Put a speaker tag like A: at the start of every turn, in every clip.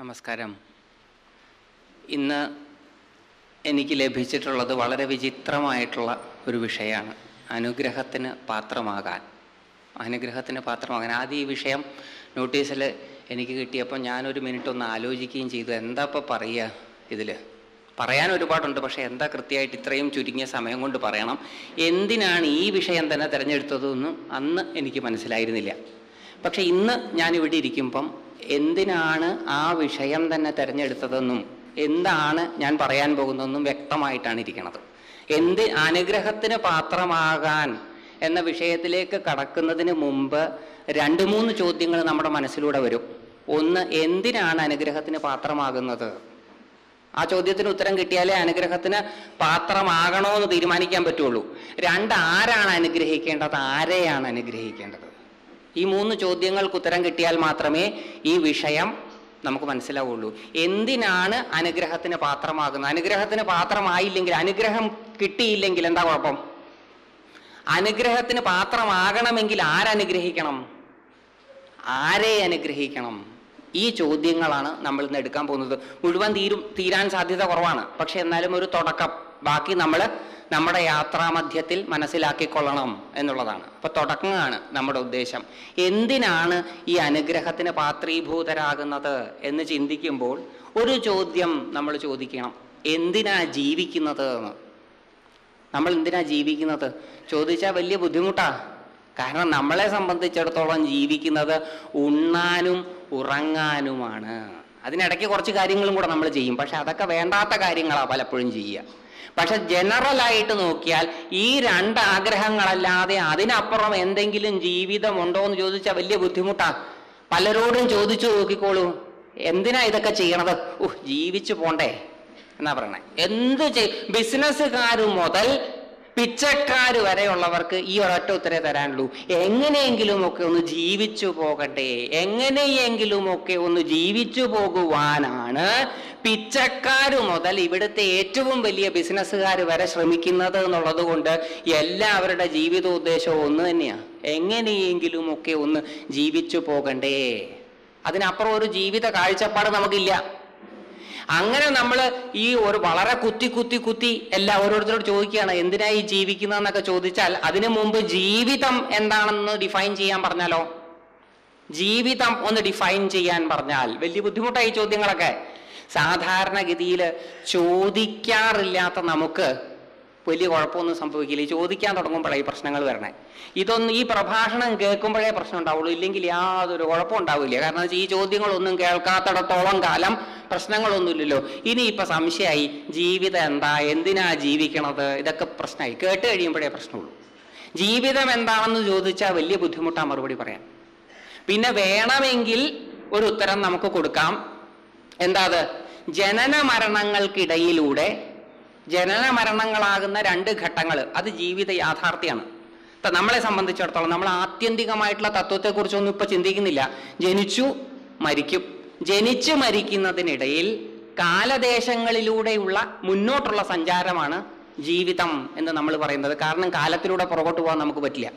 A: നമസ്കാരം. ഇന്ന് എനിക്ക് ലഭിച്ചിട്ടുള്ളത് വളരെ വിചിത്രമായിട്ടുള്ള ഒരു വിഷയമാണ്. അനുഗ്രഹത്തിന് പാത്രമാകാൻ. അനുഗ്രഹത്തിന് പാത്രമാകാൻ. ആദ്യം ഈ വിഷയം നോട്ടീസിൽ എനിക്ക് കിട്ടിയപ്പോൾ ഞാനൊരു മിനിറ്റ് ഒന്ന് ആലോചിക്കുകയും ചെയ്തു. എന്താ ഇപ്പോൾ പറയുക ഇതിൽ പറയാൻ ഒരുപാടുണ്ട് പക്ഷേ എന്താ കൃത്യമായിട്ട് ഇത്രയും ചുരുങ്ങിയ സമയം കൊണ്ട് പറയണം. എന്തിനാണ് ഈ വിഷയം തന്നെ തിരഞ്ഞെടുത്തതെന്ന് അന്ന് എനിക്ക് മനസ്സിലായിരുന്നില്ല. പക്ഷേ ഇന്ന് ഞാൻ ഇവിടെ ഇരിക്കുമ്പം എന്തിനാണ് ആ വിഷയം തന്നെ തിരഞ്ഞെടുത്തതെന്നും എന്താണ് ഞാൻ പറയാൻ പോകുന്നതെന്നും വ്യക്തമായിട്ടാണ് ഇരിക്കുന്നത് എന്ത് അനുഗ്രഹത്തിന് പാത്രമാകാൻ എന്ന വിഷയത്തിലേക്ക് കടക്കുന്നതിന് മുമ്പ് രണ്ട് മൂന്ന് ചോദ്യങ്ങൾ നമ്മുടെ മനസ്സിലൂടെ വരും. ഒന്ന് എന്തിനാണ് അനുഗ്രഹത്തിന് പാത്രമാകുന്നത്? ആ ചോദ്യത്തിന് ഉത്തരം കിട്ടിയാലേ അനുഗ്രഹത്തിന് പാത്രമാകണോ എന്ന് തീരുമാനിക്കാൻ പറ്റുള്ളൂ. രണ്ട് ആരാണ് അനുഗ്രഹിക്കേണ്ടത്? ആരെയാണ് അനുഗ്രഹിക്കേണ്ടത്? ഈ മൂന്ന് ചോദ്യങ്ങൾക്ക് ഉത്തരം കിട്ടിയാൽ മാത്രമേ ഈ വിഷയം നമുക്ക് മനസ്സിലാവുള്ളൂ. എന്തിനാണ് അനുഗ്രഹത്തിന് പാത്രമാകുന്നത്? അനുഗ്രഹത്തിന് പാത്രമായില്ലെങ്കിൽ അനുഗ്രഹം കിട്ടിയില്ലെങ്കിൽ എന്താ കുഴപ്പം? അനുഗ്രഹത്തിന് പാത്രമാകണമെങ്കിൽ ആരനുഗ്രഹിക്കണം? ആരെ അനുഗ്രഹിക്കണം? ഈ ചോദ്യങ്ങളാണ് നമ്മൾ ഇന്ന് എടുക്കാൻ പോകുന്നത്. മുഴുവൻ തീരും തീരാൻ സാധ്യത കുറവാണ്. പക്ഷെ എന്നാലും ഒരു തുടക്കം. ബാക്കി നമ്മൾ നമ്മുടെ യാത്രാമധ്യത്തിൽ മനസ്സിലാക്കിക്കൊള്ളണം എന്നുള്ളതാണ്. അപ്പോൾ തുടക്കമാണ് നമ്മുടെ ഉദ്ദേശം. എന്തിനാണ് ഈ അനുഗ്രഹത്തിന് പാത്രീഭൂതരാകുന്നത് എന്ന് ചിന്തിക്കുമ്പോൾ ഒരു ചോദ്യം നമ്മൾ ചോദിക്കണം. എന്തിനാ ജീവിക്കുന്നത് എന്ന്. നമ്മൾ എന്തിനാ ജീവിക്കുന്നത്? ചോദിച്ചാൽ വലിയ ബുദ്ധിമുട്ടാ. കാരണം നമ്മളെ സംബന്ധിച്ചിടത്തോളം ജീവിക്കുന്നത് ഉണ്ണാനും ഉറങ്ങാനുമാണ്. അതിനിടയ്ക്ക് കുറച്ച് കാര്യങ്ങളും കൂടെ നമ്മൾ ചെയ്യും. പക്ഷെ അതൊക്കെ വേണ്ടാത്ത കാര്യങ്ങളാണ് പലപ്പോഴും ചെയ്യുക. പക്ഷെ ജനറലായിട്ട് നോക്കിയാൽ ഈ രണ്ട് ആഗ്രഹങ്ങളല്ലാതെ അതിനപ്പുറം എന്തെങ്കിലും ജീവിതമുണ്ടോ എന്ന് ചോദിച്ചാൽ വലിയ ബുദ്ധിമുട്ടാണ് പലരോടും ചോദിച്ചു നോക്കിക്കോളൂ. എന്തിനാ ഇതൊക്കെ ചെയ്യണത്? ഓഹ് ജീവിച്ചു പോണ്ടേ. എന്നാ പറയണേ? എന്ത് ചെയ് ബിസിനസ്സുകാർ മുതൽ പിച്ചക്കാർ വരെയുള്ളവർക്ക് ഈ ഒരൊറ്റ ഉത്തരേ തരാനുള്ളൂ. എങ്ങനെയെങ്കിലും ഒക്കെ ഒന്ന് ജീവിച്ചു പോകട്ടെ. എങ്ങനെയെങ്കിലും ഒക്കെ ഒന്ന് ജീവിച്ചു പോകുവാനാണ് പിച്ചക്കാര് മുതൽ ഇവിടുത്തെ ഏറ്റവും വലിയ ബിസിനസ്സുകാർ വരെ ശ്രമിക്കുന്നത് എന്നുള്ളത് കൊണ്ട് എല്ലാവരുടെ ജീവിതോദ്ദേശവും ഒന്ന് തന്നെയാണ് എങ്ങനെയെങ്കിലും ഒക്കെ ഒന്ന് ജീവിച്ചു പോകണ്ടേ. അതിനപ്പുറം ഒരു ജീവിത കാഴ്ചപ്പാട് നമുക്കില്ല. അങ്ങനെ നമ്മൾ ഈ ഒരു വളരെ കുത്തി കുത്തി കുത്തി എല്ലാ ഓരോരുത്തരോട് ചോദിക്കുകയാണ് എന്തിനായി ജീവിക്കുന്നതെന്നൊക്കെ ചോദിച്ചാൽ അതിനു മുമ്പ് ജീവിതം എന്താണെന്ന് ഡിഫൈൻ ചെയ്യാൻ പറഞ്ഞാലോ? ജീവിതം ഒന്ന് ഡിഫൈൻ ചെയ്യാൻ പറഞ്ഞാൽ വലിയ ബുദ്ധിമുട്ടായി ചോദ്യങ്ങളൊക്കെ. സാധാരണഗതിയിൽ ചോദിക്കാറില്ലാത്ത നമുക്ക് വലിയ കുഴപ്പമൊന്നും സംഭവിക്കില്ല. ചോദിക്കാൻ തുടങ്ങുമ്പോഴേ ഈ പ്രശ്നങ്ങൾ വരണേ. ഇതൊന്നും ഈ പ്രഭാഷണം കേൾക്കുമ്പോഴേ പ്രശ്നം ഉണ്ടാവുള്ളൂ. ഇല്ലെങ്കിൽ യാതൊരു കുഴപ്പം ഉണ്ടാവില്ല. കാരണം ഈ ചോദ്യങ്ങളൊന്നും കേൾക്കാത്തിടത്തോളം കാലം പ്രശ്നങ്ങളൊന്നുമില്ലല്ലോ. ഇനി ഇപ്പൊ സംശയമായി ജീവിതം എന്താ? എന്തിനാ ജീവിക്കണത്? ഇതൊക്കെ പ്രശ്നമായി. കേട്ട് കഴിയുമ്പോഴേ പ്രശ്നമുള്ളൂ. ജീവിതം എന്താണെന്ന് ചോദിച്ചാൽ വലിയ ബുദ്ധിമുട്ടാണ് മറുപടി പറയാൻ. പിന്നെ വേണമെങ്കിൽ ഒരു ഉത്തരം നമുക്ക് കൊടുക്കാം. എന്താ ജനന മരണങ്ങൾക്കിടയിലൂടെ ജനന മരണങ്ങളാകുന്ന രണ്ട് ഘട്ടങ്ങൾ അത് ജീവിത യാഥാർത്ഥ്യമാണ് ഇപ്പൊ നമ്മളെ സംബന്ധിച്ചിടത്തോളം നമ്മൾ ആത്യന്തികമായിട്ടുള്ള തത്വത്തെക്കുറിച്ചൊന്നും ഇപ്പൊ ചിന്തിക്കുന്നില്ല. ജനിച്ചു മരിക്കും. ജനിച്ചു മരിക്കുന്നതിനിടയിൽ കാലദേശങ്ങളിലൂടെയുള്ള മുന്നോട്ടുള്ള സഞ്ചാരമാണ് ജീവിതം എന്ന് നമ്മൾ പറയുന്നത്. കാരണം കാലത്തിലൂടെ പുറകോട്ട് പോകാൻ നമുക്ക് പറ്റില്ല.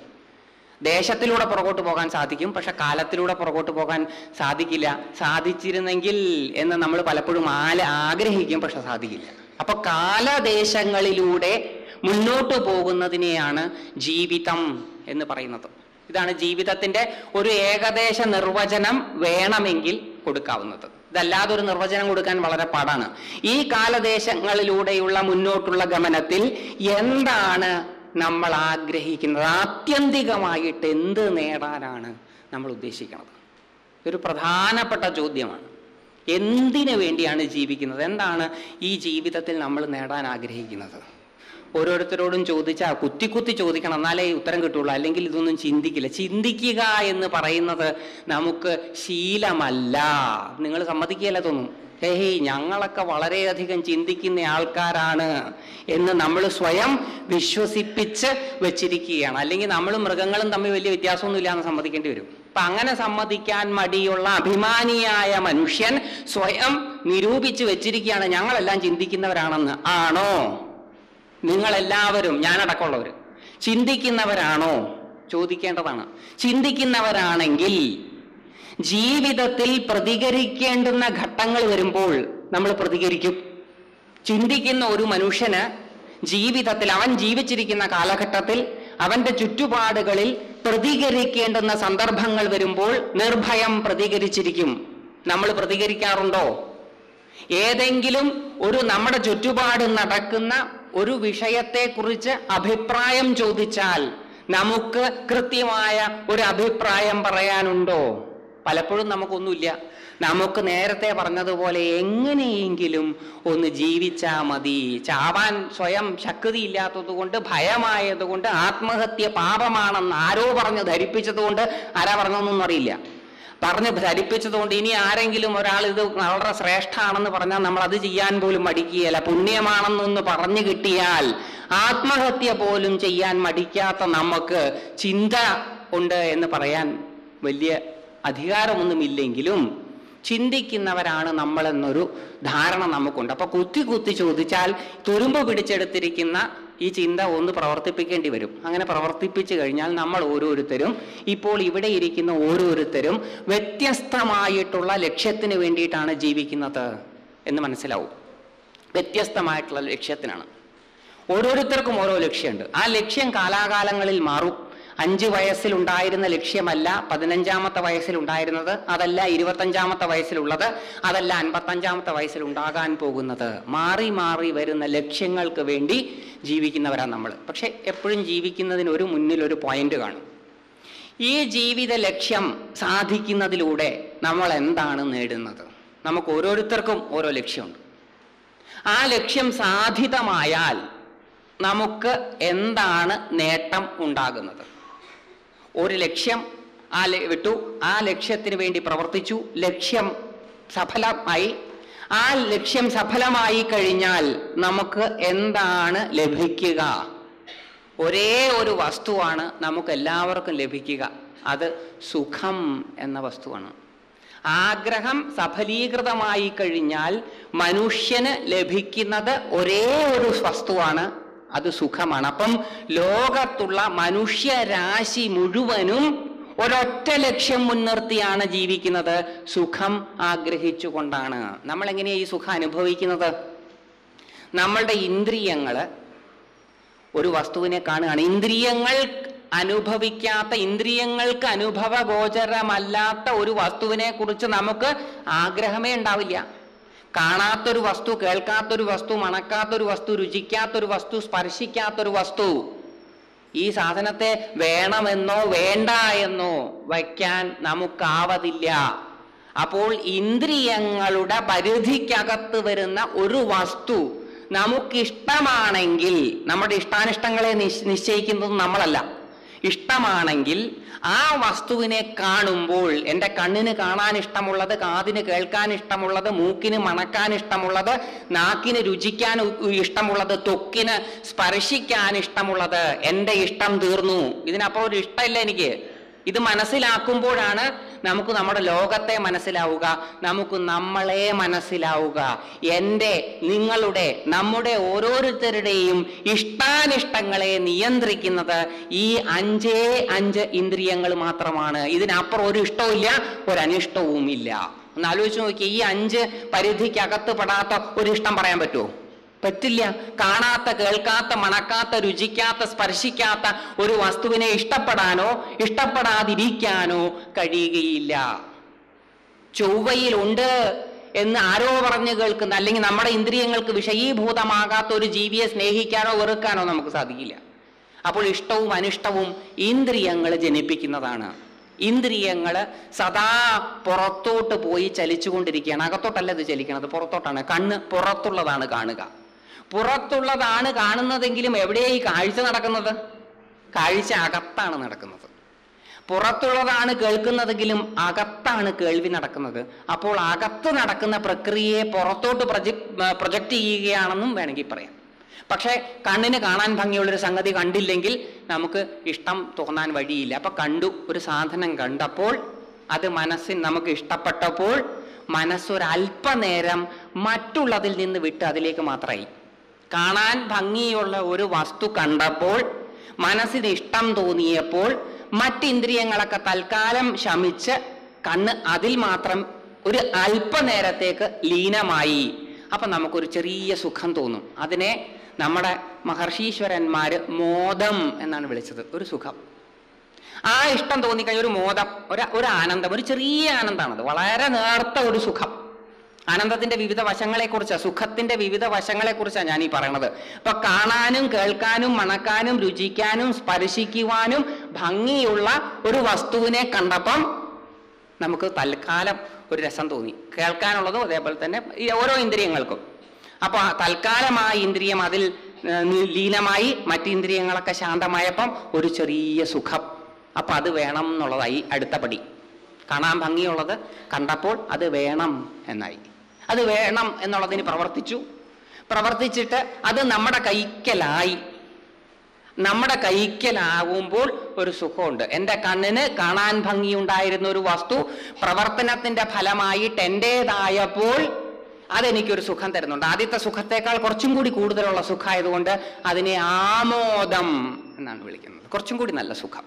A: ദേശത്തിലൂടെ പുറകോട്ട് പോകാൻ സാധിക്കും. പക്ഷെ കാലത്തിലൂടെ പുറകോട്ട് പോകാൻ സാധിക്കില്ല. സാധിച്ചിരുന്നെങ്കിൽ എന്ന് നമ്മൾ പലപ്പോഴും ആല ആഗ്രഹിക്കും. പക്ഷെ സാധിക്കില്ല. അപ്പൊ കാലദേശങ്ങളിലൂടെ മുന്നോട്ട് പോകുന്നതിനെയാണ് ജീവിതം എന്ന് പറയുന്നത്. ഇതാണ് ജീവിതത്തിന്റെ ഒരു ഏകദേശ നിർവചനം വേണമെങ്കിൽ കൊടുക്കാവുന്നത്. ഇതല്ലാതെ ഒരു നിർവചനം കൊടുക്കാൻ വളരെ പാടാണ്. ഈ കാലദേശങ്ങളിലൂടെയുള്ള മുന്നോട്ടുള്ള ഗമനത്തിൽ എന്താണ് നമ്മൾ ആഗ്രഹിക്കുന്നത് ആത്യന്തികമായിട്ട് എന്ത് നേടാനാണ് നമ്മൾ ഉദ്ദേശിക്കുന്നത്? ഒരു പ്രധാനപ്പെട്ട ചോദ്യമാണ്. എന്തിനു വേണ്ടിയാണ് ജീവിക്കുന്നത്? എന്താണ് ഈ ജീവിതത്തിൽ നമ്മൾ നേടാൻ ആഗ്രഹിക്കുന്നത്? ഓരോരുത്തരോടും ചോദിച്ചാൽ കുത്തി കുത്തി ചോദിക്കണം. എന്നാലേ ഉത്തരം കിട്ടുള്ളൂ. അല്ലെങ്കിൽ ഇതൊന്നും ചിന്തിക്കില്ല. ചിന്തിക്കുക എന്ന് പറയുന്നത് നമുക്ക് ശീലമല്ല. നിങ്ങൾ സമ്മതിക്കുകയല്ല തോന്നും. ഹേയ് ഞങ്ങളൊക്കെ വളരെയധികം ചിന്തിക്കുന്ന ആൾക്കാരാണ് എന്ന് നമ്മൾ സ്വയം വിശ്വസിപ്പിച്ച് വെച്ചിരിക്കുകയാണ്. അല്ലെങ്കിൽ നമ്മൾ മൃഗങ്ങളും തമ്മിൽ വലിയ വ്യത്യാസമൊന്നുമില്ല എന്ന് സമ്മതിക്കേണ്ടി വരും. അപ്പൊ അങ്ങനെ സമ്മതിക്കാൻ മടിയുള്ള അഭിമാനിയായ മനുഷ്യൻ സ്വയം നിരൂപിച്ച് വെച്ചിരിക്കുകയാണ്. ഞങ്ങളെല്ലാം ചിന്തിക്കുന്നവരാണെന്ന്. ആണോ? നിങ്ങളെല്ലാവരും ഞാനടക്കമുള്ളവർ ചിന്തിക്കുന്നവരാണോ? ചോദിക്കേണ്ടതാണ്. ചിന്തിക്കുന്നവരാണെങ്കിൽ ജീവിതത്തിൽ പ്രതികരിക്കേണ്ടുന്ന ഘട്ടങ്ങൾ വരുമ്പോൾ നമ്മൾ പ്രതികരിക്കും. ചിന്തിക്കുന്ന ഒരു മനുഷ്യന് ജീവിതത്തിൽ അവൻ ജീവിച്ചിരിക്കുന്ന കാലഘട്ടത്തിൽ അവന്റെ ചുറ്റുപാടുകളിൽ പ്രതികരിക്കേണ്ടുന്ന സന്ദർഭങ്ങൾ വരുമ്പോൾ നിർഭയം പ്രതികരിച്ചിരിക്കും. നമ്മൾ പ്രതികരിക്കാറുണ്ടോ? ഏതെങ്കിലും ഒരു നമ്മുടെ ചുറ്റുപാട് നടക്കുന്ന ഒരു വിഷയത്തെക്കുറിച്ച് അഭിപ്രായം ചോദിച്ചാൽ നമുക്ക് കൃത്യമായ ഒരു അഭിപ്രായം പറയാനുണ്ടോ? പലപ്പോഴും നമുക്കൊന്നുമില്ല. നമുക്ക് നേരത്തെ പറഞ്ഞതുപോലെ എങ്ങനെയെങ്കിലും ഒന്ന് ജീവിച്ചാ മതി. ചാവാൻ സ്വയം ശക്തി ഇല്ലാത്തതുകൊണ്ട് ഭയമായതുകൊണ്ട് ആത്മഹത്യ പാപമാണെന്ന് ആരോ പറഞ്ഞ് ധരിപ്പിച്ചതുകൊണ്ട് ആരാ പറഞ്ഞൊന്നും അറിയില്ല. പറഞ്ഞ് ധരിപ്പിച്ചതുകൊണ്ട് ഇനി ആരെങ്കിലും ഒരാൾ ഇത് വളരെ ശ്രേഷ്ഠാണെന്ന് പറഞ്ഞാൽ നമ്മൾ അത് ചെയ്യാൻ പോലും മടിക്കുകയല്ല. പുണ്യമാണെന്നൊന്ന് പറഞ്ഞു കിട്ടിയാൽ ആത്മഹത്യ പോലും ചെയ്യാൻ മടിക്കാത്ത നമുക്ക് ചിന്ത ഉണ്ട് എന്ന് പറയാൻ വലിയ അധികാരമൊന്നുമില്ലെങ്കിലും ചിന്തിക്കുന്നവരാണ് നമ്മളെന്നൊരു ധാരണ നമുക്കുണ്ട്. അപ്പൊ കുത്തി കുത്തി ചോദിച്ചാൽ തുരുമ്പ് പിടിച്ചെടുത്തിരിക്കുന്ന ഈ ചിന്ത ഒന്ന് പ്രവർത്തിപ്പിക്കേണ്ടി വരും. അങ്ങനെ പ്രവർത്തിപ്പിച്ചു കഴിഞ്ഞാൽ നമ്മൾ ഓരോരുത്തരും ഇപ്പോൾ ഇവിടെ ഇരിക്കുന്ന ഓരോരുത്തരും വ്യത്യസ്തമായിട്ടുള്ള ലക്ഷ്യത്തിന് വേണ്ടിയിട്ടാണ് ജീവിക്കുന്നത് എന്ന് മനസ്സിലാവും. വ്യത്യസ്തമായിട്ടുള്ള ലക്ഷ്യത്തിനാണ്. ഓരോരുത്തർക്കും ഓരോ ലക്ഷ്യമുണ്ട്. ആ ലക്ഷ്യം കാലാകാലങ്ങളിൽ മാറും. അഞ്ച് വയസ്സിലുണ്ടായിരുന്ന ലക്ഷ്യമല്ല പതിനഞ്ചാമത്തെ വയസ്സിലുണ്ടായിരുന്നത് അതല്ല ഇരുപത്തഞ്ചാമത്തെ വയസ്സിലുള്ളത് അതല്ല അൻപത്തഞ്ചാമത്തെ വയസ്സിലുണ്ടാകാൻ പോകുന്നത്. മാറി മാറി വരുന്ന ലക്ഷ്യങ്ങൾക്ക് വേണ്ടി ജീവിക്കുന്നവരാണ് നമ്മൾ പക്ഷെ എപ്പോഴും ജീവിക്കുന്നതിന് ഒരു മുന്നിൽ ഒരു പോയിന്റ് കാണും. ഈ ജീവിത ലക്ഷ്യം സാധിക്കുന്നതിലൂടെ നമ്മൾ എന്താണ് നേടുന്നത്? നമുക്ക് ഓരോരുത്തർക്കും ഓരോ ലക്ഷ്യമുണ്ട്. ആ ലക്ഷ്യം സാധിതമായാൽ നമുക്ക് എന്താണ് നേട്ടം ഉണ്ടാകുന്നത്? ഒരു ലക്ഷ്യം ആ വിട്ടു. ആ ലക്ഷ്യത്തിന് വേണ്ടി പ്രവർത്തിച്ചു. ലക്ഷ്യം സഫലമായി. ആ ലക്ഷ്യം സഫലമായി കഴിഞ്ഞാൽ നമുക്ക് എന്താണ് ലഭിക്കുക? ഒരേ ഒരു വസ്തുവാണ് നമുക്ക് എല്ലാവർക്കും ലഭിക്കുക. അത് സുഖം എന്ന വസ്തുവാണ്. ആഗ്രഹം സഫലീകൃതമായി കഴിഞ്ഞാൽ മനുഷ്യന് ലഭിക്കുന്നത് ഒരേ ഒരു വസ്തുവാണ് അത് സുഖമാണ്. അപ്പം ലോകത്തുള്ള മനുഷ്യരാശി മുഴുവനും ഒരൊറ്റ ലക്ഷ്യം മുൻനിർത്തിയാണ് ജീവിക്കുന്നത്. സുഖം ആഗ്രഹിച്ചുകൊണ്ടാണ്. നമ്മൾ എങ്ങനെയാണ് ഈ സുഖം അനുഭവിക്കുന്നത്? നമ്മളുടെ ഇന്ദ്രിയങ്ങൾ ഒരു വസ്തുവിനെ കാണുകയാണ്. ഇന്ദ്രിയങ്ങൾ അനുഭവിക്കാത്ത ഇന്ദ്രിയങ്ങൾക്ക് അനുഭവഗോചരമല്ലാത്ത ഒരു വസ്തുവിനെ കുറിച്ച് നമുക്ക് ആഗ്രഹമേ ഉണ്ടാവില്ല. കാണാത്തൊരു വസ്തു കേൾക്കാത്തൊരു വസ്തു മണക്കാത്തൊരു വസ്തു രുചിക്കാത്തൊരു വസ്തു സ്പർശിക്കാത്തൊരു വസ്തു ഈ സാധനത്തെ വേണമെന്നോ വേണ്ട എന്നോ വയ്ക്കാൻ നമുക്കാവതില്ല. അപ്പോൾ ഇന്ദ്രിയങ്ങളുടെ പരിധിക്കകത്ത് വരുന്ന ഒരു വസ്തു നമുക്കിഷ്ടമാണെങ്കിൽ നമ്മുടെ ഇഷ്ടാനിഷ്ടങ്ങളെ നിശ് നിശ്ചയിക്കുന്നത് നമ്മളല്ല. ഇഷ്ടമാണെങ്കിൽ ആ വസ്തുവിനെ കാണുമ്പോൾ എന്റെ കണ്ണിന് കാണാൻ ഇഷ്ടമുള്ളത് കാതിന് കേൾക്കാൻ ഇഷ്ടമുള്ളത് മൂക്കിന് മണക്കാൻ ഇഷ്ടമുള്ളത് നാക്കിന് രുചിക്കാൻ ഇഷ്ടമുള്ളത് തൊക്കിന് സ്പർശിക്കാൻ ഇഷ്ടമുള്ളത് എന്റെ ഇഷ്ടം തീർന്നു. ഇതിനപ്പുറം ഒരു ഇഷ്ടമില്ല എനിക്ക്. ഇത് മനസ്സിലാക്കുമ്പോഴാണ് നമുക്ക് നമ്മുടെ ലോകത്തെ മനസ്സിലാവുക നമുക്ക് നമ്മളെ മനസ്സിലാവുക. എന്റെ നിങ്ങളുടെ നമ്മുടെ ഓരോരുത്തരുടെയും ഇഷ്ടാനിഷ്ടങ്ങളെ നിയന്ത്രിക്കുന്നത് ഈ അഞ്ചേ അഞ്ച് ഇന്ദ്രിയങ്ങൾ മാത്രമാണ്. ഇതിനപ്പുറം ഒരു ഇഷ്ടവും ഒരു അനിഷ്ടവും ഇല്ല ഒന്ന് ആലോചിച്ച് നോക്കി ഈ അഞ്ച് പരിധിക്കകത്ത് പെടാത്ത ഒരു ഇഷ്ടം പറയാൻ പറ്റുമോ പറ്റില്ല. കാണാത്ത കേൾക്കാത്ത മണക്കാത്ത രുചിക്കാത്ത സ്പർശിക്കാത്ത ഒരു വസ്തുവിനെ ഇഷ്ടപ്പെടാനോ ഇഷ്ടപ്പെടാതിരിക്കാനോ കഴിയുകയില്ല. ചൊവ്വയിലുണ്ട് എന്ന് ആരോ പറഞ്ഞു കേൾക്കുന്ന. അല്ലെങ്കിൽ നമ്മുടെ ഇന്ദ്രിയങ്ങൾക്ക് വിഷയീഭൂതമാകാത്ത ഒരു ജീവിയെ സ്നേഹിക്കാനോ വെറുക്കാനോ നമുക്ക് സാധിക്കില്ല. അപ്പോൾ ഇഷ്ടവും അനിഷ്ടവും ഇന്ദ്രിയങ്ങൾ ജനിപ്പിക്കുന്നതാണ്. ഇന്ദ്രിയങ്ങൾ സദാ പുറത്തോട്ട് പോയി ചലിച്ചുകൊണ്ടിരിക്കുകയാണ്. അകത്തോട്ടല്ല ഇത് ചലിക്കണത് പുറത്തോട്ടാണ്. കണ്ണ് പുറത്തുള്ളതാണ് കാണുക. പുറത്തുള്ളതാണ് കാണുന്നതെങ്കിലും എവിടെയാണ് ഈ കാഴ്ച നടക്കുന്നത്? കാഴ്ച അകത്താണ് നടക്കുന്നത്. പുറത്തുള്ളതാണ് കേൾക്കുന്നതെങ്കിലും അകത്താണ് കേൾവി നടക്കുന്നത്. അപ്പോൾ അകത്ത് നടക്കുന്ന പ്രക്രിയയെ പുറത്തോട്ട് പ്രൊജക്റ്റ് ചെയ്യുകയാണെന്നും വേണമെങ്കിൽ പറയാം. പക്ഷേ കണ്ണിന് കാണാൻ ഭംഗിയുള്ളൊരു സംഗതി കണ്ടില്ലെങ്കിൽ നമുക്ക് ഇഷ്ടം തോന്നാൻ വഴിയില്ല. അപ്പൊ കണ്ടു ഒരു സാധനം കണ്ടപ്പോൾ അത് മനസ്സിന് നമുക്ക് ഇഷ്ടപ്പെട്ടപ്പോൾ മനസ്സൊരല്പനേരം മറ്റുള്ളതിൽ നിന്ന് വിട്ട് അതിലേക്ക് മാത്രമായി. കാണാൻ ഭംഗിയുള്ള ഒരു വസ്തു കണ്ടപ്പോൾ മനസ്സിന് ഇഷ്ടം തോന്നിയപ്പോൾ മറ്റിന്ദ്രിയങ്ങളൊക്കെ തൽക്കാലം ശമിച്ച് കണ്ണ് അതിൽ മാത്രം ഒരു അല്പനേരത്തേക്ക് ലീനമായി. അപ്പൊ നമുക്കൊരു ചെറിയ സുഖം തോന്നും. അതിനെ നമ്മുടെ മഹർഷീശ്വരന്മാര് മോദം എന്നാണ് വിളിച്ചത്. ഒരു സുഖം. ആ ഇഷ്ടം തോന്നിക്കഴിഞ്ഞ ഒരു മോദം ഒരു ഒരു ആനന്ദം ഒരു ചെറിയ ആനന്ദമാണത്. വളരെ നേർത്ത ഒരു സുഖം. ആനന്ദത്തിന്റെ വിവിധ വശങ്ങളെക്കുറിച്ച് സുഖത്തിന്റെ വിവിധ വശങ്ങളെക്കുറിച്ചാണ് ഞാൻ ഈ പറയണത്. ഇപ്പൊ കാണാനും കേൾക്കാനും മണക്കാനും രുചിക്കാനും സ്പർശിക്കുവാനും ഭംഗിയുള്ള ഒരു വസ്തുവിനെ കണ്ടപ്പം നമുക്ക് തൽക്കാലം ഒരു രസം തോന്നി. കേൾക്കാനുള്ളതും അതേപോലെ തന്നെ ഓരോ ഇന്ദ്രിയങ്ങൾക്കും. അപ്പോൾ ആ തൽക്കാലം ആ ഇന്ദ്രിയം അതിൽ ലീനമായി മറ്റിന്ദ്രിയങ്ങളൊക്കെ ശാന്തമായപ്പം ഒരു ചെറിയ സുഖം. അപ്പൊ അത് വേണം എന്നുള്ളതായി അടുത്ത പടി. കാണാൻ ഭംഗിയുള്ളത് കണ്ടപ്പോൾ അത് വേണം എന്നായി. അത് വേണം എന്നുള്ളതിന് പ്രവർത്തിച്ചു. പ്രവർത്തിച്ചിട്ട് അത് നമ്മുടെ കൈക്കലായി. നമ്മുടെ കൈക്കലാകുമ്പോൾ ഒരു സുഖമുണ്ട്. എന്റെ കണ്ണിന് കാണാൻ ഭംഗിയുണ്ടായിരുന്ന ഒരു വസ്തു പ്രവർത്തനത്തിന്റെ ഫലമായിട്ട് എന്റെതായപ്പോൾ അതെനിക്കൊരു സുഖം തരുന്നുണ്ട്. ആദ്യത്തെ സുഖത്തേക്കാൾ കുറച്ചും കൂടി കൂടുതലുള്ള സുഖമായതുകൊണ്ട് അതിനെ ആമോദം എന്നാണ് വിളിക്കുന്നത്. കുറച്ചും കൂടി നല്ല സുഖം.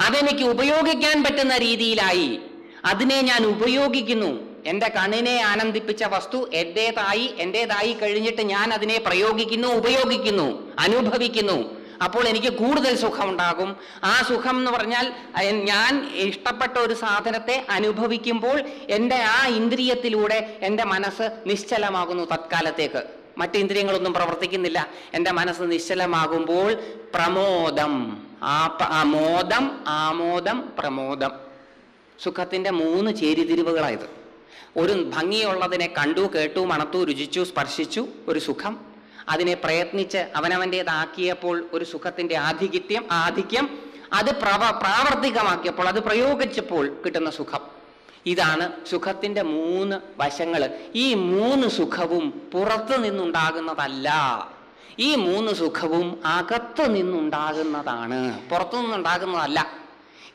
A: അതെനിക്ക് ഉപയോഗിക്കാൻ പറ്റുന്ന രീതിയിലായി. അതിനെ ഞാൻ ഉപയോഗിക്കുന്നു. എന്റെ കണ്ണിനെ ആനന്ദിപ്പിച്ച വസ്തു എന്റേതായി എന്റേതായി കഴിഞ്ഞിട്ട് ഞാൻ അതിനെ പ്രയോഗിക്കുന്നു ഉപയോഗിക്കുന്നു അനുഭവിക്കുന്നു. അപ്പോൾ എനിക്ക് കൂടുതൽ സുഖമുണ്ടാകും. ആ സുഖം എന്ന് പറഞ്ഞാൽ ഞാൻ ഇഷ്ടപ്പെട്ട ഒരു സാധനത്തെ അനുഭവിക്കുമ്പോൾ എന്റെ ആ ഇന്ദ്രിയത്തിലൂടെ എന്റെ മനസ്സ് നിശ്ചലമാകുന്നു തത്കാലത്തേക്ക്. മറ്റ് ഇന്ദ്രിയങ്ങളൊന്നും പ്രവർത്തിക്കുന്നില്ല. എന്റെ മനസ്സ് നിശ്ചലമാകുമ്പോൾ പ്രമോദം. ആ മോദം ആമോദം പ്രമോദം. സുഖത്തിന്റെ മൂന്ന് ചേരിതിരിവുകളായത് ഒരു ഭംഗിയുള്ളതിനെ കണ്ടു കേട്ടു മണത്തു രുചിച്ചു സ്പർശിച്ചു ഒരു സുഖം. അതിനെ പ്രയത്നിച്ച് അവനവന്റേതാക്കിയപ്പോൾ ഒരു സുഖത്തിന്റെ ആധികിത്യം ആധിക്യം അത് പ്രവ പ്രാവർത്തികമാക്കിയപ്പോൾ അത് പ്രയോഗിച്ചപ്പോൾ കിട്ടുന്ന സുഖം. ഇതാണ് സുഖത്തിന്റെ മൂന്ന് വശങ്ങൾ ഈ മൂന്ന് സുഖവും പുറത്തു നിന്നുണ്ടാകുന്നതല്ല. ഈ മൂന്ന് സുഖവും അകത്ത് നിന്നുണ്ടാകുന്നതാണ്. പുറത്തു നിന്നുണ്ടാകുന്നതല്ല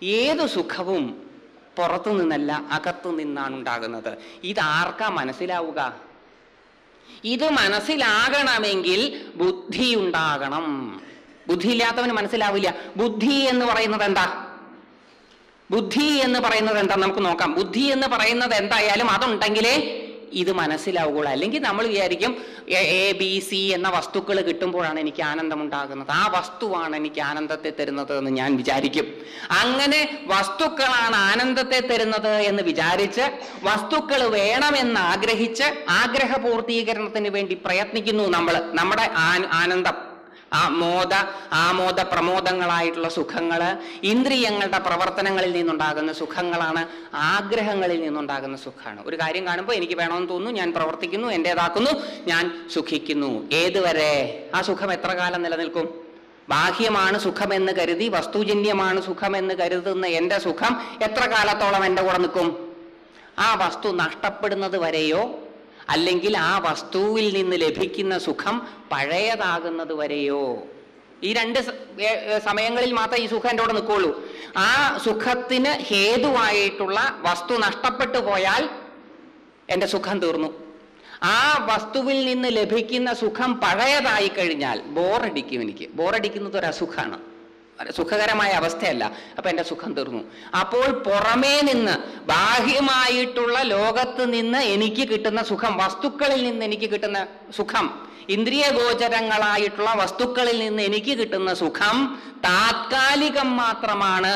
A: ഏത് സുഖവും പുറത്തു നിന്നല്ല അകത്തു നിന്നാണ് ഉണ്ടാകുന്നത് ഇതാർക്കാ മനസ്സിലാവുക? ഇത് മനസ്സിലാകണമെങ്കിൽ ബുദ്ധി ഉണ്ടാകണം ബുദ്ധി ഇല്ലാത്തവന് മനസ്സിലാവില്ല. ബുദ്ധി എന്ന് പറയുന്നത് എന്താ? ബുദ്ധി എന്ന് പറയുന്നത് എന്താ? നമുക്ക് നോക്കാം. ബുദ്ധി എന്ന് പറയുന്നത് എന്തായാലും അതുണ്ടെങ്കിലേ ഇത് മനസ്സിലാവുകയുള്ളൂ. അല്ലെങ്കിൽ നമ്മൾ വിചാരിക്കും എ ബി സി എന്ന വസ്തുക്കൾ കിട്ടുമ്പോഴാണ് എനിക്ക് ആനന്ദം ഉണ്ടാകുന്നത് ആ വസ്തുവാണ് എനിക്ക് ആനന്ദത്തെ തരുന്നത് എന്ന് ഞാൻ വിചാരിക്കും. അങ്ങനെ വസ്തുക്കളാണ് ആനന്ദത്തെ തരുന്നത് എന്ന് വിചാരിച്ച് വസ്തുക്കൾ വേണമെന്ന് ആഗ്രഹിച്ച് ആഗ്രഹ പൂർത്തീകരണത്തിന് വേണ്ടി പ്രയത്നിക്കുന്നു നമ്മൾ. നമ്മുടെ ആനന്ദം. ആ മോദ ആമോദ പ്രമോദങ്ങളായിട്ടുള്ള സുഖങ്ങൾ ഇന്ദ്രിയങ്ങളുടെ പ്രവർത്തനങ്ങളിൽ നിന്നുണ്ടാകുന്ന സുഖങ്ങളാണ് ആഗ്രഹങ്ങളിൽ നിന്നുണ്ടാകുന്ന സുഖമാണ് ഒരു കാര്യം കാണുമ്പോൾ എനിക്ക് വേണമെന്ന് തോന്നുന്നു ഞാൻ പ്രവർത്തിക്കുന്നു എന്റെതാക്കുന്നു ഞാൻ സുഖിക്കുന്നു. ഏതുവരെ? ആ സുഖം എത്ര കാലം നിലനിൽക്കും? ബാഹ്യമാണ് സുഖമെന്ന് കരുതി വസ്തുജന്യമാണ് സുഖമെന്ന് കരുതുന്ന എന്റെ സുഖം എത്ര കാലത്തോളം എന്റെ കൂടെ നിൽക്കും? ആ വസ്തു നഷ്ടപ്പെടുന്നത് വരെയോ അല്ലെങ്കിൽ ആ വസ്തുവിൽ നിന്ന് ലഭിക്കുന്ന സുഖം പഴയതാകുന്നത് വരെയോ ഈ രണ്ട് സമയങ്ങളിൽ മാത്രമേ ഈ സുഖം എന്റെ കൂടെ നിൽക്കുള്ളൂ. ആ സുഖത്തിന് ഹേതുവായിട്ടുള്ള വസ്തു നഷ്ടപ്പെട്ടു പോയാൽ എന്റെ സുഖം തീർന്നു. ആ വസ്തുവിൽ നിന്ന് ലഭിക്കുന്ന സുഖം പഴയതായി കഴിഞ്ഞാൽ ബോറടിക്കും എനിക്ക്. ബോറടിക്കുന്നത് ഒരു അസുഖമാണ് സുഖകരമായ അവസ്ഥയല്ല. അപ്പൊ എന്റെ സുഖം തീർന്നു. അപ്പോൾ പുറമേ നിന്ന് ബാഹ്യമായിട്ടുള്ള ലോകത്ത് നിന്ന് എനിക്ക് കിട്ടുന്ന സുഖം വസ്തുക്കളിൽ നിന്ന് എനിക്ക് കിട്ടുന്ന സുഖം ഇന്ദ്രിയ ഗോചരങ്ങളായിട്ടുള്ള വസ്തുക്കളിൽ നിന്ന് എനിക്ക് കിട്ടുന്ന സുഖം താത്കാലികം മാത്രമാണ്.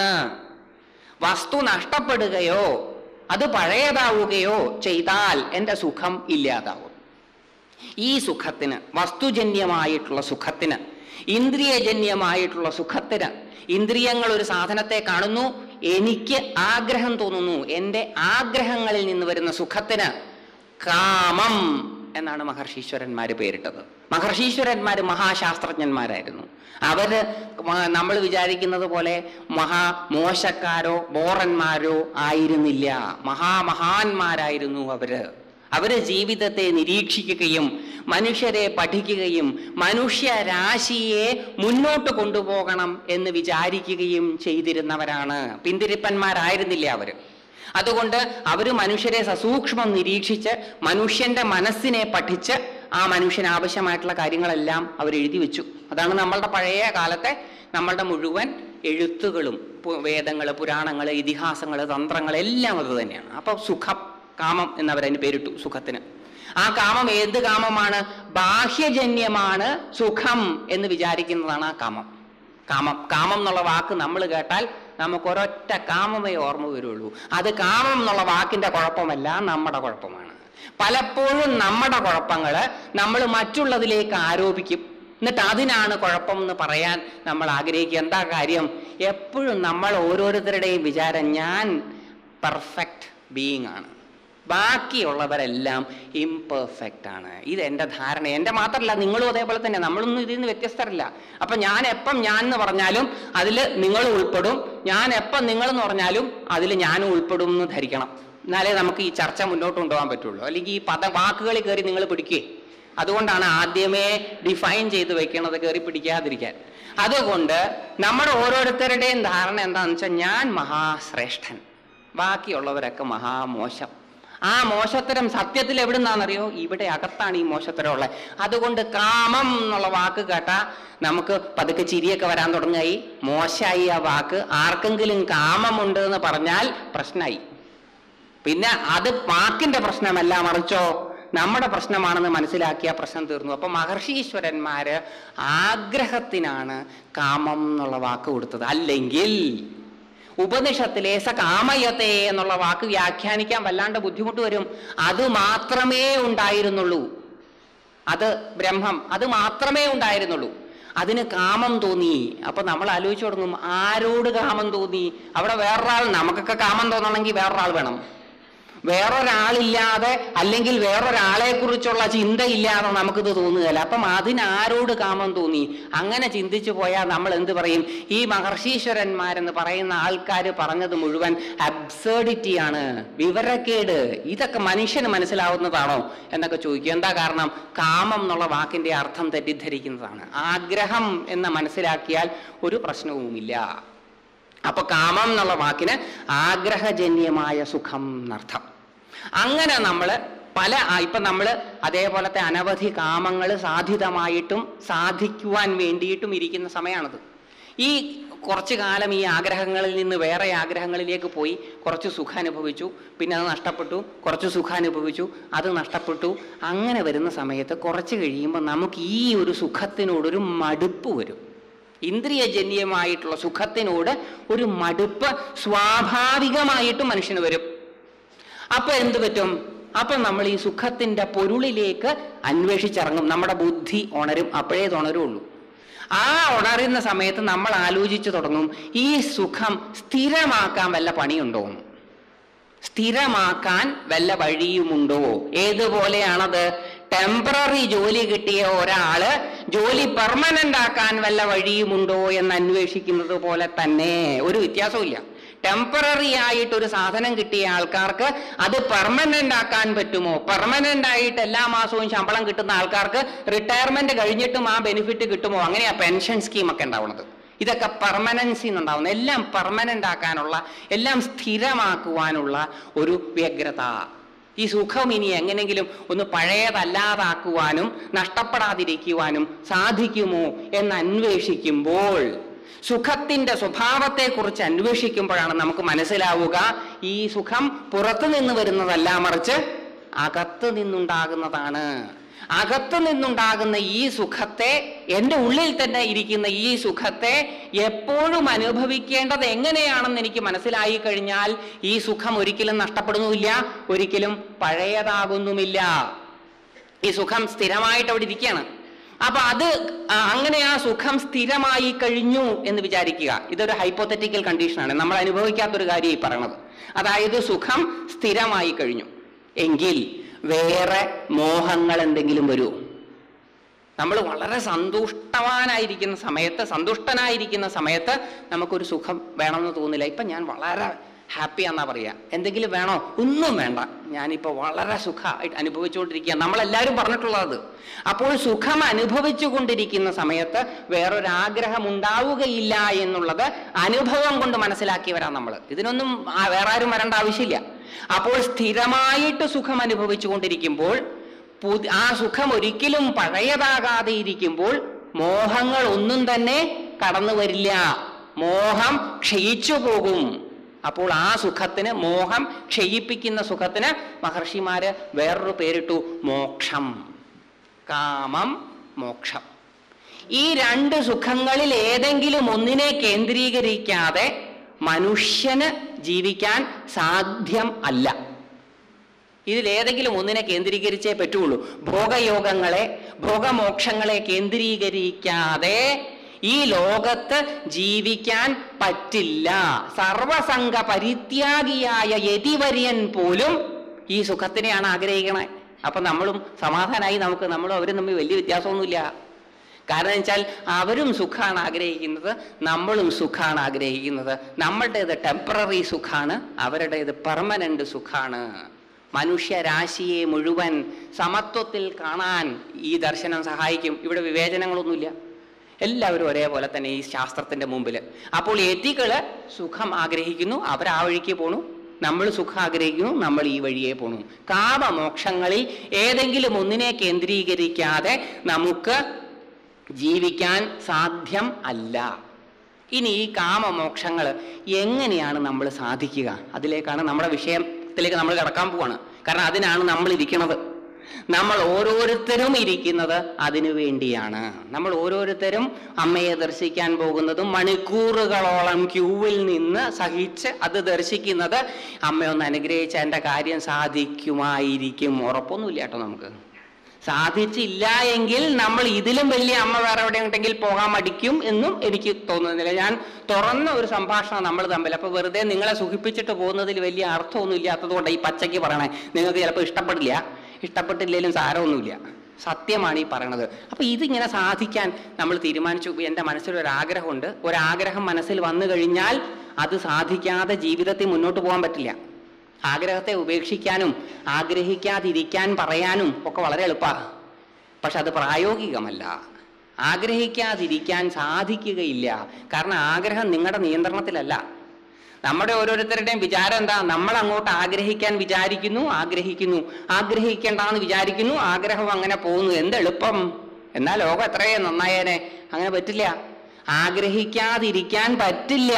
A: വസ്തു നഷ്ടപ്പെടുകയോ അത് പഴയതാവുകയോ ചെയ്താൽ എന്റെ സുഖം ഇല്ലാതാവും. ഈ സുഖത്തിന് വസ്തുജന്യമായിട്ടുള്ള സുഖത്തിന് ഇന്ദ്രിയജന്യമായിട്ടുള്ള സുഖത്തിന് ഇന്ദ്രിയങ്ങൾ ഒരു സാധനത്തെ കാണുന്നു എനിക്ക് ആഗ്രഹം തോന്നുന്നു. എന്റെ ആഗ്രഹങ്ങളിൽ നിന്ന് വരുന്ന സുഖത്തിന് കാമം എന്നാണ് മഹർഷീശ്വരന്മാർ പേരിട്ടത്. മഹർഷീശ്വരന്മാർ മഹാശാസ്ത്രജ്ഞന്മാരായിരുന്നു. അവർ നമ്മൾ വിചാരിക്കുന്നത് പോലെ മഹാ മോശക്കാരോ ബോറന്മാരോ ആയിരുന്നില്ല. മഹാമഹാന്മാരായിരുന്നു അവർ. അവർ ജീവിതത്തെ നിരീക്ഷിക്കുകയും മനുഷ്യരെ പഠിക്കുകയും മനുഷ്യരാശിയെ മുന്നോട്ട് കൊണ്ടുപോകണം എന്ന് വിചാരിക്കുകയും ചെയ്തിരുന്നവരാണ്. പിന്തിരിപ്പന്മാരായിരുന്നില്ല അവർ അതുകൊണ്ട് അവർ മനുഷ്യരെ സസൂക്ഷ്മം നിരീക്ഷിച്ച് മനുഷ്യന്റെ മനസ്സിനെ പഠിച്ച് ആ മനുഷ്യന് ആവശ്യമായിട്ടുള്ള കാര്യങ്ങളെല്ലാം അവർ എഴുതി വെച്ചു. അതാണ് നമ്മളുടെ പഴയ കാലത്തെ നമ്മളുടെ മുഴുവൻ എഴുത്തുകളും വേദങ്ങൾ പുരാണങ്ങൾ ഇതിഹാസങ്ങൾ തന്ത്രങ്ങൾ എല്ലാം അത് തന്നെയാണ്. അപ്പൊ സുഖം. കാമം എന്നവരതിന് പേരിട്ടു സുഖത്തിന്. ആ കാമം ഏത് കാമമാണ്? ബാഹ്യജന്യമാണ് സുഖം എന്ന് വിചാരിക്കുന്നതാണ് ആ കാമം. കാമം കാമം എന്നുള്ള വാക്ക് നമ്മൾ കേട്ടാൽ നമുക്ക് ഒരൊറ്റ കാമമേ ഓർമ്മ വരുള്ളൂ. അത് കാമം എന്നുള്ള വാക്കിന്റെ കുഴപ്പമല്ല നമ്മുടെ കുഴപ്പമാണ്. പലപ്പോഴും നമ്മുടെ കുഴപ്പങ്ങൾ നമ്മൾ മറ്റുള്ളതിലേക്ക് ആരോപിക്കും. എന്നിട്ട് അതിനാണ് കുഴപ്പം എന്ന് പറയാൻ നമ്മൾ ആഗ്രഹിക്കുക. എന്താ കാര്യം? എപ്പോഴും നമ്മൾ ഓരോരുത്തരുടെയും വിചാരം ഞാൻ പെർഫെക്റ്റ് ബീയിങ് ആണ്. ബാക്കിയുള്ളവരെല്ലാം ഇംപെർഫെക്റ്റ് ആണ്. ഇത് എന്റെ ധാരണ. എന്റെ മാത്രമല്ല നിങ്ങളും അതേപോലെ തന്നെ. നമ്മളൊന്നും ഇതിൽ നിന്ന് വ്യത്യസ്തരല്ല. അപ്പൊ ഞാൻ എപ്പം ഞാൻ എന്ന് പറഞ്ഞാലും അതിൽ നിങ്ങൾ ഉൾപ്പെടും. ഞാൻ എപ്പം നിങ്ങൾ എന്ന് പറഞ്ഞാലും അതിൽ ഞാനും ഉൾപ്പെടും എന്ന് ധരിക്കണം. എന്നാലേ നമുക്ക് ഈ ചർച്ച മുന്നോട്ട് കൊണ്ടുപോകാൻ പറ്റുള്ളൂ. അല്ലെങ്കിൽ ഈ പദ വാക്കുകളിൽ കയറി നിങ്ങൾ പിടിക്കേ. അതുകൊണ്ടാണ് ആദ്യമേ ഡിഫൈൻ ചെയ്ത് വെക്കണത് കയറി പിടിക്കാതിരിക്കാൻ. അതുകൊണ്ട് നമ്മുടെ ഓരോരുത്തരുടെയും ധാരണ എന്താണെന്ന് വെച്ചാൽ ഞാൻ മഹാശ്രേഷ്ഠൻ. ബാക്കിയുള്ളവരൊക്കെ മഹാമോശം. ആ മോശത്തരം സത്യത്തിൽ എവിടുന്നാണെന്നറിയോ ഇവിടെ അകത്താണ് ഈ മോശത്തരം ഉള്ളത് അതുകൊണ്ട് കാമം എന്നുള്ള വാക്ക് കേട്ടാ നമുക്ക് പതുക്കെ ചിരിയൊക്കെ വരാൻ തുടങ്ങായി മോശമായി ആ വാക്ക്. ആർക്കെങ്കിലും കാമമുണ്ട് എന്ന് പറഞ്ഞാൽ പ്രശ്നമായി. പിന്നെ അത് വാക്കിന്റെ പ്രശ്നമല്ല മറിച്ചോ? നമ്മുടെ പ്രശ്നമാണെന്ന് മനസ്സിലാക്കിയ പ്രശ്നം തീർന്നു. അപ്പൊ മഹർഷീശ്വരന്മാര് ആഗ്രഹത്തിനാണ് കാമം എന്നുള്ള വാക്ക് കൊടുത്തത്. അല്ലെങ്കിൽ ഉപനിഷത്തിലെ സ കാമയത്തെ എന്നുള്ള വാക്ക് വ്യാഖ്യാനിക്കാൻ വല്ലാണ്ട് ബുദ്ധിമുട്ട് വരും. അത് മാത്രമേ ഉണ്ടായിരുന്നുള്ളൂ. അത് ബ്രഹ്മം അത് മാത്രമേ ഉണ്ടായിരുന്നുള്ളൂ. അതിന് കാമം തോന്നി. അപ്പൊ നമ്മൾ ആലോചിച്ചു തുടങ്ങും ആരോട് കാമം തോന്നി? അവിടെ വേറൊരാൾ നമുക്കൊക്കെ കാമം തോന്നണമെങ്കിൽ വേറൊരാൾ വേണം. വേറൊരാളില്ലാതെ അല്ലെങ്കിൽ വേറൊരാളെ കുറിച്ചുള്ള ചിന്തയില്ലാതെ നമുക്കിത് തോന്നുകയില്ല. അപ്പം അതിനാരോട് കാമം തോന്നി? അങ്ങനെ ചിന്തിച്ചു പോയാൽ നമ്മൾ എന്ത് പറയും? ഈ മഹർഷീശ്വരന്മാരെന്ന് പറയുന്ന ആൾക്കാർ പറഞ്ഞത് മുഴുവൻ അബ്സേർഡിറ്റിയാണ് വിവരക്കേട്. ഇതൊക്കെ മനുഷ്യന് മനസ്സിലാവുന്നതാണോ എന്നൊക്കെ ചോദിക്കും. എന്താ കാരണം? കാമം എന്നുള്ള വാക്കിന്റെ അർത്ഥം തെറ്റിദ്ധരിക്കുന്നതാണ്. ആഗ്രഹം എന്ന് മനസ്സിലാക്കിയാൽ ഒരു പ്രശ്നവുമില്ല. അപ്പൊ കാമം എന്നുള്ള വാക്കിന് ആഗ്രഹജന്യമായ സുഖം എന്നർത്ഥം. അങ്ങനെ നമ്മൾ പല ഇപ്പം നമ്മൾ അതേപോലത്തെ അനവധി കാമങ്ങൾ സാധിതമായിട്ടും സാധിക്കുവാൻ വേണ്ടിയിട്ടും ഇരിക്കുന്ന സമയമാണത് ഈ കുറച്ചു കാലം ഈ ആഗ്രഹങ്ങളിൽ നിന്ന് വേറെ ആഗ്രഹങ്ങളിലേക്ക് പോയി കുറച്ച് സുഖം അനുഭവിച്ചു പിന്നെ അത് നഷ്ടപ്പെട്ടു കുറച്ച് സുഖം അനുഭവിച്ചു അത് നഷ്ടപ്പെട്ടു അങ്ങനെ വരുന്ന സമയത്ത് കുറച്ച് കഴിയുമ്പോൾ നമുക്ക് ഈ ഒരു സുഖത്തിനോടൊരു മടുപ്പ് വരും. ഇന്ദ്രിയജന്യമായിട്ടുള്ള സുഖത്തിനോട് ഒരു മടുപ്പ് സ്വാഭാവികമായിട്ട് മനുഷ്യന് വരും. അപ്പൊ എന്ത് പറ്റും? അപ്പൊ നമ്മൾ ഈ സുഖത്തിന്റെ പൊരുളിലേക്ക് അന്വേഷിച്ചിറങ്ങും. നമ്മുടെ ബുദ്ധി ഉണരും. അപ്പോഴേ തുണരുള്ളൂ ആ ഉണരുന്ന സമയത്ത് നമ്മൾ ആലോചിച്ചു തുടങ്ങും. ഈ സുഖം സ്ഥിരമാക്കാൻ വല്ല പണിയുണ്ടോ? സ്ഥിരമാക്കാൻ വല്ല വഴിയുമുണ്ടോ? ഏതുപോലെയാണത്? ടെമ്പററി ജോലി കിട്ടിയ ഒരാൾ ജോലി പെർമനന്റ് ആക്കാൻ വല്ല വഴിയുമുണ്ടോ എന്ന് അന്വേഷിക്കുന്നത് പോലെ തന്നെ ഒരു വ്യത്യാസവും ടെമ്പററി ആയിട്ട് ഒരു സാധനം കിട്ടിയ ആൾക്കാർക്ക് അത് പെർമനന്റ് ആക്കാൻ പറ്റുമോ? പെർമനന്റ് ആയിട്ട് എല്ലാ മാസവും ശമ്പളം കിട്ടുന്ന ആൾക്കാർക്ക് റിട്ടയർമെന്റ് കഴിഞ്ഞിട്ടും ആ ബെനിഫിറ്റ് കിട്ടുമോ? അങ്ങനെയാ പെൻഷൻ സ്കീമൊക്കെ ഉണ്ടാവുന്നത് ഇതൊക്കെ പെർമനൻസി എന്നുണ്ടാവുന്നത്. എല്ലാം പെർമനന്റ് ആക്കാനുള്ള എല്ലാം സ്ഥിരമാക്കുവാനുള്ള ഒരു വ്യഗ്രത. ഈ സുഖം ഇനി എങ്ങനെങ്കിലും ഒന്ന് പഴയതല്ലാതാക്കുവാനും നഷ്ടപ്പെടാതിരിക്കുവാനും സാധിക്കുമോ എന്ന് അന്വേഷിക്കുമ്പോൾ സുഖത്തിന്റെ സ്വഭാവത്തെ കുറിച്ച് അന്വേഷിക്കുമ്പോഴാണ് നമുക്ക് മനസ്സിലാവുക ഈ സുഖം പുറത്തു നിന്ന് വരുന്നതല്ല മറിച്ച് അകത്ത് നിന്നുണ്ടാകുന്നതാണ്. അകത്ത് നിന്നുണ്ടാകുന്ന ഈ സുഖത്തെ എന്റെ ഉള്ളിൽ തന്നെ ഇരിക്കുന്ന ഈ സുഖത്തെ എപ്പോഴും അനുഭവിക്കേണ്ടത് എങ്ങനെയാണെന്ന് എനിക്ക് മനസ്സിലായി കഴിഞ്ഞാൽ ഈ സുഖം ഒരിക്കലും നഷ്ടപ്പെടുന്നുമില്ല ഒരിക്കലും പഴയതാകുന്നുമില്ല. ഈ സുഖം സ്ഥിരമായിട്ട് അവിടെ ഇരിക്കുകയാണ്. അപ്പൊ അത് അങ്ങനെ ആ സുഖം സ്ഥിരമായി കഴിഞ്ഞു എന്ന് വിചാരിക്കുക. ഇതൊരു ഹൈപ്പോത്തറ്റിക്കൽ കണ്ടീഷനാണ്. നമ്മൾ അനുഭവിക്കാത്തൊരു കാര്യം ഈ പറയണത്. അതായത് സുഖം സ്ഥിരമായി കഴിഞ്ഞു. എങ്കിൽ വേറെ മോഹങ്ങൾ എന്തെങ്കിലും വരുമോ നമ്മൾ വളരെ സന്തുഷ്ടവാനായിരിക്കുന്ന സമയത്ത് സന്തുഷ്ടനായിരിക്കുന്ന സമയത്ത് നമുക്കൊരു സുഖം വേണമെന്ന് തോന്നില്ല. ഇപ്പം ഞാൻ വളരെ ഹാപ്പിയാന്നാ പറയുക പറയാ. എന്തെങ്കിലും വേണോ? ഒന്നും വേണ്ട. ഞാനിപ്പോൾ വളരെ സുഖമായിട്ട് അനുഭവിച്ചുകൊണ്ടിരിക്കുക നമ്മളെല്ലാവരും പറഞ്ഞിട്ടുള്ളത്. അപ്പോൾ സുഖം അനുഭവിച്ചു കൊണ്ടിരിക്കുന്ന സമയത്ത് വേറൊരാഗ്രഹം ഉണ്ടാവുകയില്ല എന്നുള്ളത് അനുഭവം കൊണ്ട് മനസ്സിലാക്കിയവരാണ് നമ്മൾ ഇതിനൊന്നും വേറെ ആരും വരേണ്ട ആവശ്യമില്ല. അപ്പോൾ സ്ഥിരമായിട്ട് സുഖം അനുഭവിച്ചു കൊണ്ടിരിക്കുമ്പോൾ ആ സുഖം ഒരിക്കലും പഴയതാകാതെ ഇരിക്കുമ്പോൾ മോഹങ്ങൾ ഒന്നും തന്നെ കടന്നു വരില്ല. മോഹം ക്ഷയിച്ചു പോകും. അപ്പോൾ ആ സുഖത്തിന് മോഹം ക്ഷയിപ്പിക്കുന്ന സുഖത്തിന് മഹർഷിമാര് വേറൊരു പേരിട്ടു മോക്ഷം. കാമം മോക്ഷം. ഈ രണ്ട് സുഖങ്ങളിൽ ഏതെങ്കിലും ഒന്നിനെ കേന്ദ്രീകരിക്കാതെ മനുഷ്യന് ജീവിക്കാൻ സാധ്യം അല്ല. ഇതിലേതെങ്കിലും ഒന്നിനെ കേന്ദ്രീകരിച്ചേ പറ്റുള്ളൂ. ഭോഗയോഗങ്ങളെ ഭോഗമോക്ഷങ്ങളെ കേന്ദ്രീകരിക്കാതെ ഈ ലോകത്ത് ജീവിക്കാൻ പറ്റില്ല. സർവസംഘ പരിത്യാഗിയായ യതിവര്യൻ പോലും ഈ സുഖത്തിനെയാണ് ആഗ്രഹിക്കണേ. അപ്പൊ നമ്മളും സമാധാനമായി നമുക്ക് നമ്മളും അവരും തമ്മിൽ വലിയ വ്യത്യാസമൊന്നുമില്ല. കാരണം വെച്ചാൽ അവരും സുഖമാണ് ആഗ്രഹിക്കുന്നത് നമ്മളും സുഖമാണ് ആഗ്രഹിക്കുന്നത്. നമ്മളുടേത് ടെമ്പററി സുഖമാണ് അവരുടേത് പെർമനന്റ് സുഖമാണ് മനുഷ്യരാശിയെ മുഴുവൻ സമത്വത്തിൽ കാണാൻ ഈ ദർശനം സഹായിക്കും. ഇവിടെ വിവേചനങ്ങളൊന്നുമില്ല. എല്ലാവരും ഒരേപോലെ തന്നെ ഈ ശാസ്ത്രത്തിന്റെ മുമ്പിൽ. അപ്പോൾ എത്തികൾ സുഖം ആഗ്രഹിക്കുന്നു അവർ ആ വഴിക്ക് പോണു. നമ്മൾ സുഖം ആഗ്രഹിക്കുന്നു നമ്മൾ ഈ വഴിയെ പോണു. കാമമോക്ഷങ്ങളിൽ ഏതെങ്കിലും ഒന്നിനെ കേന്ദ്രീകരിക്കാതെ നമുക്ക് ജീവിക്കാൻ സാധ്യം അല്ല. ഇനി ഈ കാമമോക്ഷങ്ങൾ എങ്ങനെയാണ് നമ്മൾ സാധിക്കുക? അതിലേക്കാണ് നമ്മുടെ വിഷയത്തിലേക്ക് നമ്മൾ കിടക്കാൻ പോവാണ്. കാരണം അതിനാണ് നമ്മൾ ഇരിക്കുന്നത് നമ്മൾ ഓരോരുത്തരും ഇരിക്കുന്നത് അതിനു വേണ്ടിയാണ്. നമ്മൾ ഓരോരുത്തരും അമ്മയെ ദർശിക്കാൻ പോകുന്നതും മണിക്കൂറുകളോളം ക്യൂവിൽ നിന്ന് സഹിച്ച് അത് ദർശിക്കുന്നത് അമ്മയൊന്ന് അനുഗ്രഹിച്ച എന്റെ കാര്യം സാധിക്കുമായിരിക്കും. ഉറപ്പൊന്നുമില്ല കേട്ടോ നമുക്ക്. സാധിച്ചില്ല എങ്കിൽ നമ്മൾ ഇതിലും വലിയ അമ്മ വേറെ എവിടെ ഉണ്ടെങ്കിൽ പോകാൻ മടിക്കും എന്നും എനിക്ക് തോന്നുന്നില്ല. ഞാൻ തുറന്ന ഒരു സംഭാഷണം നമ്മൾ തമ്മിൽ. അപ്പൊ വെറുതെ നിങ്ങളെ സുഖിപ്പിച്ചിട്ട് പോകുന്നതിൽ വലിയ അർത്ഥമൊന്നും ഇല്ലാത്തത് കൊണ്ട് ഈ പച്ചയ്ക്ക് പറയണേ. നിങ്ങൾക്ക് ചിലപ്പോൾ ഇഷ്ടപ്പെടില്ല. ഇഷ്ടപ്പെട്ടില്ലെങ്കിലും സാരമൊന്നുമില്ല. സത്യമാണ് ഈ പറയണത്. അപ്പൊ ഇതിങ്ങനെ സാധിക്കാൻ നമ്മൾ തീരുമാനിച്ചു. എന്റെ മനസ്സിൽ ഒരു ആഗ്രഹമുണ്ട് ഒരാഗ്രഹം മനസ്സിൽ വന്നു കഴിഞ്ഞാൽ അത് സാധിക്കാതെ ജീവിതത്തിൽ മുന്നോട്ട് പോകാൻ പറ്റില്ല. ആഗ്രഹത്തെ ഉപേക്ഷിക്കാനും ആഗ്രഹിക്കാതിരിക്കാൻ പറയാനും ഒക്കെ വളരെ എളുപ്പമാണ് പക്ഷെ അത് പ്രായോഗികമല്ല. ആഗ്രഹിക്കാതിരിക്കാൻ സാധിക്കുകയില്ല. കാരണം ആഗ്രഹം നിങ്ങളുടെ നിയന്ത്രണത്തിലല്ല. നമ്മുടെ ഓരോരുത്തരുടെയും വിചാരം എന്താ? നമ്മൾ അങ്ങോട്ട് ആഗ്രഹിക്കാൻ വിചാരിക്കുന്നു ആഗ്രഹിക്കുന്നു. ആഗ്രഹിക്കേണ്ടെന്ന് വിചാരിക്കുന്നു ആഗ്രഹം അങ്ങനെ പോകുന്നു. എന്ത് എളുപ്പം? എന്നാൽ ലോകം എത്രയേ നന്നായേനെ. അങ്ങനെ പറ്റില്ല. ആഗ്രഹിക്കാതിരിക്കാൻ പറ്റില്ല.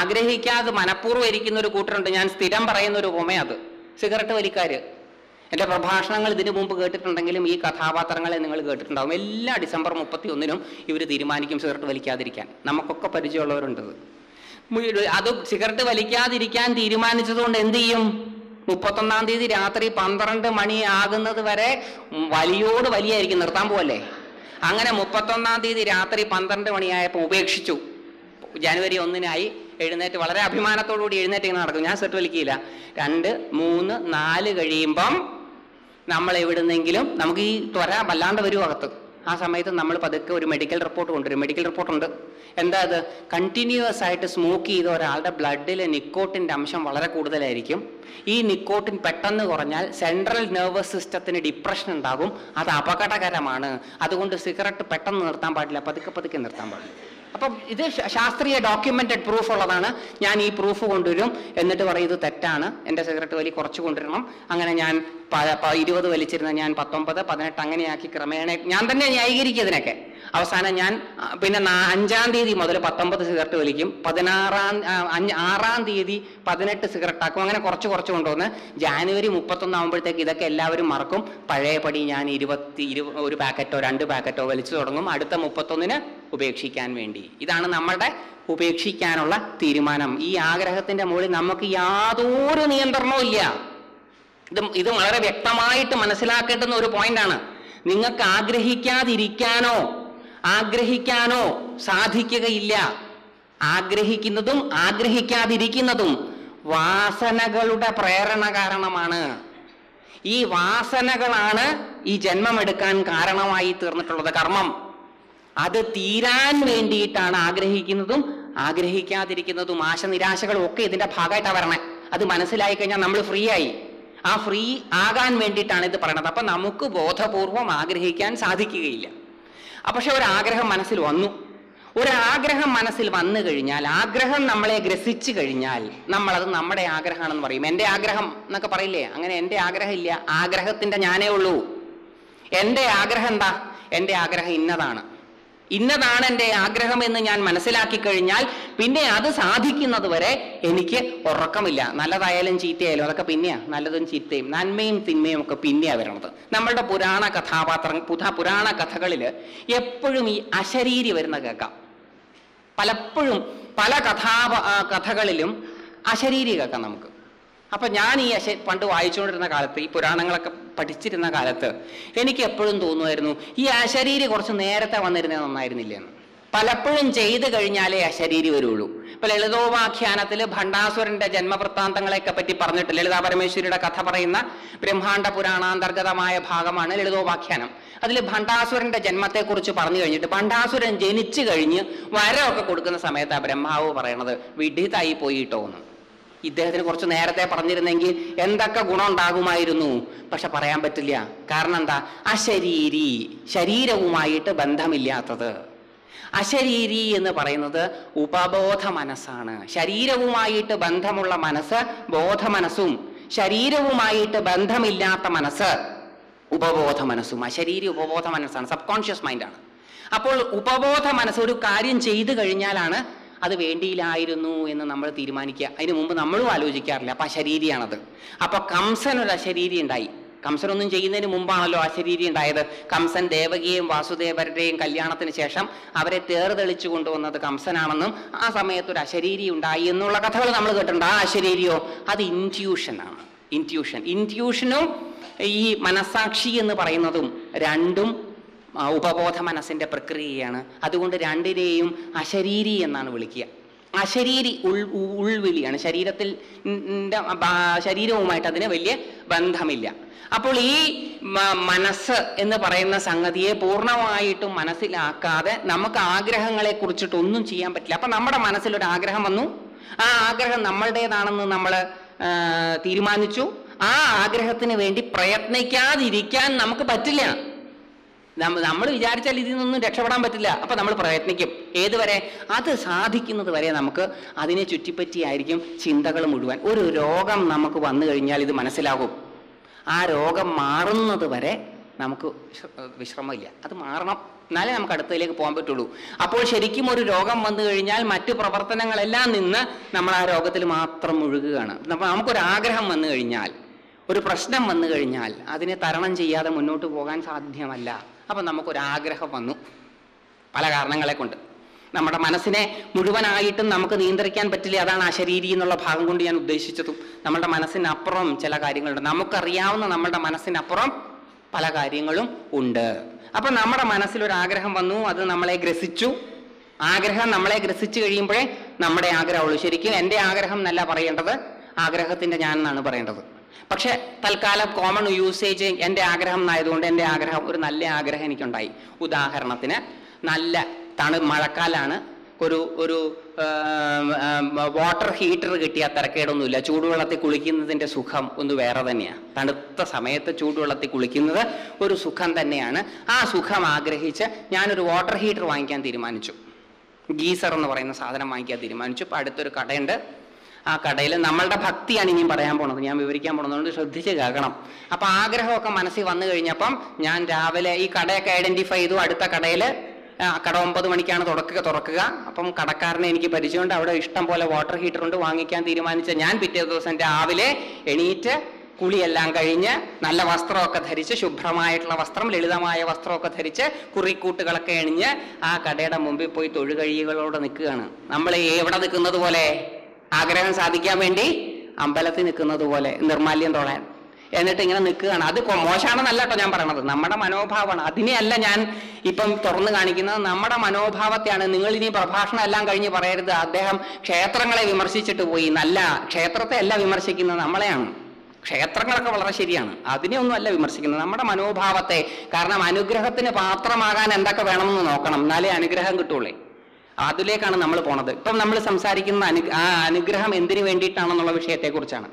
A: ആഗ്രഹിക്കാതെ മനഃപൂർവം ഇരിക്കുന്ന ഒരു കൂട്ടരുണ്ട്. ഞാൻ സ്ഥിരം പറയുന്ന ഒരു ഉപമ അത്. സിഗരറ്റ് വലിക്കാര്. എന്റെ പ്രഭാഷണങ്ങൾ ഇതിനു മുമ്പ് കേട്ടിട്ടുണ്ടെങ്കിലും ഈ കഥാപാത്രങ്ങളെ നിങ്ങൾ കേട്ടിട്ടുണ്ടാകും എല്ലാ ഡിസംബർ മുപ്പത്തി ഒന്നിനും ഇവർ തീരുമാനിക്കും സിഗരറ്റ് വലിക്കാതിരിക്കാൻ. നമുക്കൊക്കെ പരിചയമുള്ളവരുണ്ട് അത് സിഗരറ്റ് വലിക്കാതിരിക്കാൻ തീരുമാനിച്ചതുകൊണ്ട് എന്ത് ചെയ്യും? മുപ്പത്തൊന്നാം തീയതി രാത്രി പന്ത്രണ്ട് മണി ആകുന്നത് വരെ വലിയോട് വലിയായിരിക്കും നിർത്താൻ പോവല്ലേ? അങ്ങനെ മുപ്പത്തൊന്നാം തീയതി രാത്രി പന്ത്രണ്ട് മണിയായപ്പോൾ ഉപേക്ഷിച്ചു. ജനുവരി ഒന്നിനായി എഴുന്നേറ്റ് വളരെ അഭിമാനത്തോടുകൂടി എഴുന്നേറ്റ് ഇങ്ങനെ നടക്കും. ഞാൻ സെറ്റ് വലിക്കില്ല രണ്ട് മൂന്ന് നാല് കഴിയുമ്പം നമ്മൾ എവിടുന്നെങ്കിലും നമുക്ക് ഈ ത്വര വല്ലാണ്ട് വരും അകത്ത്. ആ സമയത്ത് നമ്മൾ പതുക്കെ ഒരു മെഡിക്കൽ റിപ്പോർട്ട് കൊണ്ടുവരും. മെഡിക്കൽ റിപ്പോർട്ടുണ്ട് എന്താ അത്? കണ്ടിന്യൂസ് ആയിട്ട് സ്മോക്ക് ചെയ്ത ഒരാളുടെ ബ്ലഡിൽ നിക്കോട്ടിന്റെ അംശം വളരെ കൂടുതലായിരിക്കും. ഈ നിക്കോട്ടിൻ പെട്ടെന്ന് കുറഞ്ഞാൽ സെൻട്രൽ നെർവസ് സിസ്റ്റത്തിന് ഡിപ്രഷൻ ഉണ്ടാകും. അത് അപകടകരമാണ്. അതുകൊണ്ട് സിഗരറ്റ് പെട്ടെന്ന് നിർത്താൻ പാടില്ല. പതുക്കെ പതുക്കെ നിർത്താൻ പാടില്ല. അപ്പം ഇത് ശാസ്ത്രീയ ഡോക്യുമെന്റഡ് പ്രൂഫ് ഉള്ളതാണ്. ഞാൻ ഈ പ്രൂഫ് കൊണ്ടുവരും. എന്നിട്ട് പറയും ഇത് തെറ്റാണ്. എന്റെ സിഗരറ്റ് വലി കുറച്ച് കൊണ്ടുവരണം. അങ്ങനെ ഞാൻ ഇരുപത് വലിച്ചിരുന്ന ഞാൻ പത്തൊമ്പത് പതിനെട്ട് അങ്ങനെയാക്കി ക്രമേണ ഞാൻ തന്നെ ന്യായീകരിക്കും ഇതിനൊക്കെ. അവസാനം ഞാൻ പിന്നെ അഞ്ചാം തീയതി മുതൽ പത്തൊമ്പത് സിഗരറ്റ് വലിക്കും. പതിനാറാം ആറാം തീയതി പതിനെട്ട് സിഗരറ്റ് ആക്കും. അങ്ങനെ കുറച്ച് കുറച്ച് കൊണ്ടുവന്ന് ജാനുവരി മുപ്പത്തൊന്നാകുമ്പോഴത്തേക്ക് ഇതൊക്കെ എല്ലാവരും മറക്കും. പഴയപടി ഞാൻ ഇരുപത്തി ഇരു ഒരു പാക്കറ്റോ രണ്ട് പാക്കറ്റോ വലിച്ചു തുടങ്ങും. അടുത്ത മുപ്പത്തൊന്നിന് ഉപേക്ഷിക്കാൻ വേണ്ടി. ഇതാണ് നമ്മുടെ ഉപേക്ഷിക്കാനുള്ള തീരുമാനം. ഈ ആഗ്രഹത്തിന്റെ മുകളിൽ നമുക്ക് യാതൊരു നിയന്ത്രണവും ഇല്ല. ഇത് ഇത് വളരെ വ്യക്തമായിട്ട് മനസ്സിലാക്കേണ്ടുന്ന ഒരു പോയിന്റാണ് നിങ്ങൾക്ക് ആഗ്രഹിക്കാതിരിക്കാനോ ആഗ്രഹിക്കാനോ സാധിക്കുകയില്ല. ആഗ്രഹിക്കുന്നതും ആഗ്രഹിക്കാതിരിക്കുന്നതും വാസനകളുടെ പ്രേരണ കാരണമാണ്. ഈ വാസനകളാണ് ഈ ജന്മമെടുക്കാൻ കാരണമായി തീർന്നിട്ടുള്ളത് കർമ്മം. അത് തീരാൻ വേണ്ടിയിട്ടാണ് ആഗ്രഹിക്കുന്നതും ആഗ്രഹിക്കാതിരിക്കുന്നതും ആശനിരാശകളും ഒക്കെ ഇതിന്റെ ഭാഗമായിട്ടാണ് വരണേ. അത് മനസ്സിലായി കഴിഞ്ഞാൽ നമ്മൾ ഫ്രീ ആയി. ആ ഫ്രീ ആകാൻ വേണ്ടിയിട്ടാണ് ഇത് പറയണത്. അപ്പൊ നമുക്ക് ബോധപൂർവം ആഗ്രഹിക്കാൻ സാധിക്കുകയില്ല. പക്ഷെ ഒരാഗ്രഹം മനസ്സിൽ വന്നു. ഒരാഗ്രഹം മനസ്സിൽ വന്നു കഴിഞ്ഞാൽ ആഗ്രഹം നമ്മളെ ഗ്രസിച്ചു കഴിഞ്ഞാൽ നമ്മളത് നമ്മുടെ ആഗ്രഹമാണെന്ന് പറയും. എന്റെ ആഗ്രഹം എന്നൊക്കെ പറയില്ലേ? അങ്ങനെ എന്റെ ആഗ്രഹമില്ല ആഗ്രഹത്തിന്റെ ഞാനേ ഉള്ളൂ. എന്റെ ആഗ്രഹം എന്താ? എന്റെ ആഗ്രഹം ഇന്നതാണ്. ഇന്നതാണ് എന്റെ ആഗ്രഹം എന്ന് ഞാൻ മനസ്സിലാക്കി കഴിഞ്ഞാൽ പിന്നെ അത് സാധിക്കുന്നത് വരെ എനിക്ക് ഉറക്കമില്ല. നല്ലതായാലും ചീത്തയായാലും അതൊക്കെ പിന്നെയാ. നല്ലതും ചീത്തയും. നന്മയും തിന്മയും ഒക്കെ പിന്നെയാ വരണത്. നമ്മളുടെ പുരാണ കഥാപാത്ര പുത പുരാണ കഥകളിൽ എപ്പോഴും ഈ അശരീരി വരുന്ന കേൾക്കാം. പലപ്പോഴും പല കഥാ കഥകളിലും അശരീരി കേൾക്കാം നമുക്ക്. അപ്പൊ ഞാൻ ഈ അശ പണ്ട് വായിച്ചുകൊണ്ടിരുന്ന കാലത്ത് ഈ പുരാണങ്ങളൊക്കെ പഠിച്ചിരുന്ന കാലത്ത് എനിക്ക് എപ്പോഴും തോന്നുമായിരുന്നു ഈ അശരീരി കുറച്ച് നേരത്തെ വന്നിരുന്നത് നന്നായിരുന്നില്ലെന്ന് പലപ്പോഴും ചെയ്തു കഴിഞ്ഞാലേ അശരീരി വരുള്ളൂ. ഇപ്പൊ ലളിതോപാഖ്യാനത്തിൽ ഭണ്ഡാസുരന്റെ ജന്മവൃത്താന്തങ്ങളെയൊക്കെ പറ്റി പറഞ്ഞിട്ട് ലളിതാ പരമേശ്വരിയുടെ കഥ പറയുന്ന ബ്രഹ്മാണ്ട പുരാണാന്തർഗതമായ ഭാഗമാണ് ലളിതോപാഖ്യാനം. അതിൽ ഭണ്ഡാസുരന്റെ ജന്മത്തെക്കുറിച്ച് പറഞ്ഞു കഴിഞ്ഞിട്ട് ഭണ്ഡാസുരൻ ജനിച്ചു കഴിഞ്ഞ് വരമൊക്കെ കൊടുക്കുന്ന സമയത്ത് ആ ബ്രഹ്മാവ് പറയണത് വിഡിതായി പോയിട്ടോ എന്ന്. ഇദ്ദേഹത്തിന് കുറച്ച് നേരത്തെ പറഞ്ഞിരുന്നെങ്കിൽ എന്തൊക്കെ ഗുണം ഉണ്ടാകുമായിരുന്നു പക്ഷെ പറയാൻ പറ്റില്ല. കാരണം എന്താ? അശരീരി ശരീരവുമായിട്ട് ബന്ധമില്ലാത്തത്. അശരീരി എന്ന് പറയുന്നത് ഉപബോധ മനസ്സാണ്. ശരീരവുമായിട്ട് ബന്ധമുള്ള മനസ്സ് ബോധ മനസ്സും ശരീരവുമായിട്ട് ബന്ധമില്ലാത്ത മനസ്സ് ഉപബോധ മനസ്സും. അശരീരി ഉപബോധ മനസ്സാണ് സബ് കോൺഷ്യസ് മൈൻഡാണ്. അപ്പോൾ ഉപബോധ മനസ്സ് ഒരു കാര്യം ചെയ്തു കഴിഞ്ഞാലാണ് അത് വേണ്ടിയില്ലായിരുന്നു എന്ന് നമ്മൾ തീരുമാനിക്കുക. അതിന് മുമ്പ് നമ്മളും ആലോചിക്കാറില്ല. അപ്പൊ അശരീരിയാണത്. അപ്പൊ കംസൻ ഒരു അശരീരി ഉണ്ടായി. കംസനൊന്നും ചെയ്യുന്നതിന് മുമ്പാണല്ലോ അശരീരി ഉണ്ടായത്. കംസൻ ദേവകിയെയും വാസുദേവരുടെയും കല്യാണത്തിന് ശേഷം അവരെ തേർതെളിച്ചു കൊണ്ടുവന്നത് കംസനാണെന്നും ആ സമയത്ത് ഒരു അശരീരി ഉണ്ടായി എന്നുള്ള കഥകൾ നമ്മൾ കേട്ടിട്ടുണ്ട്. ആ അശരീരിയോ അത് ഇന്റ്യൂഷനാണ് ഇന്റ്യൂഷൻ ഇന്റ്യൂഷനും ഈ മനസാക്ഷി എന്ന് പറയുന്നതും രണ്ടും ഉപബോധ മനസ്സിന്റെ പ്രക്രിയയാണ്. അതുകൊണ്ട് രണ്ടിനെയും അശരീരി എന്നാണ് വിളിക്കുക. അശരീരി ഉൾ ഉൾവിളിയാണ്. ശരീരത്തിൽ ശരീരവുമായിട്ട് അതിന് വലിയ ബന്ധമില്ല. അപ്പോൾ ഈ മനസ്സ് എന്ന് പറയുന്ന സംഗതിയെ പൂർണമായിട്ടും മനസ്സിലാക്കാതെ നമുക്ക് ആഗ്രഹങ്ങളെ കുറിച്ചിട്ടൊന്നും ചെയ്യാൻ പറ്റില്ല. അപ്പൊ നമ്മുടെ മനസ്സിലൊരു ആഗ്രഹം വന്നു. ആ ആഗ്രഹം നമ്മളുടേതാണെന്ന് നമ്മൾ തീരുമാനിച്ചു. ആ ആഗ്രഹത്തിന് വേണ്ടി പ്രയത്നിക്കാതിരിക്കാൻ നമുക്ക് പറ്റില്ല. നമ്മൾ വിചാരിച്ചാൽ ഇതിൽ നിന്നും രക്ഷപ്പെടാൻ പറ്റില്ല. അപ്പൊ നമ്മൾ പ്രയത്നിക്കും. ഏതുവരെ? അത് സാധിക്കുന്നത് വരെ നമുക്ക് അതിനെ ചുറ്റിപ്പറ്റിയായിരിക്കും ചിന്തകൾ മുഴുവൻ. ഒരു രോഗം നമുക്ക് വന്നു കഴിഞ്ഞാൽ ഇത് മനസ്സിലാകും. ആ രോഗം മാറുന്നത് വരെ നമുക്ക് വിശ്രമമില്ല. അത് മാറണം. എന്നാലേ നമുക്ക് അടുത്തതിലേക്ക് പോകാൻ പറ്റുള്ളൂ. അപ്പോൾ ശരിക്കും ഒരു രോഗം വന്നു കഴിഞ്ഞാൽ മറ്റു പ്രവർത്തനങ്ങളെല്ലാം നിന്ന് നമ്മൾ ആ രോഗത്തിൽ മാത്രം മുഴുകുകയാണ്. അപ്പോൾ നമുക്കൊരു ആഗ്രഹം വന്നു കഴിഞ്ഞാൽ ഒരു പ്രശ്നം വന്നു കഴിഞ്ഞാൽ അതിനെ തരണം ചെയ്യാതെ മുന്നോട്ട് പോകാൻ സാധ്യമല്ല. അപ്പം നമുക്കൊരാഗ്രഹം വന്നു. പല കാരണങ്ങളെ കൊണ്ട് നമ്മുടെ മനസ്സിനെ മുഴുവനായിട്ടും നമുക്ക് നിയന്ത്രിക്കാൻ പറ്റില്ല. അതാണ് അശരീരി എന്നുള്ള ഭാഗം കൊണ്ട് ഞാൻ ഉദ്ദേശിച്ചതും. നമ്മുടെ മനസ്സിനപ്പുറം ചില കാര്യങ്ങളുണ്ട്. നമുക്കറിയാവുന്ന നമ്മുടെ മനസ്സിനപ്പുറം പല കാര്യങ്ങളും ഉണ്ട്. അപ്പൊ നമ്മുടെ മനസ്സിൽ ഒരു ആഗ്രഹം വന്നു. അത് നമ്മളെ ഗ്രസിച്ചു. ആഗ്രഹം നമ്മളെ ഗ്രസിച്ചു കഴിയുമ്പോഴേ നമ്മുടെ ആഗ്രഹമുള്ളൂ ശരിക്കും എന്റെ ആഗ്രഹം എന്നല്ല പറയേണ്ടത്. ആഗ്രഹത്തിന്റെ ഞാൻ എന്നാണ് പറയേണ്ടത്. പക്ഷെ തൽക്കാലം കോമൺ യൂസേജ് എന്റെ ആഗ്രഹം എന്നായതുകൊണ്ട് എന്റെ ആഗ്രഹം ഒരു നല്ല ആഗ്രഹം എനിക്കുണ്ടായി. ഉദാഹരണത്തിന് നല്ല തണു മഴക്കാലാണ് ഒരു ഒരു വാട്ടർ ഹീറ്റർ കിട്ടിയാൽ തിരക്കേടൊന്നുമില്ല. ചൂടുവെള്ളത്തിൽ കുളിക്കുന്നതിന്റെ സുഖം ഒന്ന് വേറെ തന്നെയാണ് തണുത്ത സമയത്ത് ചൂടുവെള്ളത്തിൽ കുളിക്കുന്നത് ഒരു സുഖം തന്നെയാണ്. ആ സുഖം ആഗ്രഹിച്ച് ഞാനൊരു വാട്ടർ ഹീറ്റർ വാങ്ങിക്കാൻ തീരുമാനിച്ചു. ഗീസർ എന്ന് പറയുന്ന സാധനം വാങ്ങിക്കാൻ തീരുമാനിച്ചു. ഇപ്പം അടുത്തൊരു കടയുണ്ട്. ആ കടയിൽ നമ്മളുടെ ഭക്തിയാണ് ഇനിയും പറയാൻ പോണത്. ഞാൻ വിവരിക്കാൻ പോണതുകൊണ്ട് ശ്രദ്ധിച്ച് കേൾക്കണം. അപ്പൊ ആഗ്രഹമൊക്കെ മനസ്സിൽ വന്നു കഴിഞ്ഞപ്പം ഞാൻ രാവിലെ ഈ കടയൊക്കെ ഐഡന്റിഫൈ ചെയ്തു. അടുത്ത കടയിൽ കട ഒമ്പത് മണിക്കാണ് തുറക്കുക തുറക്കുക. അപ്പം കടക്കാരനെ എനിക്ക് പരിചയമുണ്ട്. അവിടെ ഇഷ്ടം പോലെ വാട്ടർ ഹീറ്റർ ഉണ്ട്. വാങ്ങിക്കാൻ തീരുമാനിച്ച ഞാൻ പിറ്റേ ദിവസം രാവിലെ എണീറ്റ് കുളിയെല്ലാം കഴിഞ്ഞ് നല്ല വസ്ത്രമൊക്കെ ധരിച്ച് ശുഭ്രമായിട്ടുള്ള വസ്ത്രം ലളിതമായ വസ്ത്രമൊക്കെ ധരിച്ച് കുറിക്കൂട്ടുകളൊക്കെ എണിഞ്ഞ് ആ കടയുടെ മുമ്പിൽ പോയി തൊഴുകഴികളോടെ നിൽക്കുകയാണ്. നമ്മൾ എവിടെ നിൽക്കുന്നത് പോലെ? ആഗ്രഹം സാധിക്കാൻ വേണ്ടി അമ്പലത്തിൽ നിൽക്കുന്നത് പോലെ നിർമാല്യം തൊഴാൻ എന്നിട്ട് ഇങ്ങനെ നിൽക്കുകയാണ്. അത് മോശമാണെന്നല്ല കേട്ടോ ഞാൻ പറയണത്. നമ്മുടെ മനോഭാവമാണ്. അതിനെയല്ല ഞാൻ ഇപ്പം തുറന്നു കാണിക്കുന്നത്. നമ്മുടെ മനോഭാവത്തെയാണ്. നിങ്ങൾ ഇനി പ്രഭാഷണം എല്ലാം കഴിഞ്ഞ് പറയരുത്. അദ്ദേഹം ക്ഷേത്രങ്ങളെ വിമർശിച്ചിട്ട് പോയി. നല്ല ക്ഷേത്രത്തെ അല്ല വിമർശിക്കുന്നത് നമ്മളെയാണ്. ക്ഷേത്രങ്ങളൊക്കെ വളരെ ശരിയാണ്. അതിനെ ഒന്നും അല്ല വിമർശിക്കുന്നത്. നമ്മുടെ മനോഭാവത്തെ കാരണം അനുഗ്രഹത്തിന് പാത്രമാകാൻ എന്തൊക്കെ വേണമെന്ന് നോക്കണം. എന്നാലേ അനുഗ്രഹം കിട്ടുള്ളേ. അതിലേക്കാണ് നമ്മൾ പോണത്. ഇപ്പം നമ്മൾ സംസാരിക്കുന്ന അനു ആ അനുഗ്രഹം എന്തിനു വേണ്ടിയിട്ടാണെന്നുള്ള വിഷയത്തെക്കുറിച്ചാണ്.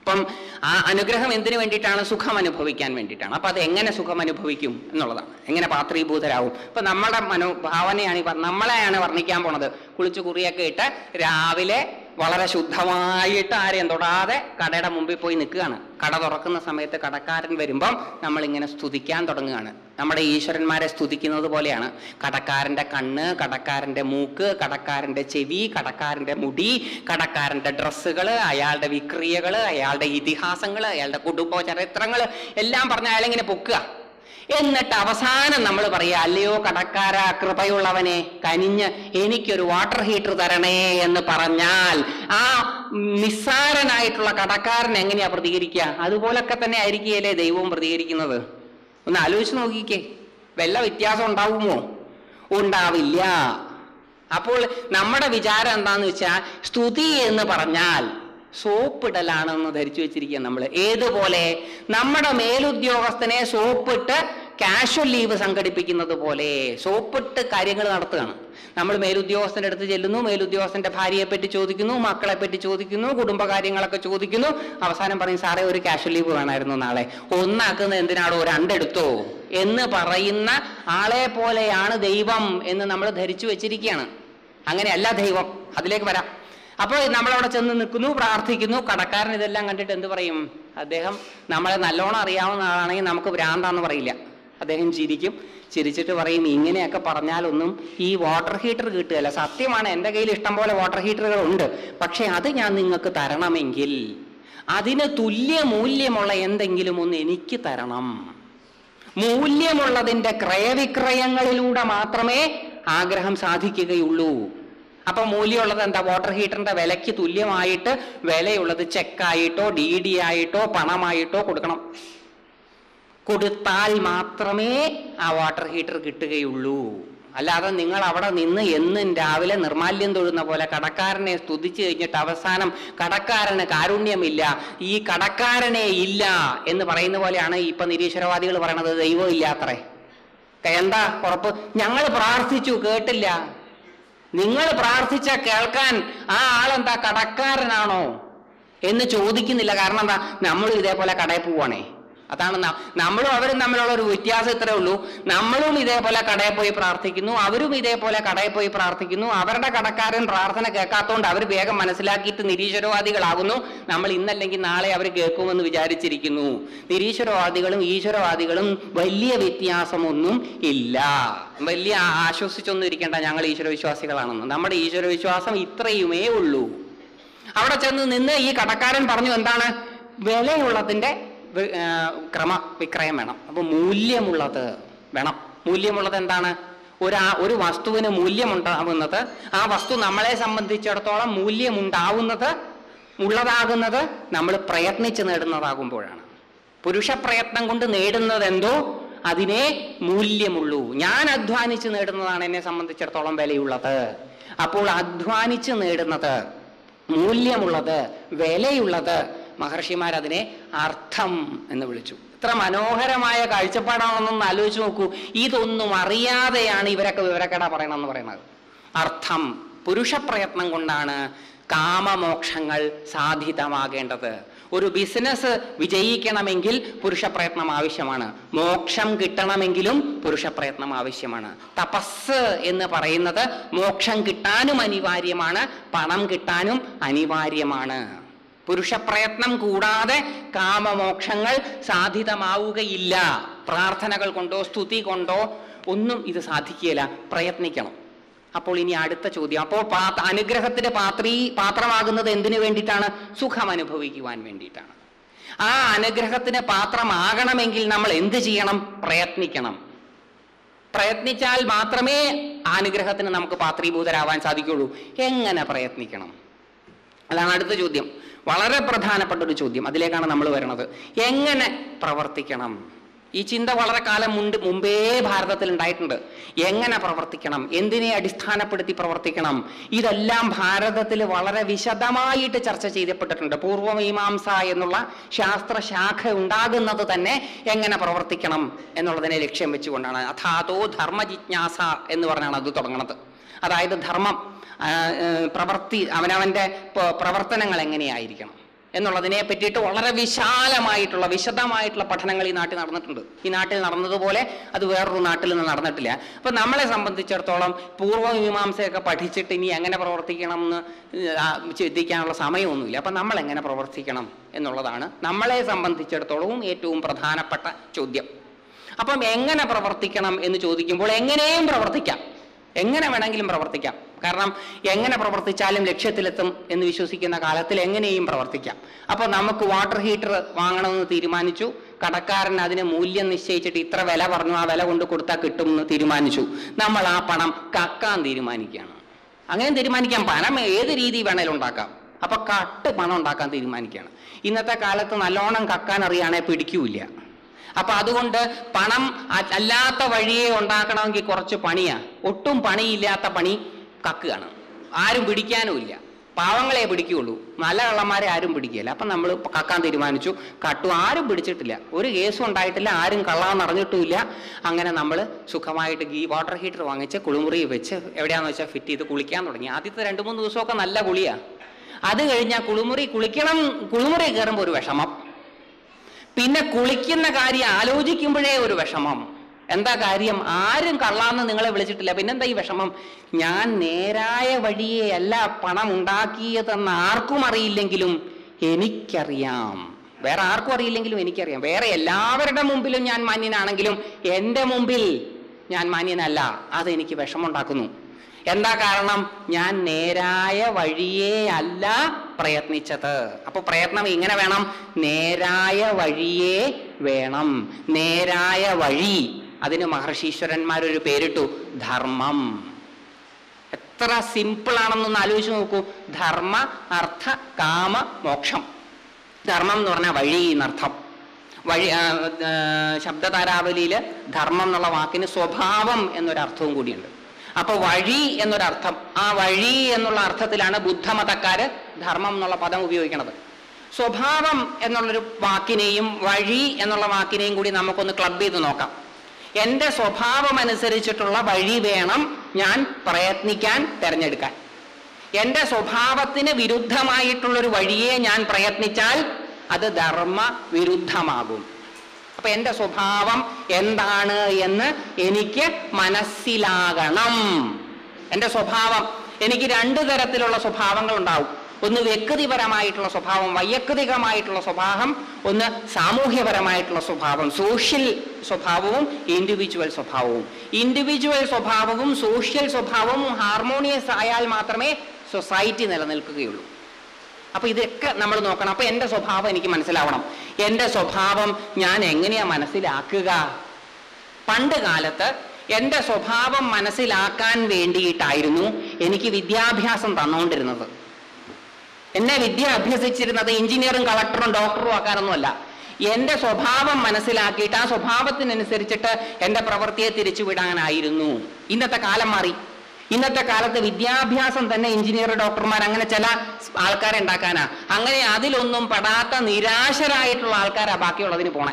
A: അപ്പം ആ അനുഗ്രഹം എന്തിനു വേണ്ടിയിട്ടാണ്? സുഖം അനുഭവിക്കാൻ വേണ്ടിയിട്ടാണ്. അപ്പൊ അത് എങ്ങനെ സുഖം അനുഭവിക്കും എന്നുള്ളതാണ്. എങ്ങനെ പാത്രീഭൂതരാകും ഇപ്പൊ നമ്മുടെ മനോഭാവനയാണ് ഈ നമ്മളെയാണ് വർണിക്കാൻ പോണത്. കുളിച്ചു കുറിയൊക്കെ ഇട്ട് രാവിലെ വളരെ ശുദ്ധമായിട്ട് ആരെയും തൊടാതെ കടയുടെ മുമ്പിൽ പോയി നിൽക്കുകയാണ്. കട തുറക്കുന്ന സമയത്ത് കടക്കാരൻ വരുമ്പം നമ്മൾ ഇങ്ങനെ സ്തുതിക്കാൻ തുടങ്ങുകയാണ്. നമ്മുടെ ഈശ്വരന്മാരെ സ്തുതിക്കുന്നത് പോലെയാണ്. കടക്കാരന്റെ കണ്ണ് കടക്കാരന്റെ മൂക്ക് കടക്കാരന്റെ ചെവി കടക്കാരന്റെ മുടി കടക്കാരന്റെ ഡ്രസ്സുകൾ അയാളുടെ വിക്രിയകൾ അയാളുടെ ഇതിഹാസങ്ങൾ അയാളുടെ കുടുംബ ചരിത്രങ്ങൾ എല്ലാം പറഞ്ഞ് അയാളിങ്ങനെ പൊക്കുക. എന്നിട്ട് അവസാനം നമ്മൾ പറയുക അല്ലയോ കടക്കാര കൃപയുള്ളവനെ കനിഞ്ഞ് എനിക്കൊരു വാട്ടർ ഹീറ്റർ തരണേ എന്ന് പറഞ്ഞാൽ ആ നിസ്സാരനായിട്ടുള്ള കടക്കാരൻ എങ്ങനെയാ പ്രതികരിക്കുക? അതുപോലൊക്കെ തന്നെ ആയിരിക്കുകയല്ലേ ദൈവവും പ്രതികരിക്കുന്നത്? ഒന്ന് ആലോചിച്ച് നോക്കിക്കേ. വല്ല വ്യത്യാസം ഉണ്ടാവുമോ? ഉണ്ടാവില്ല. അപ്പോൾ നമ്മുടെ വിചാരം എന്താന്ന് വെച്ചാൽ സ്തുതി എന്ന് പറഞ്ഞാൽ സോപ്പിടലാണെന്ന് ധരിച്ചു വെച്ചിരിക്കുക നമ്മൾ ഏതുപോലെ? നമ്മുടെ മേലുദ്യോഗസ്ഥനെ സോപ്പിട്ട് കാഷ്വൽ ലീവ് സംഘടിപ്പിക്കുന്നത് പോലെ സോപ്പിട്ട് കാര്യങ്ങൾ നടത്തുകയാണ്. നമ്മൾ മേലുദ്യോഗസ്ഥന്റെ അടുത്ത് ചെല്ലുന്നു മേലുദ്യോഗസ്ഥന്റെ ഭാര്യയെ പറ്റി ചോദിക്കുന്നു മക്കളെ പറ്റി ചോദിക്കുന്നു കുടുംബകാര്യങ്ങളൊക്കെ ചോദിക്കുന്നു. അവസാനം പറയും സാറേ ഒരു കാഷ്വൽ ലീവ് വേണമായിരുന്നു നാളെ. ഒന്നാക്കുന്നത് എന്തിനാണോ രണ്ടെടുത്തോ? എന്ന് പറയുന്ന ആളെ പോലെയാണ് ദൈവം എന്ന് നമ്മൾ ധരിച്ചു വെച്ചിരിക്കുകയാണ്. അങ്ങനെയല്ല ദൈവം. അതിലേക്ക് വരാം. അപ്പോൾ നമ്മളവിടെ ചെന്ന് നിൽക്കുന്നു പ്രാർത്ഥിക്കുന്നു. കടക്കാരൻ ഇതെല്ലാം കണ്ടിട്ട് എന്ത് പറയും? അദ്ദേഹം നമ്മളെ നല്ലോണം അറിയാവുന്ന ആളാണെങ്കിൽ നമുക്ക് ഭ്രാന്താന്ന് പറയില്ല. അദ്ദേഹം ചിരിക്കും. ചിരിച്ചിട്ട് പറയും ഇങ്ങനെയൊക്കെ പറഞ്ഞാലൊന്നും ഈ വാട്ടർ ഹീറ്റർ കിട്ടുകയല്ല. സത്യമാണ് എന്റെ കയ്യിൽ ഇഷ്ടം പോലെ വാട്ടർ ഹീറ്ററുകൾ ഉണ്ട് പക്ഷെ അത് ഞാൻ നിങ്ങൾക്ക് തരണമെങ്കിൽ അതിന് തുല്യ മൂല്യമുള്ള എന്തെങ്കിലും ഒന്ന് എനിക്ക് തരണം. മൂല്യമുള്ളതിന്റെ ക്രയവിക്രയങ്ങളിലൂടെ മാത്രമേ ആഗ്രഹം സാധിക്കുകയുള്ളൂ. അപ്പൊ മൂല്യമുള്ളത് എന്താ? വാട്ടർ ഹീറ്ററിന്റെ വിലയ്ക്ക് തുല്യമായിട്ട് വിലയുള്ളത് ചെക്കായിട്ടോ ഡി ഡി ആയിട്ടോ പണമായിട്ടോ കൊടുക്കണം. കൊടുത്താൽ മാത്രമേ ആ വാട്ടർ ഹീറ്റർ കിട്ടുകയുള്ളൂ. അല്ലാതെ നിങ്ങൾ അവിടെ നിന്ന് എന്നും രാവിലെ നിർമാല്യം തൊഴുന്ന പോലെ കടക്കാരനെ സ്തുതിച്ചു കഴിഞ്ഞിട്ട് അവസാനം കടക്കാരന് കാരുണ്യമില്ല. ഈ കടക്കാരനെ ഇല്ല എന്ന് പറയുന്ന പോലെയാണ് ഇപ്പൊ നിരീശ്വരവാദികൾ പറയണത്. ദൈവം ഇല്ലാത്രേ എന്താ ഉറപ്പ്? ഞങ്ങൾ പ്രാർത്ഥിച്ചു കേട്ടില്ല. നിങ്ങൾ പ്രാർത്ഥിച്ച കേൾക്കാൻ ആ ആളെന്താ കടക്കാരനാണോ എന്ന് ചോദിക്കുന്നില്ല. കാരണം എന്താ? നമ്മൾ ഇതേപോലെ കടയിൽ പോവാണേ അതാണ് നമ്മളും അവരും തമ്മിലുള്ള ഒരു വ്യത്യാസം ഇത്രേ ഉള്ളൂ. നമ്മളും ഇതേപോലെ കടയിൽ പോയി പ്രാർത്ഥിക്കുന്നു അവരും ഇതേപോലെ കടയിൽ പോയി പ്രാർത്ഥിക്കുന്നു. അവരുടെ കടക്കാരൻ പ്രാർത്ഥന കേൾക്കാത്തതുകൊണ്ട് അവർ വേഗം മനസ്സിലാക്കിയിട്ട് നിരീശ്വരവാദികളാകുന്നു നമ്മൾ ഇന്നല്ലെങ്കിൽ നാളെ അവർ കേൾക്കുമെന്ന് വിചാരിച്ചിരിക്കുന്നു. നിരീശ്വരവാദികളും ഈശ്വരവാദികളും വലിയ വ്യത്യാസമൊന്നും ഇല്ല. വലിയ ആശ്വസിച്ചൊന്നും ഇരിക്കേണ്ട ഞങ്ങൾ ഈശ്വര വിശ്വാസികളാണെന്ന് നമ്മുടെ ഈശ്വരവിശ്വാസം ഇത്രയുമേ ഉള്ളൂ. അവിടെ ചെന്ന് നിന്ന് ഈ കടക്കാരൻ പറഞ്ഞു എന്താണ്? വിലയുള്ളതിന്റെ ക്രമ വിക്രയം വേണം. അപ്പൊ മൂല്യമുള്ളത് വേണം. മൂല്യമുള്ളത് എന്താണ്? ഒരു ഒരു വസ്തുവിന് മൂല്യമുണ്ടാവുന്നത് ആ വസ്തു നമ്മളെ സംബന്ധിച്ചിടത്തോളം മൂല്യമുണ്ടാവുന്നത് ഉള്ളതാകുന്നത് നമ്മൾ പ്രയത്നിച്ച് നേടുന്നതാകുമ്പോഴാണ്. പുരുഷ പ്രയത്നം കൊണ്ട് നേടുന്നത് എന്തോ? അതിനെ മൂല്യമുള്ളൂ. ഞാൻ അധ്വാനിച്ച് നേടുന്നതാണ് എന്നെ സംബന്ധിച്ചിടത്തോളം വിലയുള്ളത്. അപ്പോൾ അധ്വാനിച്ച് നേടുന്നത് മൂല്യമുള്ളത് വിലയുള്ളത് മഹർഷിമാർ അതിനെ അർത്ഥം എന്ന് വിളിച്ചു. ഇത്ര മനോഹരമായ കാഴ്ചപ്പാടാണെന്നൊന്ന് ആലോചിച്ച് നോക്കൂ. ഇതൊന്നും അറിയാതെയാണ് ഇവരൊക്കെ വിവരക്കട പറയണമെന്ന് പറയുന്നത്. അർത്ഥം പുരുഷപ്രയത്നം കൊണ്ടാണ് കാമമോക്ഷങ്ങൾ സാധിതമാകേണ്ടത്. ഒരു ബിസിനസ് വിജയിക്കണമെങ്കിൽ പുരുഷപ്രയത്നം ആവശ്യമാണ്. മോക്ഷം കിട്ടണമെങ്കിലും പുരുഷപ്രയത്നം ആവശ്യമാണ്. തപസ് എന്ന് പറയുന്നത് മോക്ഷം കിട്ടാനും അനിവാര്യമാണ് പണം കിട്ടാനും അനിവാര്യമാണ്. പുരുഷ പ്രയത്നം കൂടാതെ കാമമോക്ഷങ്ങൾ സാധിതമാവുകയില്ല. പ്രാർത്ഥനകൾ കൊണ്ടോ സ്തുതി കൊണ്ടോ ഒന്നും ഇത് സാധിക്കുകയില്ല. പ്രയത്നിക്കണം. അപ്പോൾ ഇനി അടുത്ത ചോദ്യം. അപ്പോൾ അനുഗ്രഹത്തിന്റെ പാത്രീ പാത്രമാകുന്നത് എന്തിനു വേണ്ടിയിട്ടാണ്? സുഖം അനുഭവിക്കുവാൻ വേണ്ടിയിട്ടാണ്. ആ അനുഗ്രഹത്തിന് പാത്രമാകണമെങ്കിൽ നമ്മൾ എന്ത് ചെയ്യണം? പ്രയത്നിക്കണം. പ്രയത്നിച്ചാൽ മാത്രമേ അനുഗ്രഹത്തിന് നമുക്ക് പാത്രീഭൂതരാവാൻ സാധിക്കുള്ളൂ. എങ്ങനെ പ്രയത്നിക്കണം? അതാണ് അടുത്ത ചോദ്യം. വളരെ പ്രധാനപ്പെട്ട ഒരു ചോദ്യം. അതിലേക്കാണ് നമ്മൾ വരുന്നത് എങ്ങനെ പ്രവർത്തിക്കണം? ഈ ചിന്ത വളരെ കാലം മുണ്ട് മുമ്പേ ഭാരതത്തിൽ ഉണ്ടായിട്ടുണ്ട്. എങ്ങനെ പ്രവർത്തിക്കണം? എന്തിനെ അടിസ്ഥാനപ്പെടുത്തി പ്രവർത്തിക്കണം? ഇതെല്ലാം ഭാരതത്തിൽ വളരെ വിശദമായിട്ട് ചർച്ച ചെയ്യപ്പെട്ടിട്ടുണ്ട്. പൂർവമീമാംസ എന്നുള്ള ശാസ്ത്രശാഖ ഉണ്ടാകുന്നത് തന്നെ എങ്ങനെ പ്രവർത്തിക്കണം എന്നുള്ളതിനെ ലക്ഷ്യം വെച്ചുകൊണ്ടാണ്. അഥാതോ ധർമ്മ ജിജ്ഞാസ എന്ന് പറഞ്ഞാണ് അത് തുടങ്ങുന്നത് അതായത് ധർമ്മം പ്രവൃത്തി അവനവന്റെ പ്രവർത്തനങ്ങൾ എങ്ങനെയായിരിക്കണം എന്നുള്ളതിനെ പറ്റിയിട്ട് വളരെ വിശാലമായിട്ടുള്ള വിശദമായിട്ടുള്ള പഠനങ്ങൾ ഈ നാട്ടിൽ നടന്നിട്ടുണ്ട്. ഈ നാട്ടിൽ നടന്നതുപോലെ അത് വേറൊരു നാട്ടിൽ നിന്ന് നടന്നിട്ടില്ല. അപ്പൊ നമ്മളെ സംബന്ധിച്ചിടത്തോളം പൂർവമീമാംസയൊക്കെ പഠിച്ചിട്ട് ഇനി എങ്ങനെ പ്രവർത്തിക്കണം എന്ന് ചിന്തിക്കാനുള്ള സമയമൊന്നുമില്ല. അപ്പൊ നമ്മൾ എങ്ങനെ പ്രവർത്തിക്കണം എന്നുള്ളതാണ് നമ്മളെ സംബന്ധിച്ചിടത്തോളവും ഏറ്റവും പ്രധാനപ്പെട്ട ചോദ്യം. അപ്പം എങ്ങനെ പ്രവർത്തിക്കണം എന്ന് ചോദിക്കുമ്പോൾ എങ്ങനെയും പ്രവർത്തിക്കാം. എങ്ങനെ വേണമെങ്കിലും പ്രവർത്തിക്കാം. കാരണം എങ്ങനെ പ്രവർത്തിച്ചാലും ലക്ഷ്യത്തിലെത്തും എന്ന് വിശ്വസിക്കുന്ന കാലത്തിൽ എങ്ങനെയും പ്രവർത്തിക്കാം. അപ്പോൾ നമുക്ക് വാട്ടർ ഹീറ്റർ വാങ്ങണമെന്ന് തീരുമാനിച്ചു. കടക്കാരൻ അതിന് മൂല്യം നിശ്ചയിച്ചിട്ട് ഇത്ര വില പറഞ്ഞു ആ വില കൊണ്ട് കൊടുത്താൽ കിട്ടുമെന്ന് തീരുമാനിച്ചു. നമ്മൾ ആ പണം കക്കാൻ തീരുമാനിക്കുകയാണ്. അങ്ങനെ തീരുമാനിക്കാം. പണം ഏത് രീതി വേണേലും ഉണ്ടാക്കാം. അപ്പൊ കട്ട് പണം ഉണ്ടാക്കാൻ തീരുമാനിക്കുകയാണ്. ഇന്നത്തെ കാലത്ത് നല്ലോണം കക്കാൻ അറിയാണെ പിടിക്കൂല അപ്പൊ അതുകൊണ്ട് പണം അല്ലാത്ത വഴിയെ ഉണ്ടാക്കണമെങ്കിൽ കുറച്ച് പണിയാ. ഒട്ടും പണിയില്ലാത്ത പണി കക്കുകയാണ്. ആരും പിടിക്കാനും ഇല്ല. പാവങ്ങളെ പിടിക്കുകയുള്ളൂ. നല്ല കള്ളന്മാരെ ആരും പിടിക്കുകയില്ല. അപ്പം നമ്മൾ കക്കാൻ തീരുമാനിച്ചു. കട്ടു ആരും പിടിച്ചിട്ടില്ല. ഒരു കേസും ഉണ്ടായിട്ടില്ല. ആരും കള്ളാന്ന് അറിഞ്ഞിട്ടുമില്ല. അങ്ങനെ നമ്മൾ സുഖമായിട്ട് ഗീ വാട്ടർ ഹീറ്റർ വാങ്ങിച്ച് കുളിമുറി വെച്ച് എവിടെയാന്ന് വെച്ചാൽ ഫിറ്റ് ചെയ്ത് കുളിക്കാൻ തുടങ്ങി. ആദ്യത്തെ രണ്ട് മൂന്ന് ദിവസമൊക്കെ നല്ല കുളിയാ. അത് കഴിഞ്ഞാൽ കുളിമുറി കുളിക്കണം കുളിമുറി കയറുമ്പോൾ ഒരു വിഷമം. പിന്നെ കുളിക്കുന്ന കാര്യം ആലോചിക്കുമ്പോഴേ ഒരു വിഷമം. എന്താ കാര്യം? ആരും കള്ളാന്ന് നിങ്ങളെ വിളിച്ചിട്ടില്ല. പിന്നെന്താ ഈ വിഷമം? ഞാൻ നേരായ വഴിയെ അല്ല പണം ഉണ്ടാക്കിയതെന്ന് ആർക്കും അറിയില്ലെങ്കിലും എനിക്കറിയാം. വേറെ ആർക്കും അറിയില്ലെങ്കിലും എനിക്കറിയാം. വേറെ എല്ലാവരുടെ മുമ്പിലും ഞാൻ മാന്യനാണെങ്കിലും എന്റെ മുമ്പിൽ ഞാൻ മാന്യനല്ല. അതെനിക്ക് വിഷമമുണ്ടാക്കുന്നു. എന്താ കാരണം? ഞാൻ നേരായ വഴിയേ അല്ല പ്രയത്നിച്ചത്. അപ്പൊ പ്രയത്നം ഇങ്ങനെ വേണം. നേരായ വഴിയേ വേണം. നേരായ വഴി. അതിന് മഹർഷീശ്വരന്മാരൊരു പേരിട്ടു. ധർമ്മം. എത്ര സിമ്പിൾ ആണെന്നൊന്ന് ആലോചിച്ച് നോക്കൂ. ധർമ്മ അർത്ഥ കാമ മോക്ഷം. ധർമ്മം എന്ന് പറഞ്ഞാൽ വഴി എന്നർത്ഥം. വഴി ശബ്ദതാരാവലിയിൽ ധർമ്മം എന്നുള്ള വാക്കിന് സ്വഭാവം എന്നൊരർത്ഥവും കൂടിയുണ്ട്. അപ്പൊ വഴി എന്നൊരർത്ഥം. ആ വഴി എന്നുള്ള അർത്ഥത്തിലാണ് ബുദ്ധമതക്കാര് ധർമ്മം എന്നുള്ള പദം ഉപയോഗിക്കുന്നത് സ്വഭാവം എന്നുള്ളൊരു വാക്കിനെയും വഴി എന്നുള്ള വാക്കിനെയും കൂടി നമുക്കൊന്ന് ക്ലബ് ചെയ്ത് നോക്കാം. എന്റെ സ്വഭാവം അനുസരിച്ചിട്ടുള്ള വഴി വേണം ഞാൻ പ്രയത്നിക്കാൻ തിരഞ്ഞെടുക്കാൻ. എന്റെ സ്വഭാവത്തിന് വിരുദ്ധമായിട്ടുള്ളൊരു വഴിയെ ഞാൻ പ്രയത്നിച്ചാൽ അത് ധർമ്മ വിരുദ്ധമാകും അപ്പൊ എന്റെ സ്വഭാവം എന്താണ് എന്ന് എനിക്ക് മനസ്സിലാകണം. എന്റെ സ്വഭാവം. എനിക്ക് രണ്ടു തരത്തിലുള്ള സ്വഭാവങ്ങൾ ഉണ്ടാവും. ഒന്ന് വ്യക്തിപരമായിട്ടുള്ള സ്വഭാവം വൈയക്തികമായിട്ടുള്ള സ്വഭാവം. ഒന്ന് സാമൂഹ്യപരമായിട്ടുള്ള സ്വഭാവം സോഷ്യൽ സ്വഭാവവും ഇൻഡിവിജ്വൽ സ്വഭാവവും. ഇൻഡിവിജ്വൽ സ്വഭാവവും സോഷ്യൽ സ്വഭാവവും ഹാർമോണിയസ് ആയാൽ മാത്രമേ സൊസൈറ്റി നിലനിൽക്കുകയുള്ളൂ. അപ്പൊ ഇതൊക്കെ നമ്മൾ നോക്കണം. അപ്പൊ എന്റെ സ്വഭാവം എനിക്ക് മനസ്സിലാവണം. എന്റെ സ്വഭാവം ഞാൻ എങ്ങനെയാ മനസ്സിലാക്കുക? പണ്ട് കാലത്ത് എന്റെ സ്വഭാവം മനസ്സിലാക്കാൻ വേണ്ടിയിട്ടായിരുന്നു എനിക്ക് വിദ്യാഭ്യാസം തന്നുകൊണ്ടിരുന്നത് എന്നെ വിദ്യ അഭ്യസിച്ചിരുന്നത് എഞ്ചിനീയറും കളക്ടറും ഡോക്ടറും ആക്കാനൊന്നുമല്ല. എന്റെ സ്വഭാവം മനസ്സിലാക്കിയിട്ട് ആ സ്വഭാവത്തിനനുസരിച്ചിട്ട് എന്റെ പ്രവൃത്തിയെ തിരിച്ചുവിടാനായിരുന്നു. ഇന്നത്തെ കാലം മാറി. ഇന്നത്തെ കാലത്ത് വിദ്യാഭ്യാസം തന്നെ എഞ്ചിനീയർ ഡോക്ടർമാർ അങ്ങനെ ചില ആൾക്കാരെ ഉണ്ടാക്കാനാ. അങ്ങനെ അതിലൊന്നും പെടാത്ത നിരാശരായിട്ടുള്ള ആൾക്കാരാ ബാക്കിയുള്ളതിന് പോണേ.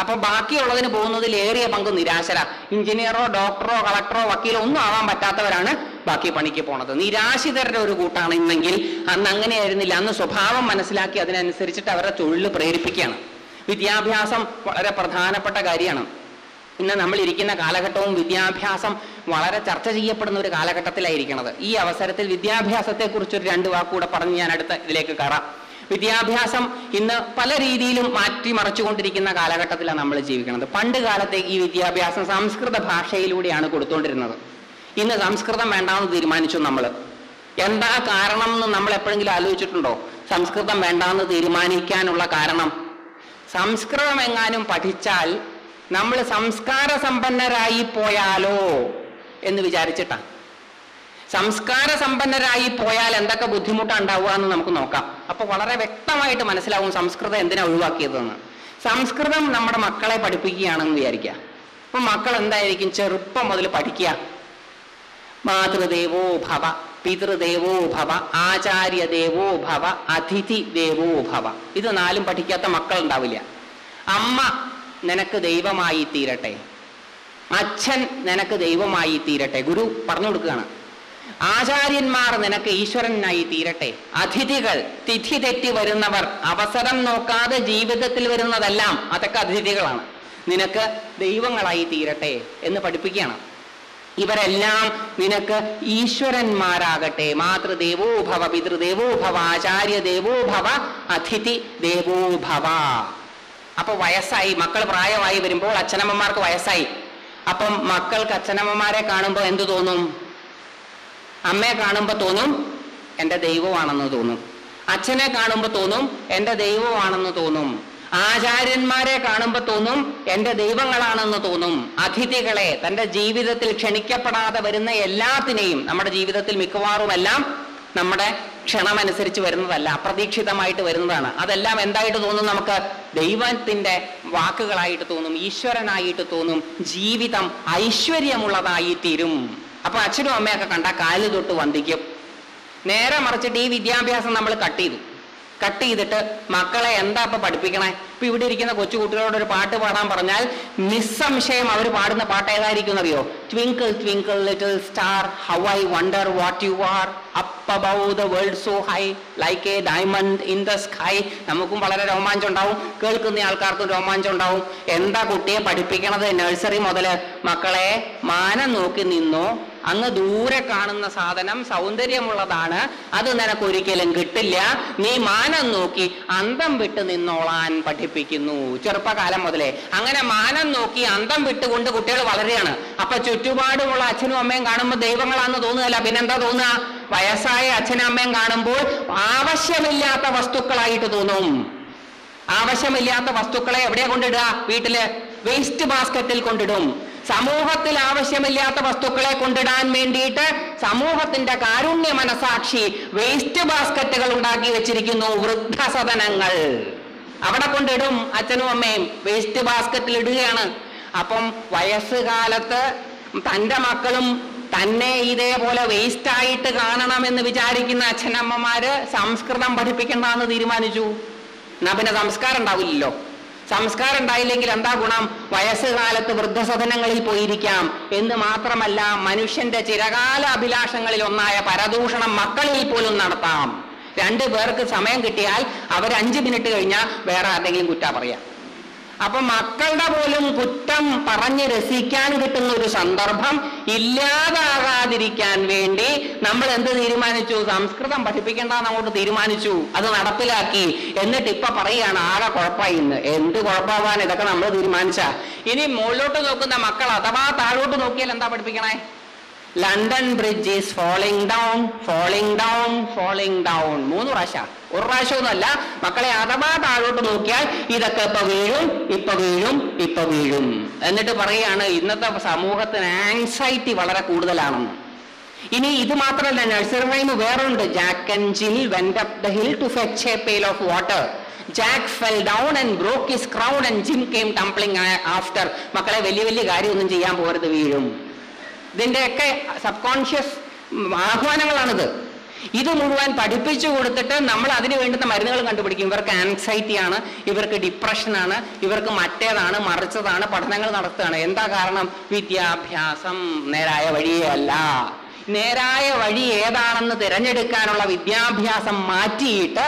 A: അപ്പൊ ബാക്കിയുള്ളതിന് പോകുന്നതിൽ ഏറിയ പങ്ക് നിരാശര. എഞ്ചിനീയറോ ഡോക്ടറോ കളക്ടറോ വക്കീലോ ഒന്നും ആവാൻ പറ്റാത്തവരാണ് ബാക്കി പണിക്ക് പോണത്. നിരാശിതരുടെ ഒരു കൂട്ടാണ് ഇന്നെങ്കിൽ അന്ന് അങ്ങനെയായിരുന്നില്ല. അന്ന് സ്വഭാവം മനസ്സിലാക്കി അതിനനുസരിച്ചിട്ട് അവരുടെ തൊഴിൽ പ്രേരിപ്പിക്കുകയാണ്. വിദ്യാഭ്യാസം വളരെ പ്രധാനപ്പെട്ട കാര്യമാണ്. ഇന്ന് നമ്മൾ ഇരിക്കുന്ന കാലഘട്ടവും വിദ്യാഭ്യാസം വളരെ ചർച്ച ചെയ്യപ്പെടുന്ന ഒരു കാലഘട്ടത്തിലായിരിക്കണത്. ഈ അവസരത്തിൽ വിദ്യാഭ്യാസത്തെക്കുറിച്ച് കുറിച്ചൊരു രണ്ട് വാക്കുകൂടെ പറഞ്ഞ് ഞാൻ അടുത്ത ഇതിലേക്ക് കയറാം. വിദ്യാഭ്യാസം ഇന്ന് പല രീതിയിലും മാറ്റിമറിച്ചുകൊണ്ടിരിക്കുന്ന കാലഘട്ടത്തിലാണ് നമ്മൾ ജീവിക്കുന്നത് പണ്ട് കാലത്തെ ഈ വിദ്യാഭ്യാസം സംസ്കൃത ഭാഷയിലൂടെയാണ് കൊടുത്തുകൊണ്ടിരുന്നത് ഇന്ന് സംസ്കൃതം വേണ്ടാന്ന് തീരുമാനിച്ചു നമ്മൾ എന്താ കാരണം എന്ന് നമ്മൾ എപ്പോഴെങ്കിലും ആലോചിച്ചിട്ടുണ്ടോ? സംസ്കൃതം വേണ്ടാന്ന് തീരുമാനിക്കാനുള്ള കാരണം? സംസ്കൃതം എങ്ങാനും പഠിച്ചാൽ നമ്മൾ സംസ്കാര സമ്പന്നരായി പോയാലോ എന്ന് വിചാരിച്ചിട്ടാ. സംസ്കാര സമ്പന്നരായി പോയാൽ എന്തൊക്കെ ബുദ്ധിമുട്ടാണ് ഉണ്ടാവുക എന്ന് നമുക്ക് നോക്കാം. അപ്പൊ വളരെ വ്യക്തമായിട്ട് മനസ്സിലാവും സംസ്കൃതം എന്തിനാ ഒഴിവാക്കിയതെന്ന്. സംസ്കൃതം നമ്മുടെ മക്കളെ പഠിപ്പിക്കുകയാണെന്ന് വിചാരിക്കുക. അപ്പൊ മക്കൾ എന്തായിരിക്കും? ചെറുപ്പം മുതൽ പഠിക്കുക. മാതൃദേവോ ഭവ പിതൃദേവോ ഭവ ആചാര്യ ദേവോ ഭവ അതിഥി ദേവോ ഭവ. ഇത് നാലും പഠിക്കാത്ത മക്കൾ ഉണ്ടാവില്ല. അമ്മ നിനക്ക് ദൈവമായി തീരട്ടെ. അച്ഛൻ നിനക്ക് ദൈവമായി തീരട്ടെ. ഗുരു പറഞ്ഞു കൊടുക്കുകയാണ്.
B: ആചാര്യന്മാർ നിനക്ക് ഈശ്വരനായി തീരട്ടെ. അതിഥികൾ തിഥി തെറ്റി വരുന്നവർ അവസരം നോക്കാതെ ജീവിതത്തിൽ വരുന്നതെല്ലാം അതൊക്കെ അതിഥികളാണ്. നിനക്ക് ദൈവങ്ങളായി തീരട്ടെ എന്ന് പഠിപ്പിക്കുകയാണ്. ഇവരെല്ലാം നിനക്ക് ഈശ്വരന്മാരാകട്ടെ. മാതൃദേവോ ഭവ പിതൃദേവോ ഭവ ആചാര്യ ദേവോ ഭവ അതിഥി ദേവോ ഭവ അപ്പൊ വയസ്സായി മക്കൾ പ്രായമായി വരുമ്പോൾ അച്ഛനമ്മമാർക്ക് വയസ്സായി. അപ്പം മക്കൾക്ക് അച്ഛനമ്മമാരെ കാണുമ്പോൾ എന്തു തോന്നും? അമ്മയെ കാണുമ്പോൾ തോന്നും എന്റെ ദൈവമാണെന്ന് തോന്നും. അച്ഛനെ കാണുമ്പോൾ തോന്നും എന്റെ ദൈവമാണെന്ന് തോന്നും. ആചാര്യന്മാരെ കാണുമ്പോൾ തോന്നും എന്റെ ദൈവങ്ങളാണെന്ന് തോന്നും. അതിഥികളെ തന്റെ ജീവിതത്തിൽ ക്ഷണിക്കപ്പെടാതെ വരുന്ന എല്ലാത്തിനെയും നമ്മുടെ ജീവിതത്തിൽ മിക്കവാറും എല്ലാം നമ്മുടെ ക്ഷണമനുസരിച്ച് വരുന്നതല്ല അപ്രതീക്ഷിതമായിട്ട് വരുന്നതാണ്. അതെല്ലാം എന്തായിട്ട് തോന്നും നമുക്ക്? ദൈവത്തിന്റെ വാക്കുകളായിട്ട് തോന്നും ഈശ്വരനായിട്ട് തോന്നും ജീവിതം ഐശ്വര്യമുള്ളതായി തീരും. അപ്പൊ അച്ഛനും അമ്മയൊക്കെ കണ്ട കാൽ തൊട്ട് വന്ദിക്കും. നേരെ മറിച്ചിട്ട് ഈ വിദ്യാഭ്യാസം നമ്മൾ കട്ട് ചെയ്തു. കട്ട് ചെയ്തിട്ട് മക്കളെ എന്താ ഇപ്പൊ പഠിപ്പിക്കണേ? ഇപ്പൊ ഇവിടെ ഇരിക്കുന്ന കൊച്ചു കുട്ടികളോട് ഒരു പാട്ട് പാടാൻ പറഞ്ഞാൽ നിസ്സംശയം അവർ പാടുന്ന പാട്ട് ഏതായിരിക്കും അറിയോ twinkle twinkle little star how I wonder what you are up above the world so high like a diamond in the sky നമുക്കും വളരെ രോമാഞ്ചം ഉണ്ടാവും. കേൾക്കുന്ന ആൾക്കാർക്കും രോമാഞ്ചം ഉണ്ടാവും. എന്താ കുട്ടിയെ പഠിപ്പിക്കണത്? നഴ്സറി മുതൽ. മക്കളെ മാനം നോക്കി നിന്നോ? അങ്ങ് ദൂരെ കാണുന്ന സാധനം സൗന്ദര്യമുള്ളതാണ്. അത് നിനക്ക് ഒരിക്കലും കിട്ടില്ല. നീ മാനം നോക്കി അന്തം വിട്ട് നിന്നോളാൻ പഠിപ്പിക്കുന്നു. ചെറുപ്പകാലം മുതലേ അങ്ങനെ മാനം നോക്കി അന്തം വിട്ടുകൊണ്ട് കുട്ടികൾ വളരെയാണ് അപ്പൊ ചുറ്റുപാടുമുള്ള അച്ഛനും അമ്മയും കാണുമ്പോൾ ദൈവങ്ങളാന്ന് തോന്നുകയല്ല. പിന്നെന്താ തോന്നുക? വയസ്സായ അച്ഛനും അമ്മയും കാണുമ്പോൾ ആവശ്യമില്ലാത്ത വസ്തുക്കളായിട്ട് തോന്നും. ആവശ്യമില്ലാത്ത വസ്തുക്കളെ എവിടെയാ കൊണ്ടിടുക? വീട്ടിൽ വേസ്റ്റ് ബാസ്ക്കറ്റിൽ കൊണ്ടിടും. സമൂഹത്തിൽ ആവശ്യമില്ലാത്ത വസ്തുക്കളെ കൊണ്ടിടാൻ വേണ്ടിയിട്ട് സമൂഹത്തിന്റെ കാരുണ്യ മനസാക്ഷി വേസ്റ്റ് ബാസ്ക്കറ്റുകൾ ഉണ്ടാക്കി വെച്ചിരിക്കുന്നു വൃദ്ധസദനങ്ങൾ. അവിടെ കൊണ്ടിടും അച്ഛനും അമ്മയും. വേസ്റ്റ് ബാസ്ക്കറ്റിൽ ഇടുകയാണ്. അപ്പം വയസ്സുകാലത്ത് തന്റെ മക്കളും തന്നെ ഇതേപോലെ വേസ്റ്റ് ആയിട്ട് കാണണമെന്ന് വിചാരിക്കുന്ന അച്ഛനമ്മമാര് സംസ്കൃതം പഠിപ്പിക്കണ്ടെന്ന് തീരുമാനിച്ചു. എന്നാ പിന്നെ സംസ്കാരം ഉണ്ടാവില്ലല്ലോ. സംസ്കാരം ഉണ്ടായില്ലെങ്കിൽ എന്താ ഗുണം? വയസ്സുകാലത്ത് വൃദ്ധസദനങ്ങളിൽ പോയിരിക്കാം. എന്ന് മാത്രമല്ല മനുഷ്യന്റെ ചിരകാല അഭിലാഷങ്ങളിൽ ഒന്നായ പരദൂഷണം മക്കളിൽ പോലും നടത്താം. രണ്ടു പേർക്ക് സമയം കിട്ടിയാൽ അവർ അഞ്ച് മിനിറ്റ് കഴിഞ്ഞാൽ വേറെ ആരുടെങ്കിലും കുറ്റ പറയാം. അപ്പൊ മക്കളുടെ പോലും കുറ്റം പറഞ്ഞ് രസിക്കാൻ കിട്ടുന്ന ഒരു സന്ദർഭം ഇല്ലാതാകാതിരിക്കാൻ വേണ്ടി നമ്മൾ എന്ത് തീരുമാനിച്ചു? സംസ്കൃതം പഠിപ്പിക്കേണ്ടെന്ന് അങ്ങോട്ട് തീരുമാനിച്ചു. അത് നടപ്പിലാക്കി. എന്നിട്ട് ഇപ്പൊ പറയുകയാണ് ആകെ കുഴപ്പമായി ഇന്ന്. എന്ത് കുഴപ്പമാവാൻ ഇതൊക്കെ നമ്മൾ തീരുമാനിച്ച? ഇനി മുകളിലോട്ട് നോക്കുന്ന മക്കൾ അഥവാ താഴോട്ട് നോക്കിയാൽ എന്താ പഠിപ്പിക്കണേ? London bridge is falling down falling down falling down മൂന്ന് പ്രാവശ്യം. ഒരു പ്രാവശ്യമൊന്നുമല്ല മക്കളെ അഥവാ താഴോട്ട് നോക്കിയാൽ ഇതൊക്കെ ഇപ്പൊ വീഴും ഇപ്പൊ വീഴും ഇപ്പൊ വീഴും. എന്നിട്ട് പറയുകയാണ് ഇന്നത്തെ സമൂഹത്തിന് ആൻസൈറ്റി വളരെ കൂടുതലാണെന്ന്. ഇനി ഇത് മാത്രമല്ല nursery rhyme വേറുണ്ട്. Jack and Jill went up the hill to fetch a pail of water Jack fell down and broke his crown and Jill came tumbling after മക്കളെ വലിയ വലിയ കാര്യമൊന്നും ചെയ്യാൻ പോകരുത് വീഴും. ഇതിന്റെയൊക്കെ സബ് കോൺഷ്യസ് ആഹ്വാനങ്ങളാണിത്. ഇത് മുഴുവൻ പഠിപ്പിച്ചു കൊടുത്തിട്ട് നമ്മൾ അതിന് വേണ്ടുന്ന മരുന്നുകൾ കണ്ടുപിടിക്കും. ഇവർക്ക് ആൻസൈറ്റി ആണ് ഇവർക്ക് ഡിപ്രഷനാണ് ഇവർക്ക് മറ്റേതാണ് മറിച്ചതാണ് പഠനങ്ങൾ നടത്തുകയാണ്. എന്താ കാരണം? വിദ്യാഭ്യാസം നേരായ വഴിയല്ല. നേരായ വഴി ഏതാണെന്ന് തിരഞ്ഞെടുക്കാനുള്ള വിദ്യാഭ്യാസം മാറ്റിയിട്ട്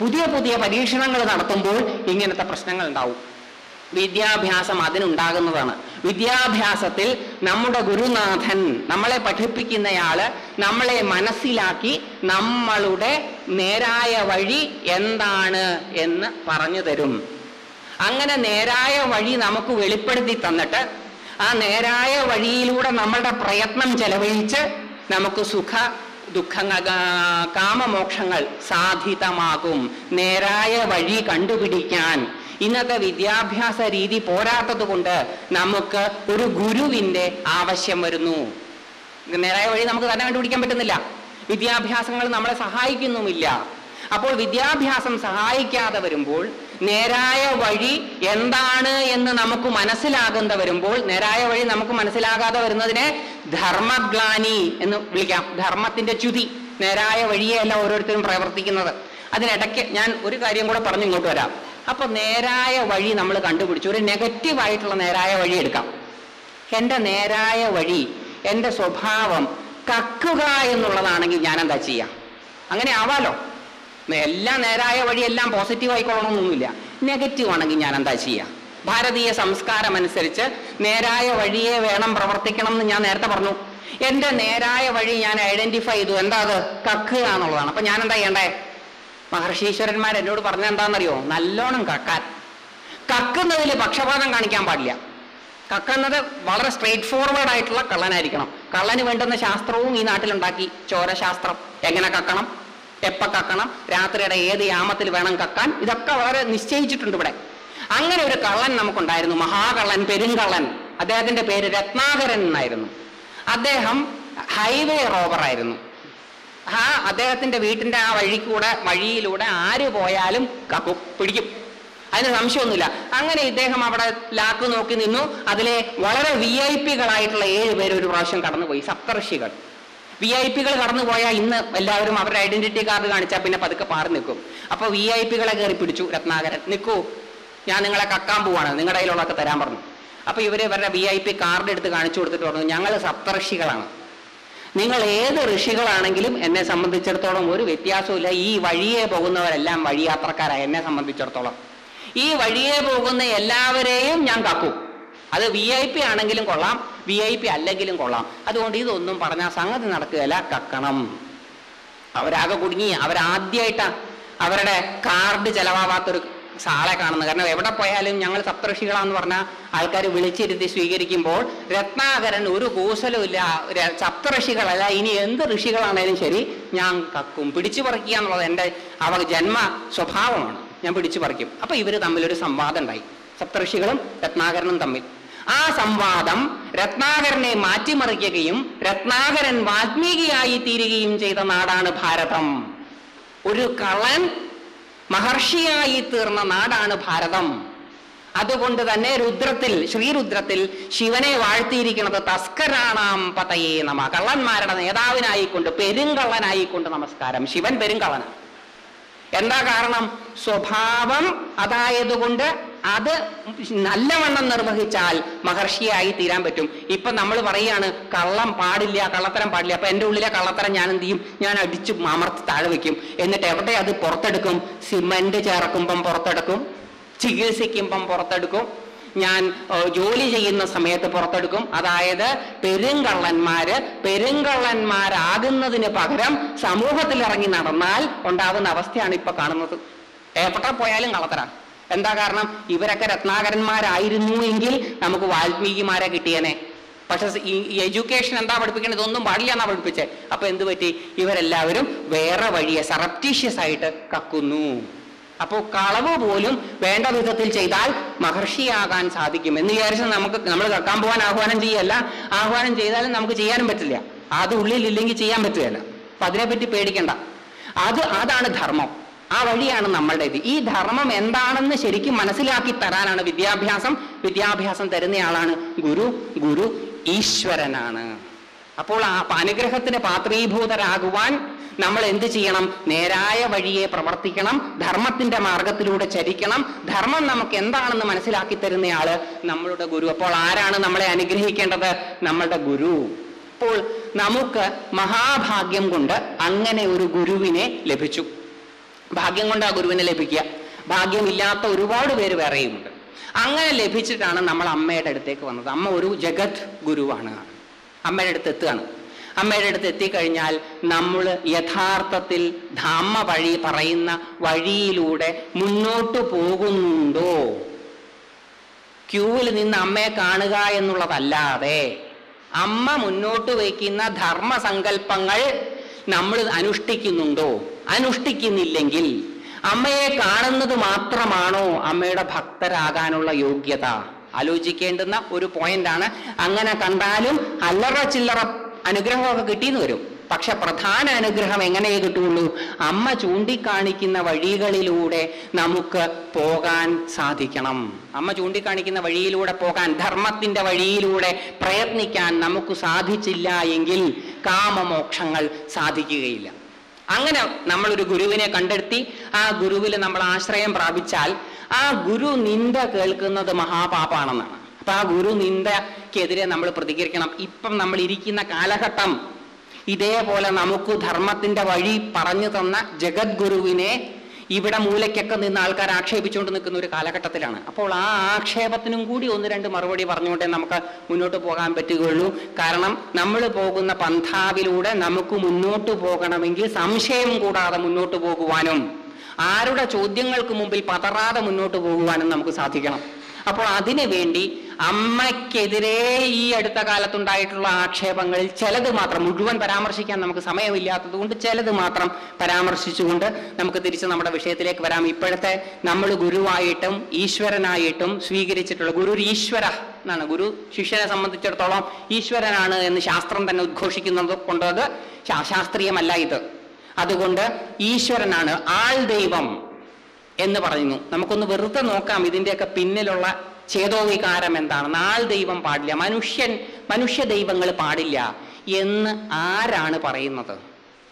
B: പുതിയ പുതിയ പരീക്ഷണങ്ങൾ നടത്തുമ്പോൾ ഇങ്ങനത്തെ പ്രശ്നങ്ങൾ ഉണ്ടാവും. വിദ്യാഭ്യാസം അതിനുണ്ടാകുന്നതാണ്. വിദ്യാഭ്യാസത്തിൽ നമ്മുടെ ഗുരുനാഥൻ നമ്മളെ പഠിപ്പിക്കുന്നയാൾ നമ്മളെ മനസ്സിലാക്കി നമ്മളുടെ നേരായ വഴി എന്താണ് എന്ന് പറഞ്ഞു തരും. അങ്ങനെ നേരായ വഴി നമുക്ക് വെളിപ്പെടുത്തി തന്നിട്ട് ആ നേരായ വഴിയിലൂടെ നമ്മളുടെ പ്രയത്നം ചെലവഴിച്ച് നമുക്ക് സുഖ ദുഃഖങ്ങൾ കാമമോക്ഷങ്ങൾ സാധിതമാകും. നേരായ വഴി കണ്ടുപിടിക്കാൻ ഇന്നത്തെ വിദ്യാഭ്യാസ രീതി പോരാത്തത് കൊണ്ട് നമുക്ക് ഒരു ഗുരുവിന്റെ ആവശ്യം വരുന്നു. നേരായ വഴി നമുക്ക് തന്നെ കണ്ടുപിടിക്കാൻ പറ്റുന്നില്ല. വിദ്യാഭ്യാസങ്ങൾ നമ്മളെ സഹായിക്കുന്നുമില്ല. അപ്പോൾ വിദ്യാഭ്യാസം സഹായിക്കാതെ വരുമ്പോൾ നേരായ വഴി എന്താണ് എന്ന് നമുക്ക് മനസ്സിലാകുന്ന വരുമ്പോൾ നേരായ വഴി നമുക്ക് മനസ്സിലാകാതെ വരുന്നതിനെ ധർമ്മഗ്ലാനി എന്ന് വിളിക്കാം. ധർമ്മത്തിന്റെ ച്യുതി നേരായ വഴിയല്ല ഓരോരുത്തരും പ്രവർത്തിക്കുന്നത്. അതിനിടയ്ക്ക് ഞാൻ ഒരു കാര്യം കൂടെ പറഞ്ഞു ഇങ്ങോട്ട് വരാം. അപ്പൊ നേരായ വഴി നമ്മൾ കണ്ടുപിടിച്ചു. ഒരു നെഗറ്റീവ് ആയിട്ടുള്ള നേരായ വഴി എടുക്കാം. എന്റെ നേരായ വഴി എന്റെ സ്വഭാവം കക്കുക എന്നുള്ളതാണെങ്കിൽ ഞാൻ എന്താ ചെയ്യാം? അങ്ങനെ ആവാലോ? എല്ലാം നേരായ വഴി എല്ലാം പോസിറ്റീവ് ആയിക്കൊള്ളണമെന്നൊന്നുമില്ല. നെഗറ്റീവ് ആണെങ്കിൽ ഞാൻ എന്താ ചെയ്യാം? ഭാരതീയ സംസ്കാരം അനുസരിച്ച് നേരായ വഴിയെ വേണം പ്രവർത്തിക്കണം എന്ന് ഞാൻ നേരത്തെ പറഞ്ഞു. എന്റെ നേരായ വഴി ഞാൻ ഐഡന്റിഫൈ ചെയ്തു. എന്താ അത്? കക്കുക എന്നുള്ളതാണ്. അപ്പൊ ഞാൻ എന്താ ചെയ്യണ്ടേ? മഹർഷീശ്വരന്മാർ എന്നോട് പറഞ്ഞ എന്താണെന്നറിയോ? നല്ലോണം കക്കാൻ. കക്കുന്നതിൽ പക്ഷപാതം കാണിക്കാൻ പാടില്ല. കക്കുന്നത് വളരെ സ്ട്രെയിറ്റ് ഫോർവേഡ് ആയിട്ടുള്ള കള്ളനായിരിക്കണം. കള്ളന് വേണ്ടുന്ന ശാസ്ത്രവും ഈ നാട്ടിലുണ്ടാക്കി. ചോരശാസ്ത്രം എങ്ങനെ കക്കണം? എപ്പ കക്കണം? രാത്രിയുടെ ഏത് യാമത്തിൽ വേണം കക്കാൻ? ഇതൊക്കെ വളരെ നിശ്ചയിച്ചിട്ടുണ്ട് ഇവിടെ. അങ്ങനെ ഒരു കള്ളൻ നമുക്കുണ്ടായിരുന്നു. മഹാകള്ളൻ പെരുങ്കള്ളൻ. അദ്ദേഹത്തിന്റെ പേര് രത്നാകരൻ എന്നായിരുന്നു. അദ്ദേഹം ഹൈവേ റോബറായിരുന്നു ആ അദ്ദേഹത്തിന്റെ വീട്ടിന്റെ ആ വഴി വഴിയിലൂടെ ആര് പോയാലും കക്കും പിടിക്കും. അതിന് സംശയമൊന്നുമില്ല. അങ്ങനെ ഇദ്ദേഹം അവിടെ ലാക്ക് നോക്കി നിന്നു. അതിലെ വളരെ വി ഐ പികളായിട്ടുള്ള ഏഴ് പേര് ഒരു പ്രാവശ്യം കടന്നുപോയി. സപ്തർഷികൾ വി ഐ പികൾ കടന്നുപോയാൽ ഇന്ന് എല്ലാവരും അവരുടെ ഐഡന്റിറ്റി കാർഡ് കാണിച്ചാൽ പിന്നെ പതുക്കെ പാറി നിൽക്കും. അപ്പൊ വി ഐ പികളെ കയറി പിടിച്ചു. രത്നാകരൻ നിൽക്കൂ ഞാൻ നിങ്ങളെ കക്കാൻ പോവാണ്. നിങ്ങളുടെ കയ്യിലുള്ളതൊക്കെ തരാൻ പറഞ്ഞു. അപ്പൊ ഇവർ ഇവരുടെ വി ഐ പി കാർഡ് എടുത്ത് കാണിച്ചു കൊടുത്തിട്ട് പറഞ്ഞു ഞങ്ങൾ സപ്തർഷികളാണ് നിങ്ങൾ ഏത് ഋഷികളാണെങ്കിലും എന്നെ സംബന്ധിച്ചിടത്തോളം ഒരു വ്യത്യാസമില്ല ഈ വഴിയെ പോകുന്നവരെല്ലാം വഴിയാത്രക്കാരായ എന്നെ സംബന്ധിച്ചിടത്തോളം. ഈ വഴിയെ പോകുന്ന എല്ലാവരെയും ഞാൻ കാക്കും. അത് വി ഐ പി ആണെങ്കിലും കൊള്ളാം വി ഐ പി അല്ലെങ്കിലും കൊള്ളാം. അതുകൊണ്ട് ഇതൊന്നും പറഞ്ഞ സംഗതി നടക്കുകയല്ല. കക്കണം. അവരാകെ കുടുങ്ങി. അവരാദ്യമായിട്ടാ അവരുടെ കാർഡ് ചെലവാവാത്തൊരു ആളെ കാണുന്നത്. കാരണം എവിടെ പോയാലും ഞങ്ങൾ സപ്തഋഷികളാന്ന് പറഞ്ഞാൽ ആൾക്കാർ വിളിച്ചിരുത്തി സ്വീകരിക്കുമ്പോൾ രത്നാകരൻ ഒരു കൂസലും ഇല്ല. സപ്തഋഷികളല്ല ഇനി എന്ത് ഋഷികളാണേലും ശരി ഞാൻ കക്കും. പിടിച്ചു പറിക്കുക എന്നുള്ളത് എന്റെ അവ ജന്മ സ്വഭാവമാണ്. ഞാൻ പിടിച്ചു പറിക്കും. അപ്പൊ ഇവർ തമ്മിലൊരു സംവാദം ഉണ്ടായി. സപ്തഋഷികളും രത്നാകരനും തമ്മിൽ. ആ സംവാദം രത്നാകരനെ മാറ്റിമറിക്കുകയും രത്നാകരൻ വാത്മീകിയായി തീരുകയും ചെയ്ത നാടാണ് ഭാരതം. ഒരു കള്ളൻ മഹർഷിയായി തീർന്ന നാടാണ് ഭാരതം. അതുകൊണ്ട് തന്നെ രുദ്രത്തിൽ ശ്രീരുദ്രത്തിൽ ശിവനെ വാഴ്ത്തിയിരിക്കുന്നത് തസ്കരാണാം പതയെ നമ. കള്ളന്മാരുടെ നേതാവിനായിക്കൊണ്ട് പെരുങ്കള്ളനായിക്കൊണ്ട് നമസ്കാരം. ശിവൻ പെരുങ്കള്ളനാണ്. എന്താ കാരണം? സ്വഭാവം അതായതുകൊണ്ട് അത് നല്ലവണ്ണം നിർവഹിച്ചാൽ മഹർഷിയായി തീരാൻ പറ്റും. ഇപ്പൊ നമ്മൾ പറയാണ് കള്ളം പാടില്ല കള്ളത്തരം പാടില്ല. അപ്പൊ എന്റെ ഉള്ളിലെ കള്ളത്തരം ഞാൻ എന്ത് ചെയ്യും? ഞാൻ അടിച്ചു അമർത്തി താഴെ വെക്കും. എന്നിട്ട് എവിടെ അത് പുറത്തെടുക്കും? സിമന്റ് ചേർക്കുമ്പം പുറത്തെടുക്കും? ചികിത്സിക്കുമ്പം പുറത്തെടുക്കും? ഞാൻ ജോലി ചെയ്യുന്ന സമയത്ത് പുറത്തെടുക്കും? അതായത് പെരുങ്കള്ളന്മാര് പെരുങ്കള്ളന്മാരാകുന്നതിന് പകരം സമൂഹത്തിൽ ഇറങ്ങി നടന്നാൽ ഉണ്ടാകുന്ന അവസ്ഥയാണ് ഇപ്പൊ കാണുന്നത്. എവിടെ പോയാലും കള്ളത്തരാ എന്താ കാരണം? ഇവരൊക്കെ രത്നാകരന്മാരായിരുന്നു എങ്കിൽ നമുക്ക് വാൽമീകിമാരെ കിട്ടിയനെ. പക്ഷെ ഈ എഡ്യൂക്കേഷൻ എന്താ പഠിപ്പിക്കേണ്ടത് ഇതൊന്നും പാടില്ല എന്നാ പഠിപ്പിച്ചത് അപ്പൊ എന്ത് പറ്റി? ഇവരെല്ലാവരും വേറെ വഴിയെ സറപ്റ്റീഷ്യസ് ആയിട്ട് കക്കുന്നു. അപ്പോൾ കളവ് പോലും വേണ്ട വിധത്തിൽ ചെയ്താൽ മഹർഷിയാകാൻ സാധിക്കും എന്ന് വിചാരിച്ച് നമുക്ക് നമ്മൾ കക്കാൻ പോകാൻ ആഹ്വാനം ചെയ്യല്ല. ആഹ്വാനം ചെയ്താലും നമുക്ക് ചെയ്യാനും പറ്റില്ല. അത് ഉള്ളിലില്ലെങ്കിൽ ചെയ്യാൻ പറ്റില്ല അപ്പൊ അതിനെപ്പറ്റി പേടിക്കണ്ട. അത് അതാണ് ധർമ്മം. ആ വഴിയാണ് നമ്മളുടേത്. ഈ ധർമ്മം എന്താണെന്ന് ശരിക്കും മനസ്സിലാക്കി തരാനാണ് വിദ്യാഭ്യാസം. വിദ്യാഭ്യാസം തരുന്നയാളാണ് ഗുരു. ഗുരു ഈശ്വരനാണ്. അപ്പോൾ ആ അനുഗ്രഹത്തിന് പാത്രീഭൂതരാകുവാൻ നമ്മൾ എന്ത് ചെയ്യണം? നേരായ വഴിയെ പ്രവർത്തിക്കണം. ധർമ്മത്തിന്റെ മാർഗത്തിലൂടെ ചരിക്കണം. ധർമ്മം നമുക്ക് എന്താണെന്ന് മനസ്സിലാക്കി തരുന്നയാൾ നമ്മളുടെ ഗുരു. അപ്പോൾ ആരാണ് നമ്മളെ അനുഗ്രഹിക്കേണ്ടത്? നമ്മളുടെ ഗുരു. അപ്പോൾ നമുക്ക് മഹാഭാഗ്യം കൊണ്ട് അങ്ങനെ ഒരു ഗുരുവിനെ ലഭിച്ചു. ഭാഗ്യം കൊണ്ട് ആ ഗുരുവിനെ ലഭിക്കുക. ഭാഗ്യമില്ലാത്ത ഒരുപാട് പേര് വേറെയുമുണ്ട്. അങ്ങനെ ലഭിച്ചിട്ടാണ് നമ്മൾ അമ്മയുടെ അടുത്തേക്ക് വന്നത്. അമ്മ ഒരു ജഗത് ഗുരുവാണ്. അമ്മയുടെ അടുത്ത് എത്തുകയാണ്. അമ്മയുടെ അടുത്ത് എത്തിക്കഴിഞ്ഞാൽ നമ്മൾ യഥാർത്ഥത്തിൽ ധാമ വഴി പറയുന്ന വഴിയിലൂടെ മുന്നോട്ട് പോകുന്നുണ്ടോ? ക്യൂവിൽ നിന്ന് അമ്മയെ കാണുക എന്നുള്ളതല്ലാതെ അമ്മ മുന്നോട്ട് വയ്ക്കുന്ന ധർമ്മസങ്കല്പങ്ങൾ നമ്മൾ അനുഷ്ഠിക്കുന്നുണ്ടോ? അനുഷ്ഠിക്കുന്നില്ലെങ്കിൽ അമ്മയെ കാണുന്നത് മാത്രമാണോ അമ്മയുടെ ഭക്തരാകാനുള്ള യോഗ്യത? ആലോചിക്കേണ്ടുന്ന ഒരു പോയിന്റാണ്. അങ്ങനെ കണ്ടാലും അല്ലറ ചില്ലറ അനുഗ്രഹമൊക്കെ കിട്ടിയെന്ന് വരും. പക്ഷെ പ്രധാന അനുഗ്രഹം എങ്ങനെ കിട്ടുള്ളൂ? അമ്മ ചൂണ്ടിക്കാണിക്കുന്ന വഴികളിലൂടെ നമുക്ക് പോകാൻ സാധിക്കണം. അമ്മ ചൂണ്ടിക്കാണിക്കുന്ന വഴിയിലൂടെ പോകാൻ ധർമ്മത്തിന്റെ വഴിയിലൂടെ പ്രയത്നിക്കാൻ നമുക്ക് സാധിച്ചില്ല എങ്കിൽ കാമമോക്ഷങ്ങൾ സാധിക്കുകയില്ല. അങ്ങനെ നമ്മൾ ഒരു ഗുരുവിനെ കണ്ടെത്തി ആ ഗുരുവിൽ നമ്മൾ ആശ്രയം പ്രാപിച്ചാൽ ആ ഗുരു നിന്ദ കേൾക്കുന്നത് മഹാപാപാണെന്നാണ്. അപ്പൊ ആ ഗുരു നിന്ദക്കെതിരെ നമ്മൾ പ്രതികരിക്കണം. ഇപ്പം നമ്മൾ ഇരിക്കുന്ന കാലഘട്ടം ഇതേപോലെ നമുക്ക് ധർമ്മത്തിന്റെ വഴി പറഞ്ഞു തന്ന ജഗദ്ഗുരുവിനെ ഇവിടെ മൂലയ്ക്കൊക്കെ നിന്ന് ആൾക്കാർ ആക്ഷേപിച്ചുകൊണ്ട് നിൽക്കുന്ന ഒരു കാലഘട്ടത്തിലാണ്. അപ്പോൾ ആ ആക്ഷേപത്തിനും കൂടി ഒന്ന് രണ്ട് മറുപടി പറഞ്ഞുകൊണ്ടേ നമുക്ക് മുന്നോട്ട് പോകാൻ പറ്റുകയുള്ളൂ. കാരണം നമ്മൾ പോകുന്ന പന്ഥാവിലൂടെ നമുക്ക് മുന്നോട്ട് പോകണമെങ്കിൽ സംശയം കൂടാതെ മുന്നോട്ട് പോകുവാനും ആരുടെ ചോദ്യങ്ങൾക്ക് മുമ്പിൽ പതറാതെ മുന്നോട്ട് പോകുവാനും നമുക്ക് സാധിക്കണം. അപ്പോൾ അതിനു വേണ്ടി അമ്മയ്ക്കെതിരെ ഈ അടുത്ത കാലത്തുണ്ടായിട്ടുള്ള ആക്ഷേപങ്ങളിൽ ചിലത് മാത്രം മുഴുവൻ പരാമർശിക്കാൻ നമുക്ക് സമയമില്ലാത്തത് കൊണ്ട് ചിലത് മാത്രം പരാമർശിച്ചുകൊണ്ട് നമുക്ക് തിരിച്ച് നമ്മുടെ വിഷയത്തിലേക്ക് വരാം. ഇപ്പോഴത്തെ നമ്മൾ ഗുരുവായിട്ടും ഈശ്വരനായിട്ടും സ്വീകരിച്ചിട്ടുള്ള ഗുരു ഈശ്വര എന്നാണ്. ഗുരു ശിഷ്യനെ സംബന്ധിച്ചിടത്തോളം ഈശ്വരനാണ് എന്ന് ശാസ്ത്രം തന്നെ ഉദ്ഘോഷിക്കുന്നത് കൊണ്ടത് ശാസ്ത്രീയമല്ല ഇത്. അതുകൊണ്ട് ഈശ്വരനാണ് ആൾ ദൈവം. എന്ന് പറയുന്നു. നമുക്കൊന്ന് വെറുതെ നോക്കാം ഇതിന്റെയൊക്കെ പിന്നിലുള്ള ചേതോവികാരം എന്താണ്. നാൾ ദൈവം പാടില്ല. മനുഷ്യൻ മനുഷ്യ ദൈവങ്ങൾ പാടില്ല എന്ന് ആരാണ് പറയുന്നത്?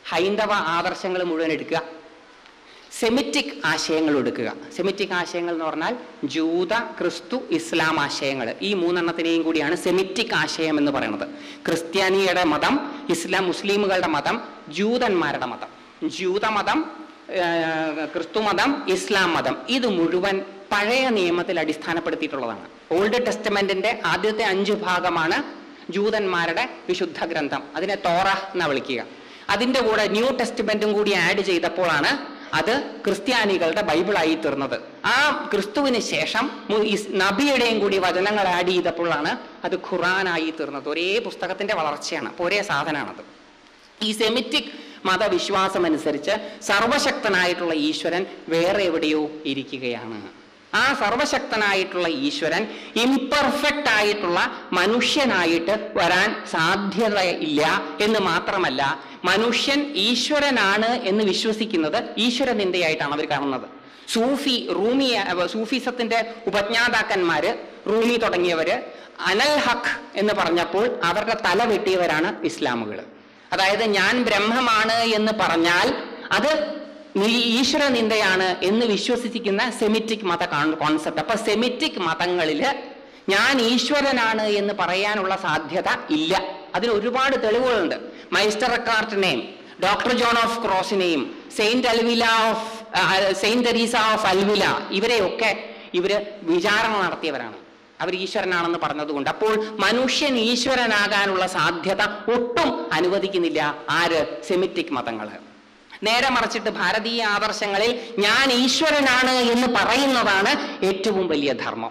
B: ഹൈന്ദവ ആദർശങ്ങൾ മുഴുവൻ എടുക്കുക. സെമിറ്റിക് ആശയങ്ങൾ എടുക്കുക. സെമിറ്റിക് ആശയങ്ങൾ എന്ന് പറഞ്ഞാൽ ജൂത ക്രിസ്തു ഇസ്ലാം ആശയങ്ങൾ. ഈ മൂന്നെണ്ണത്തിനെയും കൂടിയാണ് സെമിറ്റിക് ആശയം എന്ന് പറയുന്നത്. ക്രിസ്ത്യാനിയുടെ മതം ഇസ്ലാം മുസ്ലിമുകളുടെ മതം ജൂതന്മാരുടെ മതം. ജൂതമതം ക്രിസ്തു മതം ഇസ്ലാം മതം. ഇത് മുഴുവൻ പഴയ നിയമത്തിൽ അടിസ്ഥാനപ്പെടുത്തിയിട്ടുള്ളതാണ്. ഓൾഡ് ടെസ്റ്റമെന്റിന്റെ ആദ്യത്തെ അഞ്ച് ഭാഗമാണ് ജൂതന്മാരുടെ വിശുദ്ധ ഗ്രന്ഥം. അതിനെ തോറ എന്നാ വിളിക്കുക. അതിന്റെ കൂടെ ന്യൂ ടെസ്റ്റ്മെന്റും കൂടി ആഡ് ചെയ്തപ്പോഴാണ് അത് ക്രിസ്ത്യാനികളുടെ ബൈബിളായി തീർന്നത്. ആ ക്രിസ്തുവിന് ശേഷം നബിയുടെയും കൂടി വചനങ്ങൾ ആഡ് ചെയ്തപ്പോഴാണ് അത് ഖുറാനായി തീർന്നത്. ഒരേ പുസ്തകത്തിന്റെ വളർച്ചയാണ്. ഒരേ സാധനമാണത്. ഈ സെമിറ്റിക് മതവിശ്വാസം അനുസരിച്ച് സർവശക്തനായിട്ടുള്ള ഈശ്വരൻ വേറെ എവിടെയോ ഇരിക്കുകയാണ്. ആ സർവശക്തനായിട്ടുള്ള ഈശ്വരൻ ഇംപെർഫെക്റ്റ് ആയിട്ടുള്ള മനുഷ്യനായിട്ട് വരാൻ സാധ്യതയില്ല എന്ന് മാത്രമല്ല മനുഷ്യൻ ഈശ്വരനാണ് എന്ന് വിശ്വസിക്കുന്നത് ഈശ്വര നിന്ദയായിട്ടാണ് അവർ കാണുന്നത്. സൂഫി റൂമി സൂഫിസത്തിന്റെ ഉപജ്ഞാതാക്കന്മാര് റൂമി തുടങ്ങിയവര് അനൽ ഹഖ് എന്ന് പറഞ്ഞപ്പോൾ അവരുടെ തല വെട്ടിയവരാണ് ഇസ്ലാമുകൾ അതായത് ഞാൻ ബ്രഹ്മമാണ് എന്ന് പറഞ്ഞാൽ അത് ഈശ്വര നിന്ദയാണ് എന്ന് വിശ്വസിക്കുന്ന സെമിറ്റിക് മത കോൺസെപ്റ്റ് അപ്പൊ സെമിറ്റിക് മതങ്ങളിൽ ഞാൻ ഈശ്വരനാണ് എന്ന് പറയാനുള്ള സാധ്യത ഇല്ല. അതിന് ഒരുപാട് തെളിവുകളുണ്ട്. മൈസ്റ്റർ റെക്കാർട്ടിനെയും doctor John of ക്രോസിനെയും saint Avila of saint Teresa of Avila ഇവരെയൊക്കെ ഇവർ വിചാരണ നടത്തിയവരാണ്. അവർ ഈശ്വരനാണെന്ന് പറഞ്ഞതുകൊണ്ട്. അപ്പോൾ മനുഷ്യൻ ഈശ്വരനാകാനുള്ള സാധ്യത ഒട്ടും അനുവദിക്കുന്നില്ല. ആര്? സെമിറ്റിക് മതങ്ങൾ. നേരെ മറിച്ചിട്ട് ഭാരതീയ ആദർശങ്ങളിൽ ഞാൻ ഈശ്വരനാണ് എന്ന് പറയുന്നതാണ് ഏറ്റവും വലിയ ധർമ്മം.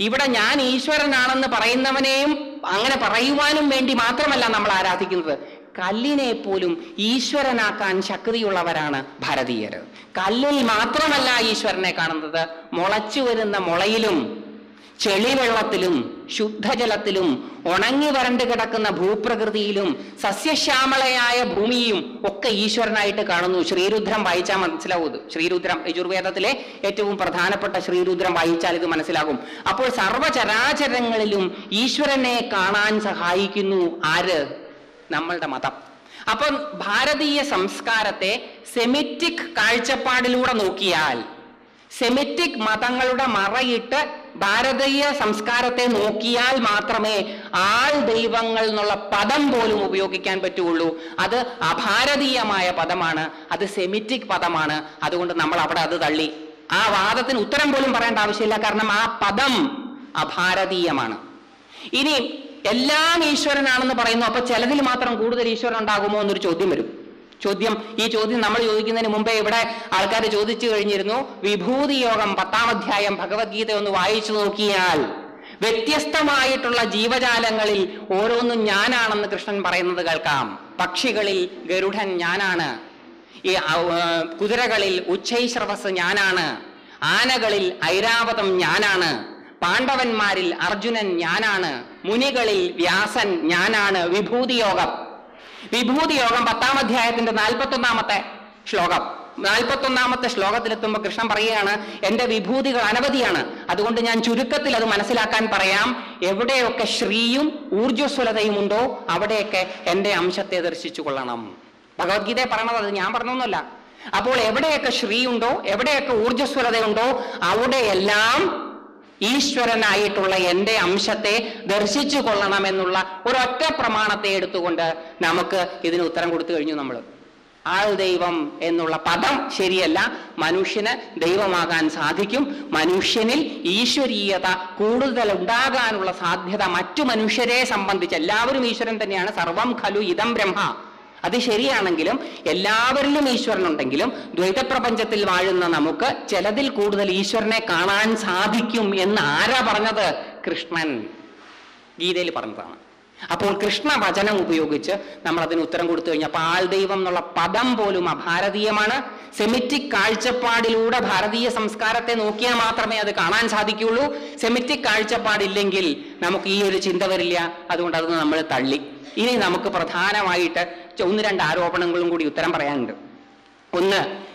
B: ഇവിടെ ഞാൻ ഈശ്വരനാണെന്ന് പറയുന്നവനെയും അങ്ങനെ പറയുവാനും വേണ്ടി മാത്രമല്ല നമ്മൾ ആരാധിക്കുന്നത്. കല്ലിനെ പോലും ഈശ്വരനാക്കാൻ ശക്തിയുള്ളവരാണ് ഭാരതീയർ കല്ലിൽ മാത്രമല്ല ഈശ്വരനെ കാണുന്നത്. മുളച്ചു വരുന്ന മുളയിലും ചെളിവെള്ളത്തിലും ശുദ്ധജലത്തിലും ഉണങ്ങി വരണ്ട് കിടക്കുന്ന ഭൂപ്രകൃതിയിലും സസ്യശ്യാമളയായ ഭൂമിയും ഒക്കെ ഈശ്വരനായിട്ട് കാണുന്നു. ശ്രീരുദ്രം വായിച്ചാൽ മനസ്സിലാവും ശ്രീരുദ്രം യജുർവേദത്തിലെ ഏറ്റവും പ്രധാനപ്പെട്ട ശ്രീരുദ്രം വായിച്ചാൽ ഇത് മനസ്സിലാകും. അപ്പോൾ സർവചരാചരങ്ങളിലും ഈശ്വരനെ കാണാൻ സഹായിക്കുന്നു ആര്? നമ്മളുടെ മതം. അപ്പം ഭാരതീയ സംസ്കാരത്തെ സെമിറ്റിക് കാഴ്ചപ്പാടിലൂടെ നോക്കിയാൽ സെമിറ്റിക് മതങ്ങളുടെ മറയിട്ട് ഭാരതീയ സംസ്കാരത്തെ നോക്കിയാൽ മാത്രമേ ആൾ ദൈവങ്ങൾ എന്നുള്ള പദം പോലും ഉപയോഗിക്കാൻ പറ്റുള്ളൂ. അത് അഭാരതീയമായ പദമാണ്. അത് സെമിറ്റിക് പദമാണ്. അതുകൊണ്ട് നമ്മൾ അവിടെ അത് തള്ളി. ആ വാദത്തിന് ഉത്തരം പോലും പറയേണ്ട ആവശ്യമില്ല. കാരണം ആ പദം അഭാരതീയമാണ്. ഇനി എല്ലാം ഈശ്വരനാണെന്ന് പറയുന്നു. അപ്പൊ ചിലതിൽ മാത്രം കൂടുതൽ ഈശ്വരൻ ഉണ്ടാകുമോ എന്നൊരു ചോദ്യം വരും. ചോദ്യം. ഈ ചോദ്യം നമ്മൾ ചോദിക്കുന്നതിന് മുമ്പേ ഇവിടെ ആൾക്കാർ ചോദിച്ചു കഴിഞ്ഞിരുന്നു വിഭൂതി യോഗം പത്താം അധ്യായം ഭഗവത്ഗീത ഒന്ന് വായിച്ചു നോക്കിയാൽ വ്യത്യസ്തമായിട്ടുള്ള ജീവജാലങ്ങളിൽ ഓരോന്നും ഞാനാണെന്ന് കൃഷ്ണൻ പറയുന്നത് കേൾക്കാം. പക്ഷികളിൽ ഗരുഡൻ ഞാനാണ്. ഈ കുതിരകളിൽ ഉച്ചൈശ്രവസ് ഞാനാണ്. ആനകളിൽ ഐരാവതം ഞാനാണ്. പാണ്ഡവന്മാരിൽ അർജുനൻ ഞാനാണ്. മുനികളിൽ വ്യാസൻ ഞാനാണ്. വിഭൂതി യോഗം വിഭൂതി യോഗം പത്താം അധ്യായത്തിന്റെ നാൽപ്പത്തി ഒന്നാമത്തെ ശ്ലോകം. നാൽപ്പത്തി ഒന്നാമത്തെ ശ്ലോകത്തിലെത്തുമ്പോൾ കൃഷ്ണൻ പറയുകയാണ് എന്റെ വിഭൂതികൾ അനവധിയാണ്. അതുകൊണ്ട് ഞാൻ ചുരുക്കത്തിൽ അത് മനസ്സിലാക്കാൻ പറയാം. എവിടെയൊക്കെ ശ്രീയും ഊർജസ്വലതയും ഉണ്ടോ അവിടെയൊക്കെ എന്റെ അംശത്തെ ദർശിച്ചു കൊള്ളണം. ഭഗവത്ഗീതയെ പറയണത് അത് ഞാൻ പറഞ്ഞൊന്നുമല്ല. അപ്പോൾ എവിടെയൊക്കെ ശ്രീ ഉണ്ടോ എവിടെയൊക്കെ ഊർജസ്വലതയുണ്ടോ അവിടെയെല്ലാം ഈശ്വരനായിട്ടുള്ള എന്റെ അംശത്തെ ദർശിച്ചു കൊള്ളണമെന്നുള്ള ഒരൊറ്റ പ്രമാണത്തെ എടുത്തുകൊണ്ട് നമുക്ക് ഇതിന് ഉത്തരം കൊടുത്തു കഴിഞ്ഞു നമ്മൾ. ആൾ ദൈവം എന്നുള്ള പദം ശരിയല്ല. മനുഷ്യന് ദൈവമാകാൻ സാധിക്കും. മനുഷ്യനിൽ ഈശ്വരീയത കൂടുതൽ ഉണ്ടാകാനുള്ള സാധ്യത മറ്റു മനുഷ്യരെ സംബന്ധിച്ച് എല്ലാവരും ഈശ്വരൻ തന്നെയാണ്. സർവം ഖലു ഇതം ബ്രഹ്മ. അത് ശരിയാണെങ്കിലും എല്ലാവരിലും ഈശ്വരനുണ്ടെങ്കിലും ദ്വൈതപ്രപഞ്ചത്തിൽ വാഴുന്ന നമുക്ക് ചിലതിൽ കൂടുതൽ ഈശ്വരനെ കാണാൻ സാധിക്കും എന്ന് ആരാ പറഞ്ഞത്? കൃഷ്ണൻ. ഗീതയിൽ പറഞ്ഞതാണ്. അപ്പോൾ കൃഷ്ണ വചനം ഉപയോഗിച്ച് നമ്മൾ അതിന് ഉത്തരം കൊടുത്തു ആൾ ദൈവം എന്നുള്ള പദം പോലും അഭാരതീയമാണ്. സെമിറ്റിക് കാഴ്ചപ്പാടിലൂടെ ഭാരതീയ സംസ്കാരത്തെ നോക്കിയാൽ മാത്രമേ അത് കാണാൻ സാധിക്കുകയുള്ളൂ. സെമിറ്റിക് കാഴ്ചപ്പാടില്ലെങ്കിൽ നമുക്ക് ഈ ഒരു ചിന്ത വരില്ല. അതുകൊണ്ട് അത് നമ്മൾ തള്ളി. ഇനി നമുക്ക് പ്രധാനമായിട്ട് ഒന്ന് രണ്ട് ആരോപണങ്ങളും കൂടി ഉത്തരം പറയാനുണ്ട്. ഒന്ന്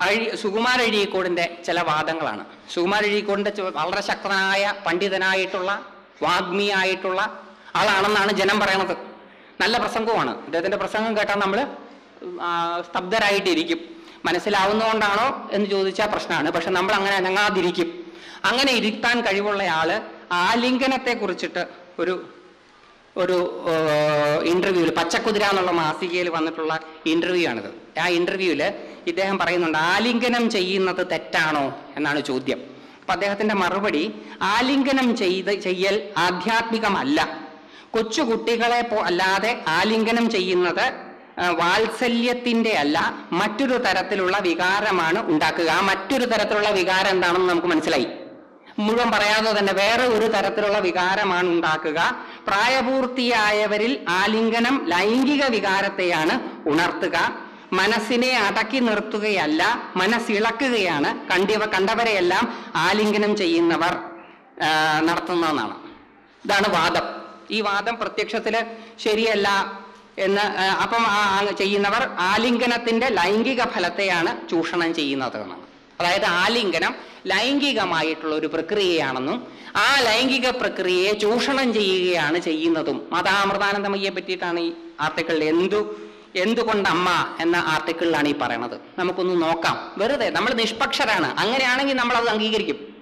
B: അഴി സുകുമാർ അഴീക്കോടിന്റെ ചില വാദങ്ങളാണ്. സുകുമാർ അഴീക്കോടിന്റെ ചെ- വളരെ ശക്തനായ പണ്ഡിതനായിട്ടുള്ള വാഗ്മിയായിട്ടുള്ള ആളാണെന്നാണ് ജനം പറയണത്. നല്ല പ്രസംഗവുമാണ്. അദ്ദേഹത്തിന്റെ പ്രസംഗം കേട്ടാൽ നമ്മൾ സ്തബ്ധരായിട്ടിരിക്കും. മനസ്സിലാവുന്നതുകൊണ്ടാണോ എന്ന് ചോദിച്ചാൽ പ്രശ്നമാണ്. പക്ഷെ നമ്മൾ അങ്ങനെ അനങ്ങാതിരിക്കും. അങ്ങനെ ഇരുത്താൻ കഴിവുള്ള ആൾ ആലിംഗനത്തെ കുറിച്ചിട്ട് ഒരു ഒരു ഇന്റർവ്യൂവിൽ പച്ചക്കുതിര എന്നുള്ള മാസികയിൽ വന്നിട്ടുള്ള ഇന്റർവ്യൂ ആണിത് ആ ഇന്റർവ്യൂവിൽ ഇദ്ദേഹം പറയുന്നുണ്ട് ആലിംഗനം ചെയ്യുന്നത് തെറ്റാണോ? എന്നാണ് ചോദ്യം. അപ്പൊ അദ്ദേഹത്തിന്റെ മറുപടി ആലിംഗനം ചെയ്ത് ചെയ്യൽ ആധ്യാത്മികമല്ല. കൊച്ചു കുട്ടികളെ പോ അല്ലാതെ ആലിംഗനം ചെയ്യുന്നത് വാത്സല്യത്തിന്റെ അല്ല മറ്റൊരു തരത്തിലുള്ള വികാരമാണ് ഉണ്ടാക്കുക. ആ മറ്റൊരു തരത്തിലുള്ള വികാരം എന്താണെന്ന് നമുക്ക് മനസ്സിലായി. മുഴുവൻ പറയാതെ തന്നെ വേറെ ഒരു തരത്തിലുള്ള വികാരമാണ് ഉണ്ടാക്കുക. പ്രായപൂർത്തിയായവരിൽ ആലിംഗനം ലൈംഗിക വികാരത്തെയാണ് ഉണർത്തുക. മനസ്സിനെ അടക്കി നിർത്തുകയല്ല മനസ്സിളക്കുകയാണ് കണ്ടിവ കണ്ടവരെയെല്ലാം ആലിംഗനം ചെയ്യുന്നവർ നടത്തുന്നതെന്നാണ്. ഇതാണ് വാദം. ഈ വാദം പ്രത്യക്ഷത്തിൽ ശരിയല്ല എന്ന് അപ്പം ചെയ്യുന്നവർ ആലിംഗനത്തിന്റെ ലൈംഗിക ഫലത്തെയാണ് ചൂഷണം ചെയ്യുന്നത് എന്നാണ്. അതായത് ആലിംഗനം ലൈംഗികമായിട്ടുള്ള ഒരു പ്രക്രിയയാണെന്നും ആ ലൈംഗിക പ്രക്രിയയെ ചൂഷണം ചെയ്യുകയാണ് ചെയ്യുന്നതും. മതാമൃതാനന്ദമയ്യെ പറ്റിയിട്ടാണ് ഈ ആർട്ടിക്കിൾ എന്തു എന്തുകൊണ്ട് അമ്മ എന്ന ആർട്ടിക്കിളിലാണ് ഈ പറയണത്. നമുക്കൊന്ന് നോക്കാം. വെറുതെ നമ്മൾ നിഷ്പക്ഷരാണ്. അങ്ങനെയാണെങ്കിൽ നമ്മൾ അത് അംഗീകരിക്കും.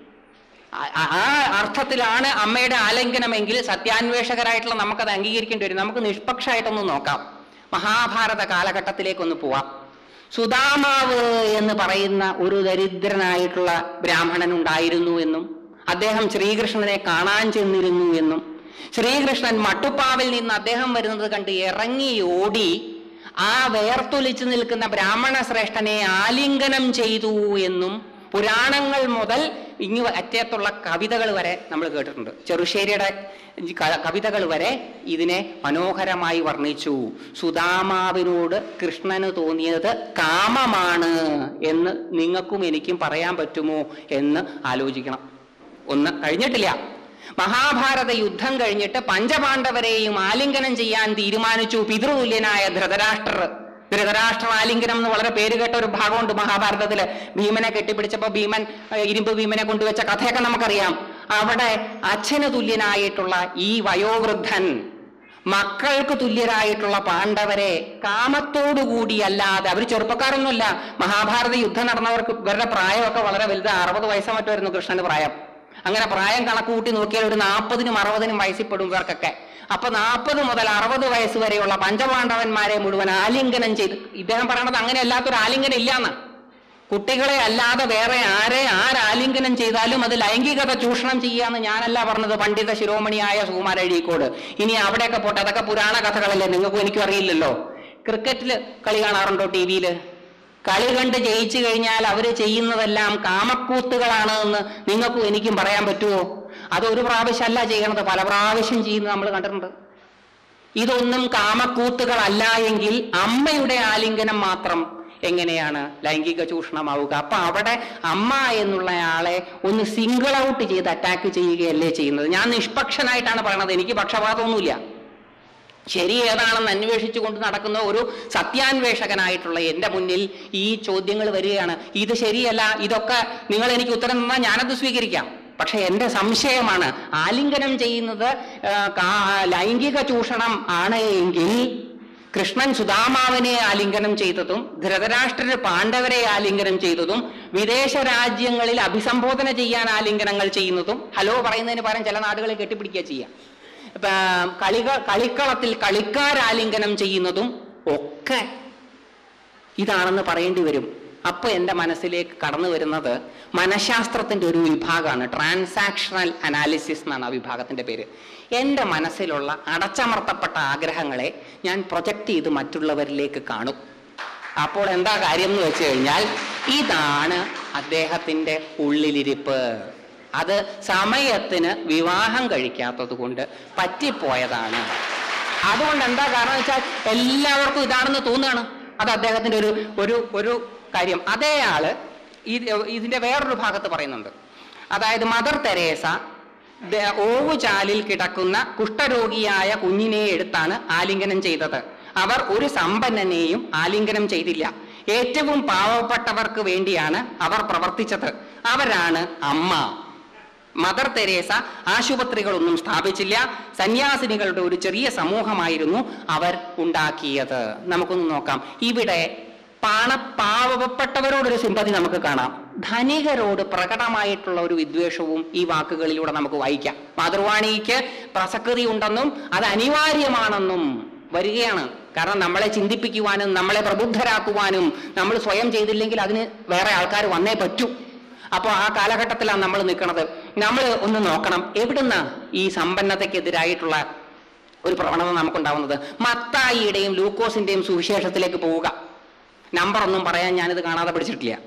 B: ആ- അർത്ഥത്തിലാണ് അമ്മയുടെ ആലിംഗനമെങ്കിൽ സത്യാന്വേഷകരായിട്ടുള്ള നമുക്കത് അംഗീകരിക്കേണ്ടി വരും. നമുക്ക് നിഷ്പക്ഷമായിട്ടൊന്ന് നോക്കാം. മഹാഭാരത കാലഘട്ടത്തിലേക്കൊന്ന് പോവാം. സുദാമാവ് എന്ന് പറയുന്ന ഒരു ദരിദ്രനായിട്ടുള്ള ബ്രാഹ്മണൻ ഉണ്ടായിരുന്നു എന്നും അദ്ദേഹം ശ്രീകൃഷ്ണനെ കാണാൻ ചെന്നിരുന്നു എന്നും ശ്രീകൃഷ്ണൻ മട്ടുപ്പാവിൽ നിന്ന് അദ്ദേഹം വരുന്നത് കണ്ട് ഇറങ്ങി ഓടി ആ വേർത്തൊലിച്ചു നിൽക്കുന്ന ബ്രാഹ്മണ ശ്രേഷ്ഠനെ ആലിംഗനം ചെയ്തു എന്നും പുരാണങ്ങൾ മുതൽ ഇങ്ങ് അറ്റത്തുള്ള കവിതകൾ വരെ നമ്മൾ കേട്ടിട്ടുണ്ട്. ചെറുശ്ശേരിയുടെ കവിതകൾ വരെ ഇതിനെ മനോഹരമായി വർണിച്ചു. സുദാമാവിനോട് കൃഷ്ണന് തോന്നിയത് കാമമാണ് എന്ന് നിങ്ങൾക്കും എനിക്കും പറയാൻ പറ്റുമോ എന്ന് ആലോചിക്കണം. ഒന്ന് കഴിഞ്ഞിട്ടില്ല. മഹാഭാരത യുദ്ധം കഴിഞ്ഞിട്ട് പഞ്ചപാണ്ഡവരെയും ആലിംഗനം ചെയ്യാൻ തീരുമാനിച്ചു പിതൃതുല്യനായ ധൃതരാഷ്ട്രർ. ധൃതരാഷ്ട്ര ആലിംഗനം എന്ന് വളരെ പേര് കേട്ട ഒരു ഭാഗമുണ്ട് മഹാഭാരതത്തിൽ. ഭീമനെ കെട്ടിപ്പിടിച്ചപ്പോ ഭീമൻ ഇരുമ്പ് ഭീമനെ കൊണ്ടുവച്ച കഥയൊക്കെ നമുക്കറിയാം. അവിടെ അച്ഛന് തുല്യനായിട്ടുള്ള ഈ വയോവൃദ്ധൻ മക്കൾക്ക് തുല്യരായിട്ടുള്ള പാണ്ഡവരെ കാമത്തോടുകൂടിയല്ലാതെ അവർ ചെറുപ്പക്കാരൊന്നുമില്ല മഹാഭാരത യുദ്ധം നടന്നവർക്ക് ഇവരുടെ പ്രായമൊക്കെ വളരെ വലുത് അറുപത് വയസ്സ് മറ്റുമായിരുന്നു കൃഷ്ണന്റെ പ്രായം. അങ്ങനെ പ്രായം കണക്ക് കൂട്ടി നോക്കിയാൽ ഒരു നാൽപ്പതിനും അറുപതിനും വയസ്സിൽപ്പെടും ഇവർക്കൊക്കെ. അപ്പൊ നാൽപ്പത് മുതൽ അറുപത് വയസ്സ് വരെയുള്ള പഞ്ചപാണ്ഡവന്മാരെ മുഴുവൻ ആലിംഗനം ചെയ്ത്. ഇദ്ദേഹം പറയണത് അങ്ങനെ അല്ലാത്തൊരു ആലിംഗനം ഇല്ലാന്ന്. കുട്ടികളെ അല്ലാതെ വേറെ ആരെ ആരാലിംഗനം ചെയ്താലും അത് ലൈംഗികത ചൂഷണം ചെയ്യാന്ന് ഞാനല്ല പറഞ്ഞത്. പണ്ഡിത ശിരോമണിയായ സുകുമാര അഴീക്കോട് ഇനി അവിടെയൊക്കെ പോട്ടെ. അതൊക്കെ പുരാണ കഥകളല്ലേ? നിങ്ങൾക്കും എനിക്കും അറിയില്ലല്ലോ. ക്രിക്കറ്റിൽ കളി കാണാറുണ്ടോ ടി വിയിൽ കളി കണ്ട് ജയിച്ചു കഴിഞ്ഞാൽ അവർ ചെയ്യുന്നതെല്ലാം കാമക്കൂത്തുകളാണ് എന്ന് നിങ്ങൾക്കും എനിക്കും പറയാൻ പറ്റുമോ അത് ഒരു പ്രാവശ്യമല്ല ചെയ്യണത്. പല പ്രാവശ്യം ചെയ്യുന്നത് നമ്മൾ കണ്ടിട്ടുണ്ട്. ഇതൊന്നും കാമക്കൂത്തുകളല്ല എങ്കിൽ അമ്മയുടെ ആലിംഗനം മാത്രം എങ്ങനെയാണ്? ലൈംഗിക ചൂഷണമാവുക. അപ്പൊ അവിടെ അമ്മ എന്നുള്ള ആളെ ഒന്ന് സിംഗിൾ ഔട്ട് ചെയ്ത് അറ്റാക്ക് ചെയ്യുകയല്ലേ ചെയ്യുന്നത്. ഞാൻ നിഷ്പക്ഷനായിട്ടാണ് പറയണത്. എനിക്ക് പക്ഷപാതമൊന്നുമില്ല. ശരി ഏതാണെന്ന് അന്വേഷിച്ചു കൊണ്ട് നടക്കുന്ന ഒരു സത്യാന്വേഷകനായിട്ടുള്ള എന്റെ മുന്നിൽ ഈ ചോദ്യങ്ങൾ വരികയാണ്. ഇത് ശരിയല്ല ഇതൊക്കെ നിങ്ങൾ എനിക്ക് ഉത്തരം തന്നാൽ ഞാനത് സ്വീകരിക്കാം. പക്ഷെ എന്റെ സംശയമാണ് ആലിംഗനം ചെയ്യുന്നത് ലൈംഗിക ചൂഷണം ആണ് എങ്കിൽ കൃഷ്ണൻ സുദാമാവിനെ ആലിംഗനം ചെയ്തതും ധൃതരാഷ്ട്രന് പാണ്ഡവരെ ആലിംഗനം ചെയ്തതും വിദേശ രാജ്യങ്ങളിൽ അഭിസംബോധന ചെയ്യാൻ ആലിംഗനങ്ങൾ ചെയ്യുന്നതും ഹലോ പറയുന്നതിന് പകരം ചില നാടുകളിൽ കെട്ടിപ്പിടിക്കുക ചെയ്യാം. കളിക കളിക്കളത്തിൽ കളിക്കാരാലിംഗനം ചെയ്യുന്നതും ഒക്കെ ഇതാണെന്ന് പറയേണ്ടി വരും. അപ്പൊ എന്റെ മനസ്സിലേക്ക് കടന്നു വരുന്നത് മനഃശാസ്ത്രത്തിന്റെ ഒരു വിഭാഗമാണ്. ട്രാൻസാക്ഷണൽ അനാലിസിസ് എന്നാണ് ആ വിഭാഗത്തിന്റെ പേര്. എന്റെ മനസ്സിലുള്ള അടച്ചമർത്തപ്പെട്ട ആഗ്രഹങ്ങളെ ഞാൻ പ്രൊജക്റ്റ് ചെയ്ത് മറ്റുള്ളവരിലേക്ക് കാണും. അപ്പോൾ എന്താ കാര്യം എന്ന് വെച്ച് കഴിഞ്ഞാൽ ഇതാണ് അദ്ദേഹത്തിന്റെ ഉള്ളിലിരിപ്പ്. അത് സമയത്തിന് വിവാഹം കഴിക്കാത്തത് കൊണ്ട് പറ്റിപ്പോയതാണ്. അതുകൊണ്ട് എന്താ കാരണം വെച്ചാൽ എല്ലാവർക്കും ഇതാണെന്ന് തോന്നുകയാണ്. അത് അദ്ദേഹത്തിന്റെ ഒരു ഒരു ഒരു കാര്യം. അതേ ആൾ ഇതിന്റെ വേറൊരു ഭാഗത്ത് പറയുന്നുണ്ട്. അതായത് മദർ തെരേസ ഓവുചാലിൽ കിടക്കുന്ന കുഷ്ഠരോഗിയായ കുഞ്ഞിനെ എടുത്താണ് ആലിംഗനം ചെയ്തത്. അവർ ഒരു സമ്പന്നനെയും ആലിംഗനം ചെയ്തില്ല. ഏറ്റവും പാവപ്പെട്ടവർക്ക് വേണ്ടിയാണ് അവർ പ്രവർത്തിച്ചത്. അവരാണ് അമ്മ. Mother Teresa ആശുപത്രികളൊന്നും സ്ഥാപിച്ചില്ല. സന്യാസിനികളുടെ ഒരു ചെറിയ സമൂഹമായിരുന്നു അവർ ഉണ്ടാക്കിയത്. നമുക്കൊന്ന് നോക്കാം. ഇവിടെ പണ പാവപ്പെട്ടവരോടൊരു സിമ്പതി നമുക്ക് കാണാം. ധനികരോട് പ്രകടമായിട്ടുള്ള ഒരു വിദ്വേഷവും ഈ വാക്കുകളിലൂടെ നമുക്ക് വായിക്കാം. മാതൃവാണിക്ക് പ്രസക്തി ഉണ്ടെന്നും അത് അനിവാര്യമാണെന്നും വരികയാണ്. കാരണം നമ്മളെ ചിന്തിപ്പിക്കുവാനും നമ്മളെ പ്രബുദ്ധരാക്കുവാനും നമ്മൾ സ്വയം ചെയ്തില്ലെങ്കിൽ അതിന് വേറെ ആൾക്കാർ വന്നേ പറ്റൂ. അപ്പോൾ ആ കാലഘട്ടത്തിലാണ് നമ്മൾ നിൽക്കുന്നത്. നമ്മൾ ഒന്ന് നോക്കണം എവിടുന്ന ഈ സമ്പന്നതയ്ക്കെതിരായിട്ടുള്ള ഒരു പ്രവണത നമുക്കുണ്ടാവുന്നത്? മത്തായിയുടെയും ലൂക്കോസിന്റെയും സുവിശേഷത്തിലേക്ക് പോവുക. നമ്പർ ഒന്നും പറയാൻ ഞാനിത് കാണാതെ പഠിച്ചിട്ടില്ല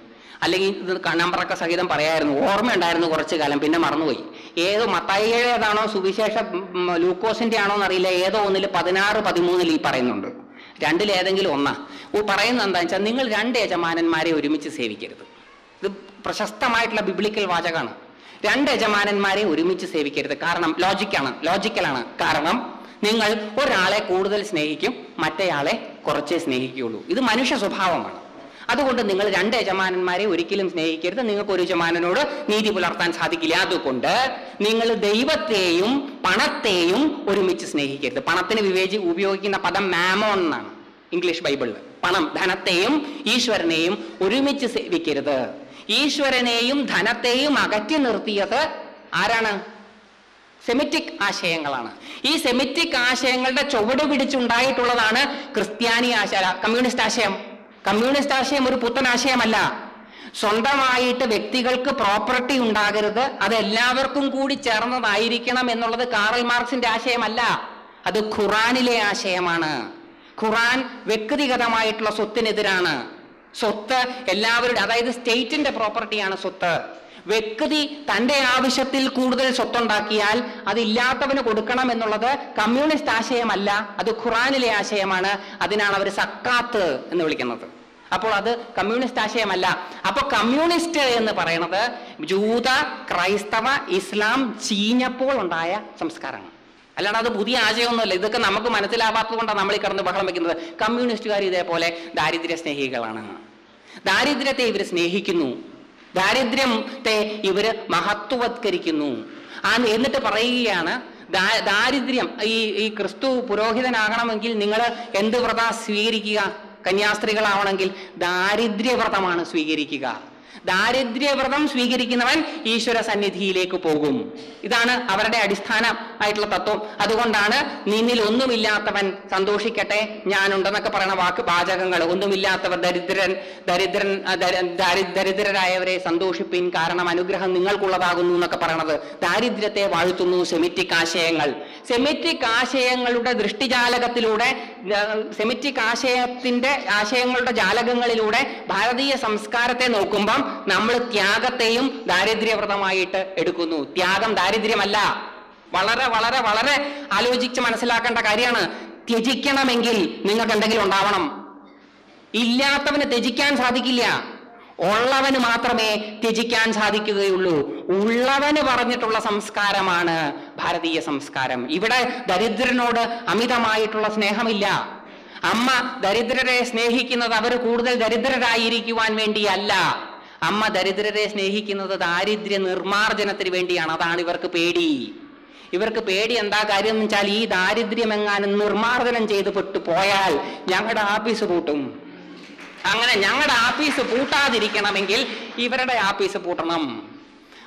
B: അല്ലെങ്കിൽ ഇത് നമ്പറൊക്കെ സഹിതം പറയായിരുന്നു. ഓർമ്മയുണ്ടായിരുന്നു കുറച്ച് കാലം പിന്നെ മറന്നുപോയി. ഏതോ മത്തായിയുടേതാണോ സുവിശേഷ ഉം, ലൂക്കോസിന്റെ ആണോ എന്നറിയില്ല. ഏതോ ഒന്നിൽ പതിനാറ് പതിമൂന്നിൽ ഈ പറയുന്നുണ്ട്. രണ്ടിലേതെങ്കിലും ഒന്നാ. ഓ പറയുന്നത് എന്താ വെച്ചാൽ നിങ്ങൾ രണ്ട് യജമാനന്മാരെ ഒരുമിച്ച് സേവിക്കരുത്. ഇത് പ്രശസ്തമായിട്ടുള്ള ബിബ്ലിക്കൽ വാചകമാണ് രണ്ട് യജമാനന്മാരെ ഒരുമിച്ച് സേവിക്കരുത്. കാരണം ലോജിക്കാണ് ലോജിക്കലാണ് കാരണം നിങ്ങൾ ഒരാളെ കൂടുതൽ സ്നേഹിക്കും മറ്റേയാളെ കുറച്ചേ സ്നേഹിക്കുകയുള്ളൂ. ഇത് മനുഷ്യ സ്വഭാവമാണ്. അതുകൊണ്ട് നിങ്ങൾ രണ്ട് യജമാനന്മാരെ ഒരിക്കലും സ്നേഹിക്കരുത്. നിങ്ങൾക്ക് ഒരു യജമാനനോട് നീതി പുലർത്താൻ സാധിക്കില്ല. അതുകൊണ്ട് നിങ്ങൾ ദൈവത്തെയും പണത്തെയും ഒരുമിച്ച് സ്നേഹിക്കരുത്. പണത്തിന് വിവേചി ഉപയോഗിക്കുന്ന പദം മാമോൺ എന്നാണ് ഇംഗ്ലീഷ് ബൈബിളിൽ. പണം ധനത്തെയും ഈശ്വരനെയും ഒരുമിച്ച് സേവിക്കരുത്. ഈശ്വരനെയും ധനത്തെയും അകറ്റി നിർത്തിയത് ആരാണ്? സെമിറ്റിക് ആശയങ്ങളാണ്. ഈ സെമിറ്റിക് ആശയങ്ങളുടെ ചുവട് പിടിച്ചുണ്ടായിട്ടുള്ളതാണ് ക്രിസ്ത്യാനി ആശയ കമ്മ്യൂണിസ്റ്റ് ആശയം. കമ്മ്യൂണിസ്റ്റ് ആശയം ഒരു പുത്തൻ ആശയമല്ല. സ്വന്തമായിട്ട് വ്യക്തികൾക്ക് പ്രോപ്പർട്ടി ഉണ്ടാകരുത്. അത് എല്ലാവർക്കും കൂടി ചേർന്നതായിരിക്കണം എന്നുള്ളത് കാറൽ മാർക്സിന്റെ ആശയമല്ല. അത് ഖുറാനിലെ ആശയമാണ്. ഖുറാൻ വ്യക്തിഗതമായിട്ടുള്ള സ്വത്തിനെതിരാണ്. സ്വത്ത് എല്ലാവരുടെ അതായത് സ്റ്റേറ്റിന്റെ പ്രോപ്പർട്ടിയാണ് സ്വത്ത്. വ്യക്തി തന്റെ ആവശ്യത്തിൽ കൂടുതൽ സ്വത്തുണ്ടാക്കിയാൽ അതില്ലാത്തവന് കൊടുക്കണം എന്നുള്ളത് കമ്മ്യൂണിസ്റ്റ് ആശയമല്ല അത് ഖുറാനിലെ ആശയമാണ്. അതിനാണ് അവർ സക്കാത്ത് എന്ന് വിളിക്കുന്നത്. അപ്പോൾ അത് കമ്മ്യൂണിസ്റ്റ് ആശയമല്ല. അപ്പൊ കമ്മ്യൂണിസ്റ്റ് എന്ന് പറയുന്നത് ജൂത ക്രൈസ്തവ ഇസ്ലാം ചീഞ്ഞപ്പോൾ ഉണ്ടായ സംസ്കാരമാണ് അല്ലാണ്ട് അത് പുതിയ ആശയമൊന്നുമല്ല. ഇതൊക്കെ നമുക്ക് മനസ്സിലാവാത്തത് കൊണ്ടാണ് നമ്മൾ ഈ കിടന്ന് ബഹളം വെക്കുന്നത്. കമ്മ്യൂണിസ്റ്റുകാർ ഇതേപോലെ ദാരിദ്ര്യ സ്നേഹികളാണ് ദാരിദ്ര്യത്തെ ഇവർ സ്നേഹിക്കുന്നു. ദാരിദ്ര്യത്തെ ഇവർ മഹത്വവത്കരിക്കുന്നു. എന്നിട്ട് പറയുകയാണ് ദാരിദ്ര്യം ഈ ഈ ക്രിസ്തു പുരോഹിതനാകണമെങ്കിൽ നിങ്ങൾ എന്ത് വ്രത സ്വീകരിക്കുക? കന്യാസ്ത്രീകളാവണമെങ്കിൽ ദാരിദ്ര്യവ്രതമാണ് സ്വീകരിക്കുക. ദാരിദ്ര്യവ്രതം സ്വീകരിക്കുന്നവൻ ഈശ്വര സന്നിധിയിലേക്ക് പോകും. ഇതാണ് അവരുടെ അടിസ്ഥാന ആയിട്ടുള്ള തത്വം. അതുകൊണ്ടാണ് നിന്നിൽ ഒന്നുമില്ലാത്തവൻ സന്തോഷിക്കട്ടെ ഞാനുണ്ടെന്നൊക്കെ പറയുന്ന വാക്ക് പാചകങ്ങൾ. ഒന്നുമില്ലാത്തവർ ദരിദ്രൻ ദരിദ്രൻ ദരി ദര- ദരിദ്രരായവരെ സന്തോഷിപ്പിൻ കാരണം അനുഗ്രഹം നിങ്ങൾക്കുള്ളതാകുന്നു എന്നൊക്കെ പറയണത്. ദാരിദ്ര്യത്തെ വാഴ്ത്തുന്നു സെമിറ്റിക് ആശയങ്ങൾ. സെമിറ്റിക് ആശയങ്ങളുടെ ദൃഷ്ടിജാലകത്തിലൂടെ സെമിറ്റിക് ആശയത്തിന്റെ ആശയങ്ങളുടെ ജാലകങ്ങളിലൂടെ ഭാരതീയ സംസ്കാരത്തെ നോക്കുമ്പം നമ്മൾ ത്യാഗത്തെയും ദാരിദ്ര്യവ്രതമായിട്ട് എടുക്കുന്നു. ത്യാഗം ദാരിദ്ര്യമല്ല. വളരെ വളരെ വളരെ ആലോചിച്ച് മനസ്സിലാക്കേണ്ട കാര്യമാണ്. ത്യജിക്കണമെങ്കിൽ നിങ്ങൾക്ക് എന്തെങ്കിലും ഉണ്ടാവണം. ഇല്ലാത്തവന് ത്യജിക്കാൻ സാധിക്കില്ല. ഉള്ളവന് മാത്രമേ ത്യജിക്കാൻ സാധിക്കുകയുള്ളൂ. ഉള്ളവന് പറഞ്ഞിട്ടുള്ള സംസ്കാരമാണ് ഭാരതീയ സംസ്കാരം. ഇവിടെ ദരിദ്രനോട് അമിതമായിട്ടുള്ള സ്നേഹമില്ല. അമ്മ ദരിദ്രരെ സ്നേഹിക്കുന്നത് അവർ കൂടുതൽ ദരിദ്രരായിരിക്കുവാൻ വേണ്ടിയല്ല. അമ്മ ദരിദ്രരെ സ്നേഹിക്കുന്നത് ദാരിദ്ര്യ നിർമാർജനത്തിന് വേണ്ടിയാണ്. അതാണ് ഇവർക്ക് പേടി. ഇവർക്ക് പേടി എന്താ കാര്യം എന്ന് വെച്ചാൽ ഈ ദാരിദ്ര്യം എങ്ങാനും ചെയ്ത് പെട്ടു പോയാൽ ഞങ്ങളുടെ ആഫീസ് പൂട്ടും. അങ്ങനെ ഞങ്ങളുടെ ആഫീസ് പൂട്ടാതിരിക്കണമെങ്കിൽ ഇവരുടെ ആഫീസ് പൂട്ടണം.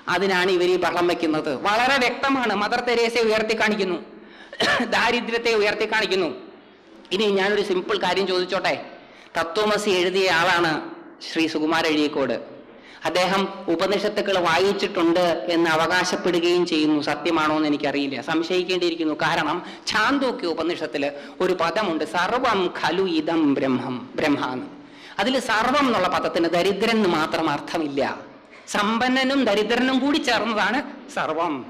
B: അതിനാണ് ഇവർ ഈ ബഹളം വെക്കുന്നത്. വളരെ വ്യക്തമാണ്. മദർ തെരേസയെ ഉയർത്തി കാണിക്കുന്നു. ദാരിദ്ര്യത്തെ ഉയർത്തി കാണിക്കുന്നു. ഇനി ഞാനൊരു സിമ്പിൾ കാര്യം ചോദിച്ചോട്ടെ. തത്വമസി എഴുതിയ ആളാണ് ശ്രീ സുകുമാര എഴീക്കോട് അദ്ദേഹം ഉപനിഷത്തുക്കൾ വായിച്ചിട്ടുണ്ട് എന്ന് അവകാശപ്പെടുകയും ചെയ്യുന്നു. സത്യമാണോ എന്ന് എനിക്കറിയില്ല. സംശയിക്കേണ്ടിയിരിക്കുന്നു. കാരണം ഛാന്തോക്യ ഉപനിഷത്തിൽ ഒരു പദമുണ്ട്. സർവം ഖലു ഇതം ബ്രഹ്മം ബ്രഹ്മാന്ന്. അതിൽ സർവം എന്നുള്ള പദത്തിന് ദരിദ്രൻ മാത്രം അർത്ഥമില്ല. സമ്പന്നനും ദരിദ്രനും കൂടി ചേർന്നതാണ് സർവം.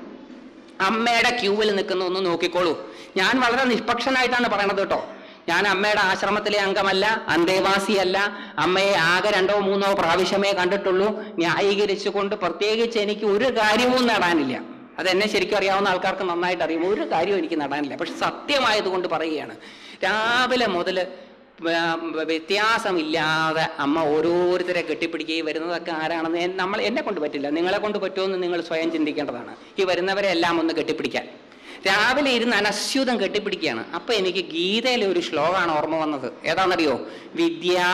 B: അമ്മയുടെ ക്യൂവിൽ നിൽക്കുന്ന ഒന്ന് നോക്കിക്കോളൂ. ഞാൻ വളരെ നിഷ്പക്ഷനായിട്ടാണ് പറയണത് കേട്ടോ. ഞാൻ അമ്മയുടെ ആശ്രമത്തിലെ അംഗമല്ല അന്തേവാസിയല്ല. അമ്മയെ ആകെ രണ്ടോ മൂന്നോ പ്രാവശ്യമേ കണ്ടിട്ടുള്ളൂ. ന്യായീകരിച്ചുകൊണ്ട് പ്രത്യേകിച്ച് എനിക്ക് ഒരു കാര്യവും നേടാനില്ല. അതെന്നെ ശരിക്കും അറിയാവുന്ന ആൾക്കാർക്ക് നന്നായിട്ട് അറിയും. ഒരു കാര്യവും എനിക്ക് നടാനില്ല. പക്ഷെ സത്യമായതുകൊണ്ട് പറയുകയാണ്. രാവിലെ മുതൽ വ്യത്യാസമില്ലാതെ അമ്മ ഓരോരുത്തരെ കെട്ടിപ്പിടിക്കുകയും വരുന്നതൊക്കെ ആരാണെന്ന് നമ്മൾ എന്നെ കൊണ്ട് പറ്റില്ല. നിങ്ങളെ കൊണ്ട് പറ്റുമെന്ന് നിങ്ങൾ സ്വയം ചിന്തിക്കേണ്ടതാണ്. ഈ വരുന്നവരെ എല്ലാം ഒന്ന് കെട്ടിപ്പിടിക്കാൻ. രാവിലെ ഇരുന്ന് അനസ്യൂതം കെട്ടിപ്പിടിക്കുകയാണ്. അപ്പൊ എനിക്ക് ഗീതയിലെ ഒരു ശ്ലോകമാണ് ഓർമ്മ വന്നത്. ഏതാണെന്നറിയോ? വിദ്യ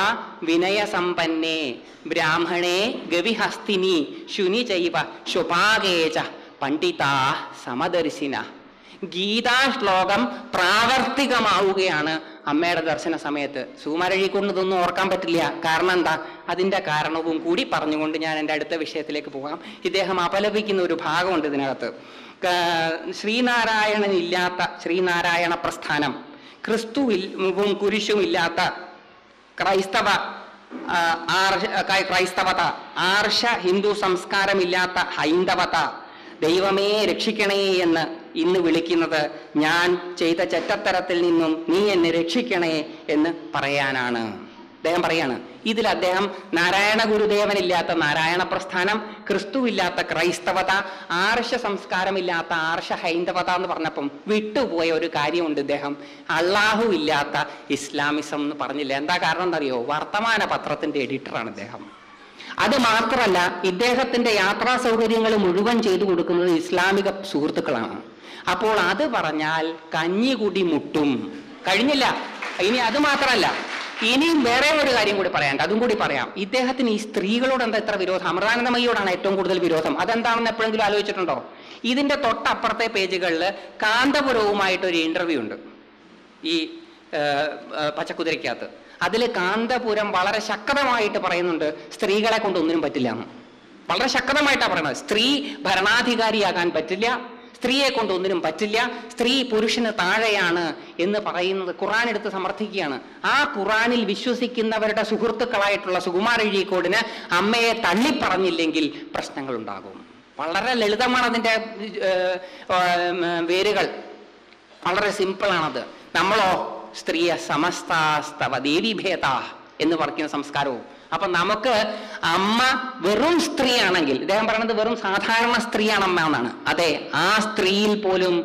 B: വിനയസമ്പന്നേ ബ്രാഹ്മണേ ഗവിഹസ്തിനി ശുനി ചൈവ ശുപാകേച പണ്ഡിതാ സമദർശിന. ഗീതാ ശ്ലോകം പ്രാവർത്തികമാവുകയാണ് അമ്മയുടെ ദർശന സമയത്ത്. സുകുമാരഴിക്കൊണ്ട് ഇതൊന്നും ഓർക്കാൻ പറ്റില്ല. കാരണം എന്താ? അതിന്റെ കാരണവും കൂടി പറഞ്ഞുകൊണ്ട് ഞാൻ എന്റെ അടുത്ത വിഷയത്തിലേക്ക് പോകാം. ഇദ്ദേഹം അപലപിക്കുന്ന ഒരു ഭാഗമുണ്ട് ഇതിനകത്ത്. ഇല്ലാത്ത ശ്രീനാരായണ പ്രസ്ഥാനം ക്രിസ്തുവിൽ മുഖവും കുരിശും ഇല്ലാത്ത ക്രൈസ്തവ ക്രൈസ്തവത ആർഷ ഹിന്ദു സംസ്കാരമില്ലാത്ത ഹൈന്ദവത ദൈവമേ രക്ഷിക്കണേ എന്ന് ഇന്ന് വിളിക്കുന്നത് ഞാൻ ചെയ്ത ചെറ്റത്തരത്തിൽ നിന്നും നീ എന്നെ രക്ഷിക്കണേ എന്ന് പറയാനാണ്. അദ്ദേഹം പറയാണ് ഇതിൽ അദ്ദേഹം നാരായണ ഗുരുദേവനില്ലാത്ത നാരായണ പ്രസ്ഥാനം ക്രിസ്തുവില്ലാത്ത ക്രൈസ്തവത ആർഷ സംസ്കാരമില്ലാത്ത ആർഷ ഹൈന്ദവത എന്ന് പറഞ്ഞപ്പം വിട്ടുപോയ ഒരു കാര്യമുണ്ട് ഇദ്ദേഹം. അള്ളാഹു ഇല്ലാത്ത ഇസ്ലാമിസം എന്ന് പറഞ്ഞില്ല. എന്താ കാരണം എന്നറിയോ? വർത്തമാന പത്രത്തിന്റെ എഡിറ്ററാണ് ഇദ്ദേഹം. അത് മാത്രമല്ല ഇദ്ദേഹത്തിന്റെ യാത്രാ സൗകര്യങ്ങൾ മുഴുവൻ ചെയ്തു കൊടുക്കുന്നത് ഇസ്ലാമിക സുഹൃത്തുക്കളാണ്. അപ്പോൾ അത് പറഞ്ഞാൽ കഞ്ഞി കഞ്ഞികുടി മുട്ടും. കഴിഞ്ഞില്ല. ഇനി അത് മാത്രമല്ല ഇനിയും വേറെ ഒരു കാര്യം കൂടി പറയാനുണ്ട്. അതും കൂടി പറയാം. ഇദ്ദേഹത്തിന് ഈ സ്ത്രീകളോട് എന്താ എത്ര വിരോധം? അമൃതാനന്ദമയോടാണ് ഏറ്റവും കൂടുതൽ വിരോധം. അതെന്താണെന്ന് എപ്പോഴെങ്കിലും ആലോചിച്ചിട്ടുണ്ടോ? ഇതിന്റെ തൊട്ടപ്പുറത്തെ പേജുകളിൽ കാന്തപുരവുമായിട്ട് ഒരു ഇന്റർവ്യൂ ഉണ്ട്. ഈ പച്ചക്കുതിരയ്ക്കകത്ത്. അതിൽ കാന്തപുരം വളരെ ശക്തമായിട്ട് പറയുന്നുണ്ട് സ്ത്രീകളെ കൊണ്ട് ഒന്നിനും പറ്റില്ല എന്ന്. വളരെ ശക്തമായിട്ടാണ് പറയുന്നത്. സ്ത്രീ ഭരണാധികാരിയാകാൻ പറ്റില്ല സ്ത്രീയെ കൊണ്ട് ഒന്നിനും പറ്റില്ല. സ്ത്രീ പുരുഷന് താഴെയാണ് എന്ന് പറയുന്നത് ഖുറാൻ എടുത്ത് സമർത്ഥിക്കുകയാണ്. ആ ഖുറാനിൽ വിശ്വസിക്കുന്നവരുടെ സുഹൃത്തുക്കളായിട്ടുള്ള സുകുമാര എഴീക്കോടിന് അമ്മയെ തള്ളിപ്പറഞ്ഞില്ലെങ്കിൽ പ്രശ്നങ്ങൾ ഉണ്ടാകും വളരെ ലളിതമാണ് അതിന്റെ വേരുകൾ. വളരെ സിമ്പിളാണത്. നമ്മളോ സ്ത്രീയ സമസ്താസ്തവ ദേവി ദേവീഭേദ എന്ന് പറയുന്ന സംസ്കാരവും അപ്പൊ നമുക്ക് അമ്മ വെറും സ്ത്രീയാണെങ്കിൽ ഇദ്ദേഹം പറയുന്നത് വെറും സാധാരണ സ്ത്രീയാണ് അമ്മ എന്നാണ്. അതെ ആ സ്ത്രീയിൽ പോലും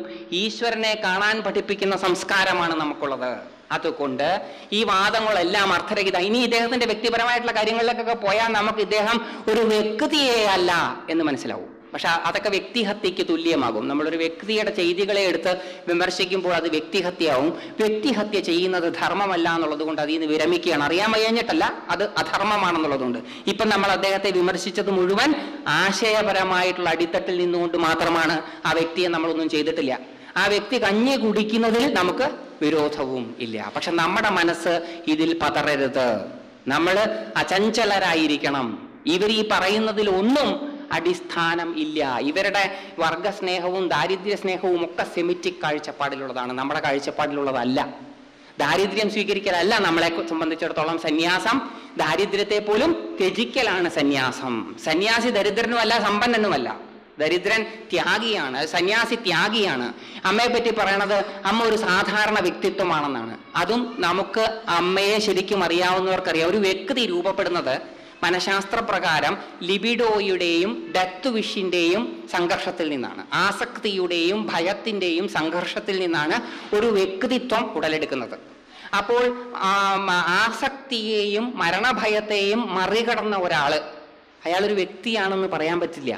B: ഈശ്വരനെ കാണാൻ പഠിപ്പിക്കുന്ന സംസ്കാരമാണ് നമുക്കുള്ളത്. അതുകൊണ്ട് ഈ വാദങ്ങളെല്ലാം അർത്ഥരഹിത. ഇനി ഇദ്ദേഹത്തിന്റെ വ്യക്തിപരമായിട്ടുള്ള കാര്യങ്ങളിലേക്കൊക്കെ പോയാൽ നമുക്ക് ഇദ്ദേഹം ഒരു വ്യക്തിയെ അല്ല എന്ന് മനസ്സിലാവും. പക്ഷെ അതൊക്കെ വ്യക്തിഹത്യക്ക് തുല്യമാകും. നമ്മളൊരു വ്യക്തിയുടെ ചെയ്തികളെ എടുത്ത് വിമർശിക്കുമ്പോൾ അത് വ്യക്തിഹത്യയാവും. വ്യക്തിഹത്യ ചെയ്യുന്നത് ധർമ്മമല്ല എന്നുള്ളത് കൊണ്ട് അതിൽ നിന്ന് വിരമിക്കുകയാണ്. അറിയാൻ വയ്യഞ്ഞിട്ടല്ല അത് അധർമ്മമാണെന്നുള്ളതുകൊണ്ട്. ഇപ്പം നമ്മൾ അദ്ദേഹത്തെ വിമർശിച്ചത് മുഴുവൻ ആശയപരമായിട്ടുള്ള അടിത്തട്ടിൽ നിന്നുകൊണ്ട് മാത്രമാണ് ആ വ്യക്തിയെ നമ്മളൊന്നും ചെയ്തിട്ടില്ല. ആ വ്യക്തി കഞ്ഞി കുടിക്കുന്നതിൽ നമുക്ക് വിരോധവും ഇല്ല. പക്ഷെ നമ്മുടെ മനസ്സ് ഇതിൽ പതറരുത്. നമ്മൾ അചഞ്ചലരായിരിക്കണം. ഇവർ ഈ പറയുന്നതിൽ ഒന്നും അടിസ്ഥാനം ഇല്ല. ഇവരുടെ വർഗസ്നേഹവും ദാരിദ്ര്യ സ്നേഹവും ഒക്കെ സെമിറ്റിക് കാഴ്ചപ്പാടിലുള്ളതാണ്. നമ്മുടെ കാഴ്ചപ്പാടിലുള്ളതല്ല. ദാരിദ്ര്യം സ്വീകരിക്കലല്ല നമ്മളെ സംബന്ധിച്ചിടത്തോളം സന്യാസം. ദാരിദ്ര്യത്തെ പോലും ത്യജിക്കലാണ് സന്യാസം. സന്യാസി ദരിദ്രനുമല്ല സമ്പന്നനുമല്ല. ദരിദ്രൻ ത്യാഗിയാണ്. സന്യാസി ത്യാഗിയാണ്. അമ്മയെ പറ്റി പറയണത് അമ്മ ഒരു സാധാരണ വ്യക്തിത്വമാണെന്നാണ്. അതും നമുക്ക് അമ്മയെ ശരിക്കും അറിയാവുന്നവർക്കറിയാം. ഒരു വ്യക്തി രൂപപ്പെടുന്നത് മനഃശാസ്ത്ര പ്രകാരം ലിബിഡോയുടെയും ഡെത്ത് വിഷിന്റെയും സംഘർഷത്തിൽ നിന്നാണ്. ആസക്തിയുടെയും ഭയത്തിന്റെയും സംഘർഷത്തിൽ നിന്നാണ് ഒരു വ്യക്തിത്വം ഉടലെടുക്കുന്നത്. അപ്പോൾ ആസക്തിയെയും മരണഭയത്തെയും മറികടന്ന ഒരാൾ അയാളൊരു വ്യക്തിയാണെന്ന് പറയാൻ പറ്റില്ല.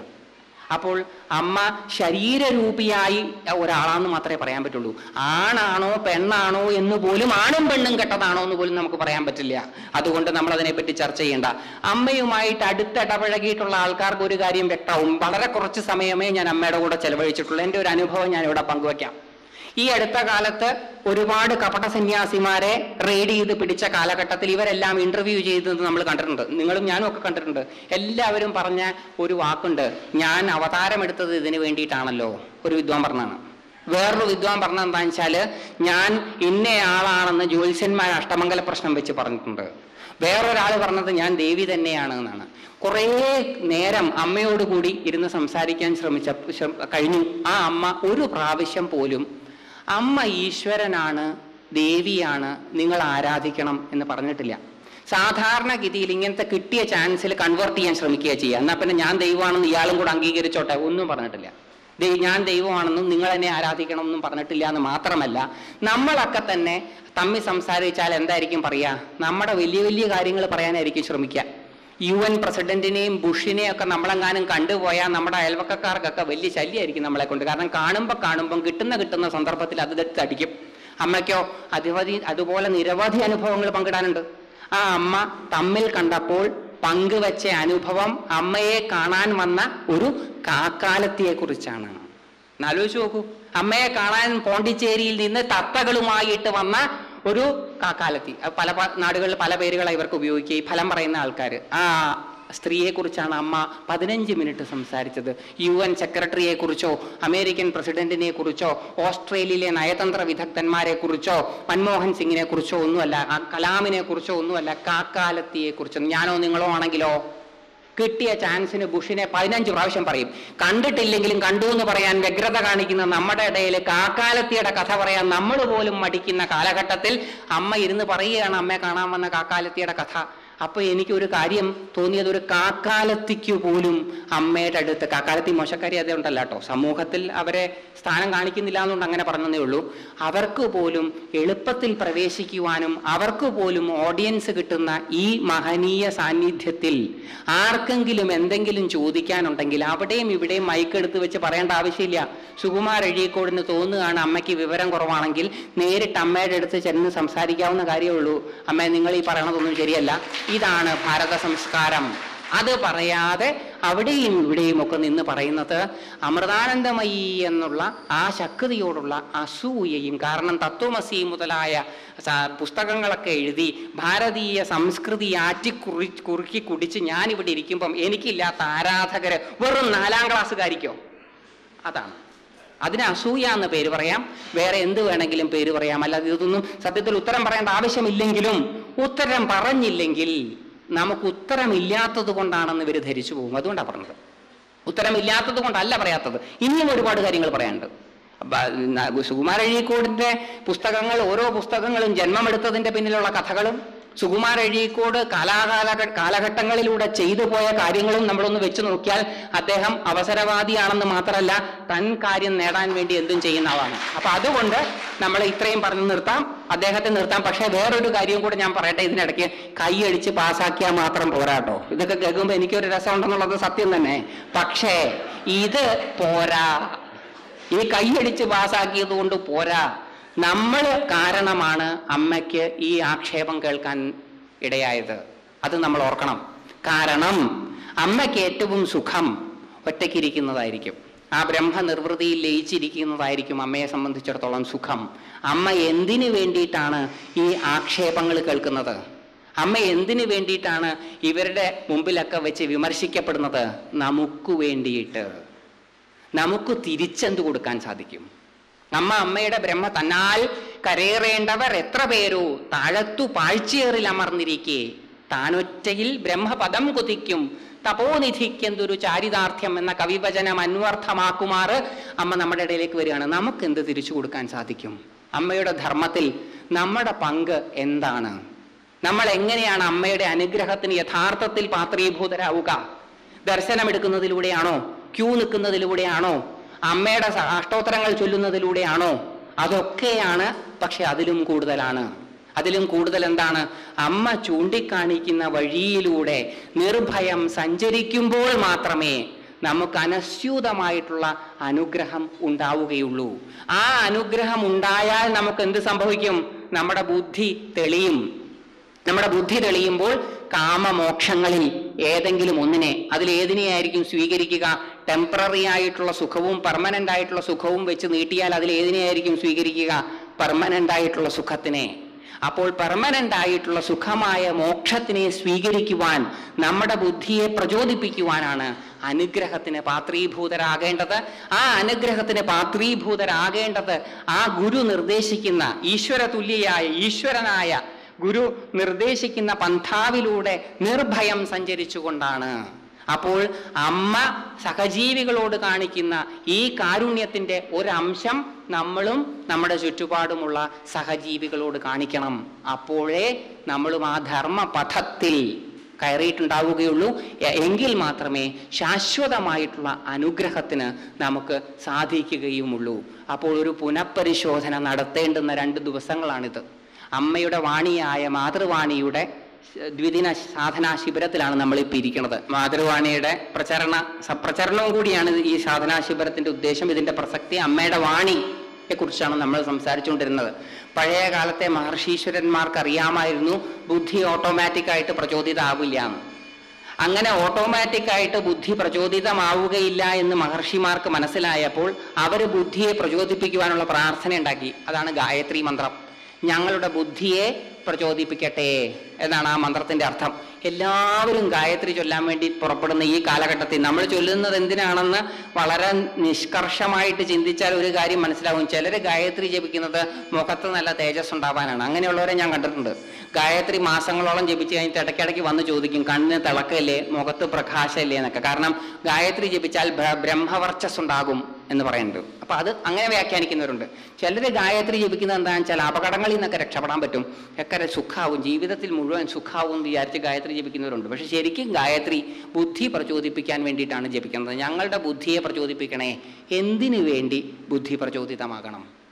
B: അപ്പോൾ അമ്മ ശരീരരൂപിയായി ഒരാളാണെന്ന് മാത്രമേ പറയാൻ പറ്റുള്ളൂ. ആണാണോ പെണ്ണാണോ എന്ന് പോലും ആണും പെണ്ണും കെട്ടതാണോ എന്ന് പോലും നമുക്ക് പറയാൻ പറ്റില്ല. അതുകൊണ്ട് നമ്മൾ അതിനെപ്പറ്റി ചർച്ച ചെയ്യേണ്ട. അമ്മയുമായിട്ട് അടുത്തിടപഴകിയിട്ടുള്ള ആൾക്കാർക്ക് ഒരു കാര്യം വ്യക്തമാവും. വളരെ കുറച്ച് സമയമേ ഞാൻ അമ്മയുടെ കൂടെ ചെലവഴിച്ചിട്ടുള്ളൂ. എന്റെ ഒരു അനുഭവം ഞാൻ ഇവിടെ പങ്കുവയ്ക്കാം. ഈ അടുത്ത കാലത്ത് ഒരുപാട് കപട സന്യാസിമാരെ റെയ്ഡ് ചെയ്ത് പിടിച്ച കാലഘട്ടത്തിൽ ഇവരെല്ലാം ഇന്റർവ്യൂ ചെയ്തത് നമ്മൾ കണ്ടിട്ടുണ്ട്. നിങ്ങളും ഞാനും ഒക്കെ കണ്ടിട്ടുണ്ട്. എല്ലാവരും പറഞ്ഞ ഒരു വാക്കുണ്ട്. ഞാൻ അവതാരമെടുത്തത് ഇതിനു വേണ്ടിയിട്ടാണല്ലോ. ഒരു വിദ്വാൻ പറഞ്ഞാണ്. വേറൊരു വിദ്വാൻ പറഞ്ഞ എന്താണെന്ന് വെച്ചാൽ ഞാൻ ഇന്നയാളാണെന്ന് ജ്യോത്സ്യന്മാർ അഷ്ടമംഗല പ്രശ്നം വെച്ച് പറഞ്ഞിട്ടുണ്ട്. വേറൊരാൾ പറഞ്ഞത് ഞാൻ ദേവി തന്നെയാണ് എന്നാണ്. കുറേ നേരം അമ്മയോട് കൂടി ഇരുന്ന് സംസാരിക്കാൻ ശ്രമിച്ച കഴിഞ്ഞു. ആ അമ്മ ഒരു പ്രാവശ്യം പോലും അമ്മ ഈശ്വരനാണ് ദേവിയാണ് നിങ്ങൾ ആരാധിക്കണം എന്ന് പറഞ്ഞിട്ടില്ല. സാധാരണ സാധാരണഗതിയിൽ ഇങ്ങനത്തെ കിട്ടിയ ചാൻസിൽ കൺവേർട്ട് ചെയ്യാൻ ശ്രമിക്കുക ചെയ്യുക. എന്നാൽ പിന്നെ ഞാൻ ദൈവമാണെന്ന് ഇയാളും കൂടെ അംഗീകരിച്ചോട്ടെ? ഒന്നും പറഞ്ഞിട്ടില്ല. ഞാൻ ദൈവമാണെന്നും നിങ്ങൾ എന്നെ ആരാധിക്കണം എന്നും പറഞ്ഞിട്ടില്ല എന്ന് മാത്രമല്ല നമ്മളൊക്കെ തന്നെ തമ്മി സംസാരിച്ചാൽ എന്തായിരിക്കും പറയുക? നമ്മുടെ വലിയ വലിയ കാര്യങ്ങൾ പറയാനായിരിക്കും ശ്രമിക്കുക. യു എൻ പ്രസിഡന്റിനെയും ബുഷിനെയും ഒക്കെ നമ്മളെങ്ങാനും കണ്ടുപോയാൽ നമ്മുടെ അയൽവക്കക്കാർക്കൊക്കെ വലിയ ശല്യമായിരിക്കും നമ്മളെ കൊണ്ട്. കാരണം കാണുമ്പോൾ കാണുമ്പം കിട്ടുന്ന കിട്ടുന്ന സന്ദർഭത്തിൽ അത് തടിക്കും അമ്മയ്ക്കോ അധിപതി അതുപോലെ നിരവധി അനുഭവങ്ങൾ പങ്കിടാനുണ്ട്. ആ അമ്മ തമ്മിൽ കണ്ടപ്പോൾ പങ്കുവച്ച അനുഭവം അമ്മയെ കാണാൻ വന്ന ഒരു കാക്കാലത്തിയെ കുറിച്ചാണ് എന്നാലോചിച്ച് നോക്കൂ. അമ്മയെ കാണാൻ പോണ്ടിച്ചേരിയിൽ നിന്ന് തത്തകളുമായിട്ട് വന്ന ഒരു കാക്കാലത്തി. പല നാടുകളിൽ പല പേരുകളായി ഇവർക്ക് ഉപയോഗിക്കുക. ഈ ഫലം പറയുന്ന ആൾക്കാർ ആ സ്ത്രീയെക്കുറിച്ചാണ് അമ്മ പതിനഞ്ച് മിനിറ്റ് സംസാരിച്ചത്. യു എൻ സെക്രട്ടറിയെ കുറിച്ചോ അമേരിക്കൻ പ്രസിഡന്റിനെ കുറിച്ചോ ഓസ്ട്രേലിയയിലെ നയതന്ത്ര വിദഗ്ധന്മാരെ കുറിച്ചോ മൻമോഹൻ സിംഗിനെ കുറിച്ചോ ഒന്നുമല്ല ആ കലാമിനെ കുറിച്ചോ ഒന്നുമല്ല കാക്കാലത്തിയെ കുറിച്ചോ ഞാനോ നിങ്ങളോ ആണെങ്കിലോ കിട്ടിയ ചാൻസിന് ബുഷിനെ പതിനഞ്ച് പ്രാവശ്യം പറയും. കണ്ടിട്ടില്ലെങ്കിലും കണ്ടു എന്ന് പറയാൻ വ്യഗ്രത കാണിക്കുന്ന നമ്മുടെ ഇടയിൽ കാക്കാലത്തിയുടെ കഥ പറയാൻ നമ്മൾ പോലും മടിക്കുന്ന കാലഘട്ടത്തിൽ അമ്മ ഇരുന്ന് പറയുകയാണ് അമ്മയെ കാണാൻ വന്ന കാക്കാലത്തിയുടെ കഥ. അപ്പൊ എനിക്ക് ഒരു കാര്യം തോന്നിയത് ഒരു കാക്കാലത്തിക്ക് പോലും അമ്മയുടെ അടുത്ത് കാക്കാലത്തി മോശക്കാരി അതേ ഉണ്ടല്ല കേട്ടോ. സമൂഹത്തിൽ അവരെ സ്ഥാനം കാണിക്കുന്നില്ല എന്നുകൊണ്ട് അങ്ങനെ പറഞ്ഞതേ ഉള്ളൂ. അവർക്ക് പോലും എളുപ്പത്തിൽ പ്രവേശിക്കുവാനും അവർക്ക് പോലും ഓഡിയൻസ് കിട്ടുന്ന ഈ മഹനീയ സാന്നിധ്യത്തിൽ ആർക്കെങ്കിലും എന്തെങ്കിലും ചോദിക്കാനുണ്ടെങ്കിൽ അവിടെയും ഇവിടെയും മൈക്ക് എടുത്ത് വെച്ച് പറയേണ്ട ആവശ്യമില്ല. സുകുമാർ എഴുതിക്കോടിന് തോന്നുകയാണ് അമ്മയ്ക്ക് വിവരം കുറവാണെങ്കിൽ നേരിട്ട് അമ്മയുടെ അടുത്ത് ചെന്ന് സംസാരിക്കാവുന്ന കാര്യമേ ഉള്ളൂ. അമ്മ നിങ്ങൾ ഈ പറയണതൊന്നും ശരിയല്ല. ഇതാണ് ഭാരത സംസ്കാരം. അത് പറയാതെ അവിടെയും ഇവിടെയും ഒക്കെ നിന്ന് പറയുന്നത് അമൃതാനന്ദമയി എന്നുള്ള ആ ശക്തിയോടുള്ള അസൂയയും കാരണം തത്വമസി മുതലായ പുസ്തകങ്ങളൊക്കെ എഴുതി ഭാരതീയ സംസ്കൃതി ആറ്റിക്കുറി കുറുക്കി കുടിച്ച് ഞാനിവിടെ ഇരിക്കുമ്പം എനിക്കില്ലാത്ത ആരാധകര് വെറും നാലാം ക്ലാസ്സുകാരിക്കോ? അതാണ്. അതിന് അസൂയ എന്ന് പേര് പറയാം. വേറെ എന്ത് വേണമെങ്കിലും പേര് പറയാം. അല്ലാതെ ഇതൊന്നും സത്യത്തിൽ ഉത്തരം പറയേണ്ട ആവശ്യമില്ലെങ്കിലും ഉത്തരം പറഞ്ഞില്ലെങ്കിൽ നമുക്ക് ഉത്തരമില്ലാത്തത് കൊണ്ടാണെന്ന് ഇവർ ധരിച്ചു പോകും. അതുകൊണ്ടാണ് പറഞ്ഞത്. ഉത്തരമില്ലാത്തത് കൊണ്ടല്ല പറയാത്തത്. ഇനിയും ഒരുപാട് കാര്യങ്ങൾ പറയാനുണ്ട്. സുകുമാരഴീക്കോടിന്റെ പുസ്തകങ്ങൾ ഓരോ പുസ്തകങ്ങളും ജന്മമെടുത്തതിന്റെ പിന്നിലുള്ള കഥകളും സുകുമാര അഴീക്കോട് കാലാകാല കാലഘട്ടങ്ങളിലൂടെ ചെയ്തു പോയ കാര്യങ്ങളും നമ്മളൊന്ന് വെച്ചു നോക്കിയാൽ അദ്ദേഹം അവസരവാദിയാണെന്ന് മാത്രമല്ല തൻ കാര്യം നേടാൻ വേണ്ടി എന്തും ചെയ്യുന്ന ആളാണ്. അപ്പൊ അതുകൊണ്ട് നമ്മൾ ഇത്രയും പറഞ്ഞു നിർത്താം. അദ്ദേഹത്തെ നിർത്താം. പക്ഷേ വേറൊരു കാര്യം കൂടെ ഞാൻ പറയട്ടെ ഇതിനിടയ്ക്ക്. കൈയടിച്ച് പാസ്സാക്കിയാൽ മാത്രം പോരാട്ടോ ഇതൊക്കെ കേൾക്കുമ്പോൾ എനിക്കൊരു രസമുണ്ടെന്നുള്ളത് സത്യം തന്നെ. പക്ഷേ ഇത് പോരാ. ഈ കൈയടിച്ച് പാസ്സാക്കിയത് കൊണ്ട് പോരാ. നമ്മൾ കാരണമാണ് അമ്മയ്ക്ക് ഈ ആക്ഷേപം കേൾക്കാൻ ഇടയായത്. അത് നമ്മൾ ഓർക്കണം. കാരണം അമ്മയ്ക്ക് ഏറ്റവും സുഖം ഒറ്റയ്ക്കിരിക്കുന്നതായിരിക്കും ആ ബ്രഹ്മ നിർവൃതിയിൽ ലയിച്ചിരിക്കുന്നതായിരിക്കും അമ്മയെ സംബന്ധിച്ചിടത്തോളം സുഖം. അമ്മ എന്തിനു വേണ്ടിയിട്ടാണ് ഈ ആക്ഷേപങ്ങൾ കേൾക്കുന്നത്? അമ്മ എന്തിനു വേണ്ടിയിട്ടാണ് ഇവരുടെ മുമ്പിലൊക്കെ വെച്ച് വിമർശിക്കപ്പെടുന്നത്? നമുക്ക് വേണ്ടിയിട്ട്. നമുക്ക് തിരിച്ചെന്ത് കൊടുക്കാൻ സാധിക്കും? അമ്മ അമ്മയുടെ ബ്രഹ്മ തന്നാൽ കരയേറേണ്ടവർ എത്ര പേരോ? താഴത്തു പാഴ്ചയേറിൽ അമർന്നിരിക്കെ. താനൊറ്റയിൽ ബ്രഹ്മപദം കുതിക്കും. തപോനിധിക്കെന്തൊരു ചാരിതാർത്ഥ്യം എന്ന കവിവചനം അന്വർത്ഥമാക്കുമാറ് അമ്മ നമ്മുടെ ഇടയിലേക്ക് വരികയാണ്. നമുക്ക് എന്ത് തിരിച്ചു കൊടുക്കാൻ സാധിക്കും? അമ്മയുടെ ധർമ്മത്തിൽ നമ്മുടെ പങ്ക് എന്താണ്? നമ്മൾ എങ്ങനെയാണ് അമ്മയുടെ അനുഗ്രഹത്തിന് യഥാർത്ഥത്തിൽ പാത്രീഭൂതരാവുക? ദർശനമെടുക്കുന്നതിലൂടെയാണോ? ക്യൂ നിൽക്കുന്നതിലൂടെയാണോ? അമ്മയുടെ അഷ്ടോത്തരങ്ങൾ ചൊല്ലുന്നതിലൂടെയാണോ? അതൊക്കെയാണ് പക്ഷെ അതിലും കൂടുതലാണ്. അതിലും കൂടുതൽ എന്താണ് അമ്മ ചൂണ്ടിക്കാണിക്കുന്ന വഴിയിലൂടെ നിർഭയം സഞ്ചരിക്കുമ്പോൾ മാത്രമേ നമുക്ക് അനസ്യൂതമായിട്ടുള്ള അനുഗ്രഹം ഉണ്ടാവുകയുള്ളൂ. ആ അനുഗ്രഹം ഉണ്ടായാൽ നമുക്ക് എന്ത് സംഭവിക്കും? നമ്മുടെ ബുദ്ധി തെളിയും. നമ്മുടെ ബുദ്ധി തെളിയുമ്പോൾ കാമമോക്ഷങ്ങളിൽ ഏതെങ്കിലും ഒന്നിനെ അതിലേതിനെയായിരിക്കും സ്വീകരിക്കുക? ടെമ്പററി ആയിട്ടുള്ള സുഖവും പെർമനന്റ് ആയിട്ടുള്ള സുഖവും വെച്ച് നീട്ടിയാൽ അതിലേതിനെയായിരിക്കും സ്വീകരിക്കുക? പെർമനന്റ് ആയിട്ടുള്ള സുഖത്തിനെ. അപ്പോൾ പെർമനന്റ് ആയിട്ടുള്ള സുഖമായ മോക്ഷത്തിനെ സ്വീകരിക്കുവാൻ നമ്മുടെ ബുദ്ധിയെ പ്രചോദിപ്പിക്കുവാനാണ് അനുഗ്രഹത്തിന് പാത്രീഭൂതരാകേണ്ടത്. ആ അനുഗ്രഹത്തിന് പാത്രീഭൂതരാകേണ്ടത് ആ ഗുരു നിർദ്ദേശിക്കുന്ന ഈശ്വര തുല്യയായ ഈശ്വരനായ ഗുരു നിർദ്ദേശിക്കുന്ന പന്ഥാവിലൂടെ നിർഭയം സഞ്ചരിച്ചുകൊണ്ടാണ്. അപ്പോൾ അമ്മ സഹജീവികളോട് കാണിക്കുന്ന ഈ കാരുണ്യത്തിന്റെ ഒരംശം നമ്മളും നമ്മുടെ ചുറ്റുപാടുമുള്ള സഹജീവികളോട് കാണിക്കണം. അപ്പോഴേ നമ്മളും ആ ധർമ്മപഥത്തിൽ കയറിയിട്ടുണ്ടാവുകയുള്ളൂ. എ- എങ്കിൽ മാത്രമേ ശാശ്വതമായിട്ടുള്ള അനുഗ്രഹത്തിന് നമുക്ക് സാധിക്കുകയുമുള്ളൂ. അപ്പോൾ ഒരു പുനഃപരിശോധന നടത്തേണ്ടുന്ന രണ്ട് ദിവസങ്ങളാണിത്. അമ്മയുടെ വാണിയായ മാതൃവാണിയുടെ ദ്വിദിന സാധനാ ശിബിരത്തിലാണ് നമ്മൾ ഇപ്പോൾ ഇരിക്കുന്നത് മാതൃവാണിയുടെ പ്രചരണ സപ്രചരണവും കൂടിയാണ് ഈ സാധനാ ശിബിരത്തിന്റെ ഉദ്ദേശം. ഇതിന്റെ പ്രസക്തി അമ്മയുടെ വാണിയെ കുറിച്ചാണ് നമ്മൾ സംസാരിച്ചുകൊണ്ടിരുന്നത്. പഴയ കാലത്തെ മഹർഷീശ്വരന്മാർക്ക് അറിയാമായിരുന്നു ബുദ്ധി ഓട്ടോമാറ്റിക് ആയിട്ട് പ്രചോദിതാവില്ല എന്ന്. അങ്ങനെ ഓട്ടോമാറ്റിക് ആയിട്ട് ബുദ്ധി പ്രചോദിതമാവുകയില്ല എന്ന് മഹർഷിമാർക്ക് മനസ്സിലായപ്പോൾ അവർ ബുദ്ധിയെ പ്രചോദിപ്പിക്കുവാനുള്ള പ്രാർത്ഥന ഉണ്ടാക്കി അതാണ് ഗായത്രി മന്ത്രം. ഞങ്ങളുടെ ബുദ്ധിയെ പ്രചോദിപ്പിക്കട്ടെ എന്നാണ് ആ മന്ത്രത്തിന്റെ അർത്ഥം. എല്ലാവരും ഗായത്രി ചൊല്ലാൻ വേണ്ടി പുറപ്പെടുന്ന ഈ കാലഘട്ടത്തിൽ നമ്മൾ ചൊല്ലുന്നത് എന്തിനാണെന്ന് വളരെ നിഷ്കർഷമായിട്ട് ചിന്തിച്ചാൽ ഒരു കാര്യം മനസ്സിലാവും. ചിലർ ഗായത്രി ജപിക്കുന്നത് മുഖത്ത് നല്ല തേജസ് ഉണ്ടാവാനാണ്. അങ്ങനെയുള്ളവരെ ഞാൻ കണ്ടിട്ടുണ്ട്. ഗായത്രി മാസങ്ങളോളം ജപിച്ച് കഴിഞ്ഞിട്ട് ഇടയ്ക്കിടയ്ക്ക് വന്ന് ചോദിക്കും കണ്ണിന് തിളക്കല്ലേ? മുഖത്ത് പ്രകാശമല്ലേ? എന്നൊക്കെ. കാരണം ഗായത്രി ജപിച്ചാൽ ബ്രഹ്മവർച്ചസ് ഉണ്ടാകും എന്ന് പറയുന്നത്. അപ്പൊ അത് അങ്ങനെ വ്യാഖ്യാനിക്കുന്നവരുണ്ട്. ചിലർ ഗായത്രി ജപിക്കുന്നത് എന്താണെന്ന് വെച്ചാൽ അപകടങ്ങളിൽ നിന്നൊക്കെ രക്ഷപ്പെടാൻ പറ്റും. എക്കരെ സുഖാവും. ജീവിതത്തിൽ മുഴുവൻ സുഖാവും എന്ന് വിചാരിച്ച് ഗായത്രി ജപിക്കുന്നവരുണ്ട്. പക്ഷെ ശരിക്കും ഗായത്രി ബുദ്ധി പ്രചോദിപ്പിക്കാൻ വേണ്ടിയിട്ടാണ് ജപിക്കുന്നത്. ഞങ്ങളുടെ ബുദ്ധിയെ പ്രചോദിപ്പിക്കണേ. എന്തിനു വേണ്ടി ബുദ്ധി പ്രചോദിതമാകണം?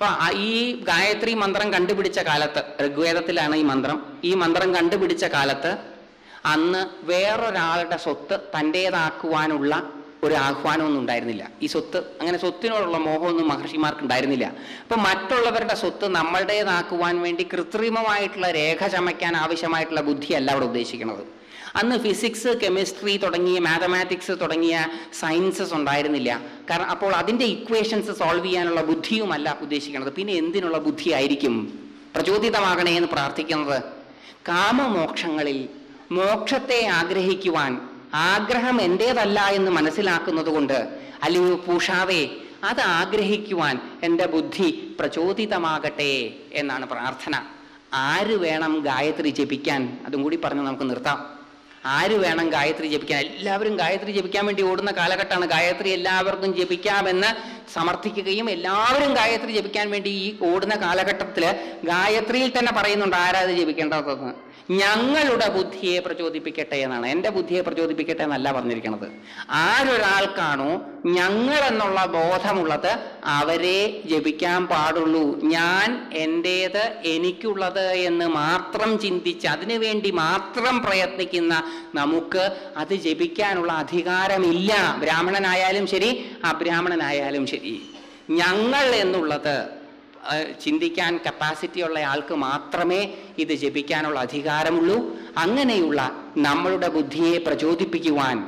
B: അപ്പൊ ഈ ഗായത്രി മന്ത്രം കണ്ടുപിടിച്ച കാലത്ത് ഋഗ്വേദത്തിലാണ് ഈ മന്ത്രം. ഈ മന്ത്രം കണ്ടുപിടിച്ച കാലത്ത് അന്ന് വേറൊരാളുടെ സ്വത്ത് തന്റേതാക്കുവാനുള്ള ഒരു ആഹ്വാനമൊന്നും ഉണ്ടായിരുന്നില്ല. ഈ സ്വത്ത് അങ്ങനെ സ്വത്തിനോടുള്ള മോഹമൊന്നും മഹർഷിമാർക്ക് ഉണ്ടായിരുന്നില്ല. അപ്പൊ മറ്റുള്ളവരുടെ സ്വത്ത് നമ്മളുടേതാക്കുവാൻ വേണ്ടി കൃത്രിമമായിട്ടുള്ള രേഖ ചമയ്ക്കാൻ ആവശ്യമായിട്ടുള്ള ബുദ്ധിയല്ല അവിടെ ഉദ്ദേശിക്കുന്നത്. അന്ന് ഫിസിക്സ് കെമിസ്ട്രി തുടങ്ങിയ മാത്തമാറ്റിക്സ് തുടങ്ങിയ സയൻസസ് ഉണ്ടായിരുന്നില്ല. കാരണം അപ്പോൾ അതിന്റെ ഇക്വേഷൻസ് സോൾവ് ചെയ്യാനുള്ള ബുദ്ധിയുമല്ല ഉദ്ദേശിക്കുന്നത്. പിന്നെ എന്തിനുള്ള ബുദ്ധിയായിരിക്കും? പ്രചോദിതമാകണേ എന്ന് പ്രാർത്ഥിക്കുന്നത്. കാമമോക്ഷങ്ങളിൽ മോക്ഷത്തെ ആഗ്രഹിക്കുവാൻ ആഗ്രഹം എന്റേതല്ല എന്ന് മനസ്സിലാക്കുന്നത് കൊണ്ട് അല്ലയോ പൂഷാവേ അത് ആഗ്രഹിക്കുവാൻ എന്റെ ബുദ്ധി പ്രചോദിതമാകട്ടെ എന്നാണ് പ്രാർത്ഥന. ആര് വേണം ഗായത്രി ജപിക്കാൻ? അതും കൂടി പറഞ്ഞ് നമുക്ക് നിർത്താം. ആര് വേണം ഗായത്രി ജപിക്കാൻ? എല്ലാവരും ഗായത്രി ജപിക്കാൻ വേണ്ടി ഓടുന്ന കാലഘട്ടമാണ്. ഗായത്രി എല്ലാവർക്കും ജപിക്കാമെന്ന് സമർത്ഥിക്കുകയും എല്ലാവരും ഗായത്രി ജപിക്കാൻ വേണ്ടി ഈ ഓടുന്ന കാലഘട്ടത്തിൽ ഗായത്രിയിൽ തന്നെ പറയുന്നുണ്ട് ആരാധന ഇത് ജപിക്കേണ്ടതെന്ന്. ഞങ്ങളുടെ ബുദ്ധിയെ പ്രചോദിപ്പിക്കട്ടെ എന്നാണ്. എന്റെ ബുദ്ധിയെ പ്രചോദിപ്പിക്കട്ടെ എന്നല്ല പറഞ്ഞിരിക്കുന്നത് ആരൊരാൾക്കാണോ ഞങ്ങൾ എന്നുള്ള ബോധമുള്ളത് അവരെ ജപിക്കാൻ പാടുള്ളൂ. ഞാൻ എന്റേത് എനിക്കുള്ളത് എന്ന് മാത്രം ചിന്തിച്ച് അതിനുവേണ്ടി മാത്രം പ്രയത്നിക്കുന്ന നമുക്ക് അത് ജപിക്കാനുള്ള അധികാരമില്ല. ബ്രാഹ്മണനായാലും ശരി അബ്രാഹ്മണനായാലും ശരി. ഞങ്ങൾ എന്നുള്ളത് ചിന്തിക്കാൻ കപ്പാസിറ്റി ഉള്ള ആൾക്ക് മാത്രമേ ഇത് ജപിക്കാനുള്ള അധികാരമുള്ളൂ. അങ്ങനെയുള്ള നമ്മളുടെ ബുദ്ധിയെ പ്രചോദിപ്പിക്കുവാൻ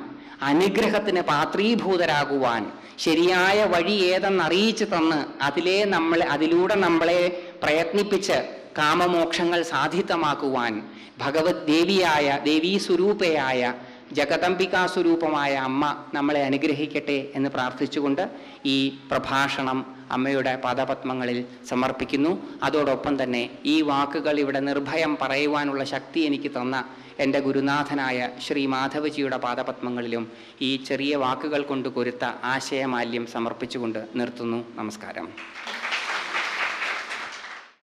B: അനുഗ്രഹത്തിന് പാത്രീഭൂതരാകുവാൻ ശരിയായ വഴി ഏതെന്ന് അറിയിച്ചു തന്ന് അതിലെ നമ്മളെ അതിലൂടെ നമ്മളെ പ്രയത്നിപ്പിച്ച് കാമമോക്ഷങ്ങൾ സാധിതമാക്കുവാൻ ഭഗവത് ദേവിയായ ദേവീ സ്വരൂപയായ ജഗദംബികാ സ്വരൂപമായ അമ്മ നമ്മളെ അനുഗ്രഹിക്കട്ടെ എന്ന് പ്രാർത്ഥിച്ചുകൊണ്ട് ഈ പ്രഭാഷണം അമ്മയുടെ പാദപത്മങ്ങളിൽ സമർപ്പിക്കുന്നു. അതോടൊപ്പം തന്നെ ഈ വാക്കുകൾ ഇവിടെ നിർഭയം പറയുവാനുള്ള ശക്തി എനിക്ക് തന്ന എന്റെ ഗുരുനാഥനായ ശ്രീ മാധവജിയുടെ പാദപത്മങ്ങളിലും ഈ ചെറിയ വാക്കുകൾ കൊണ്ട് കൊരുത്ത ആശയമാല്യം സമർപ്പിച്ചുകൊണ്ട് നിർത്തുന്നു. നമസ്കാരം.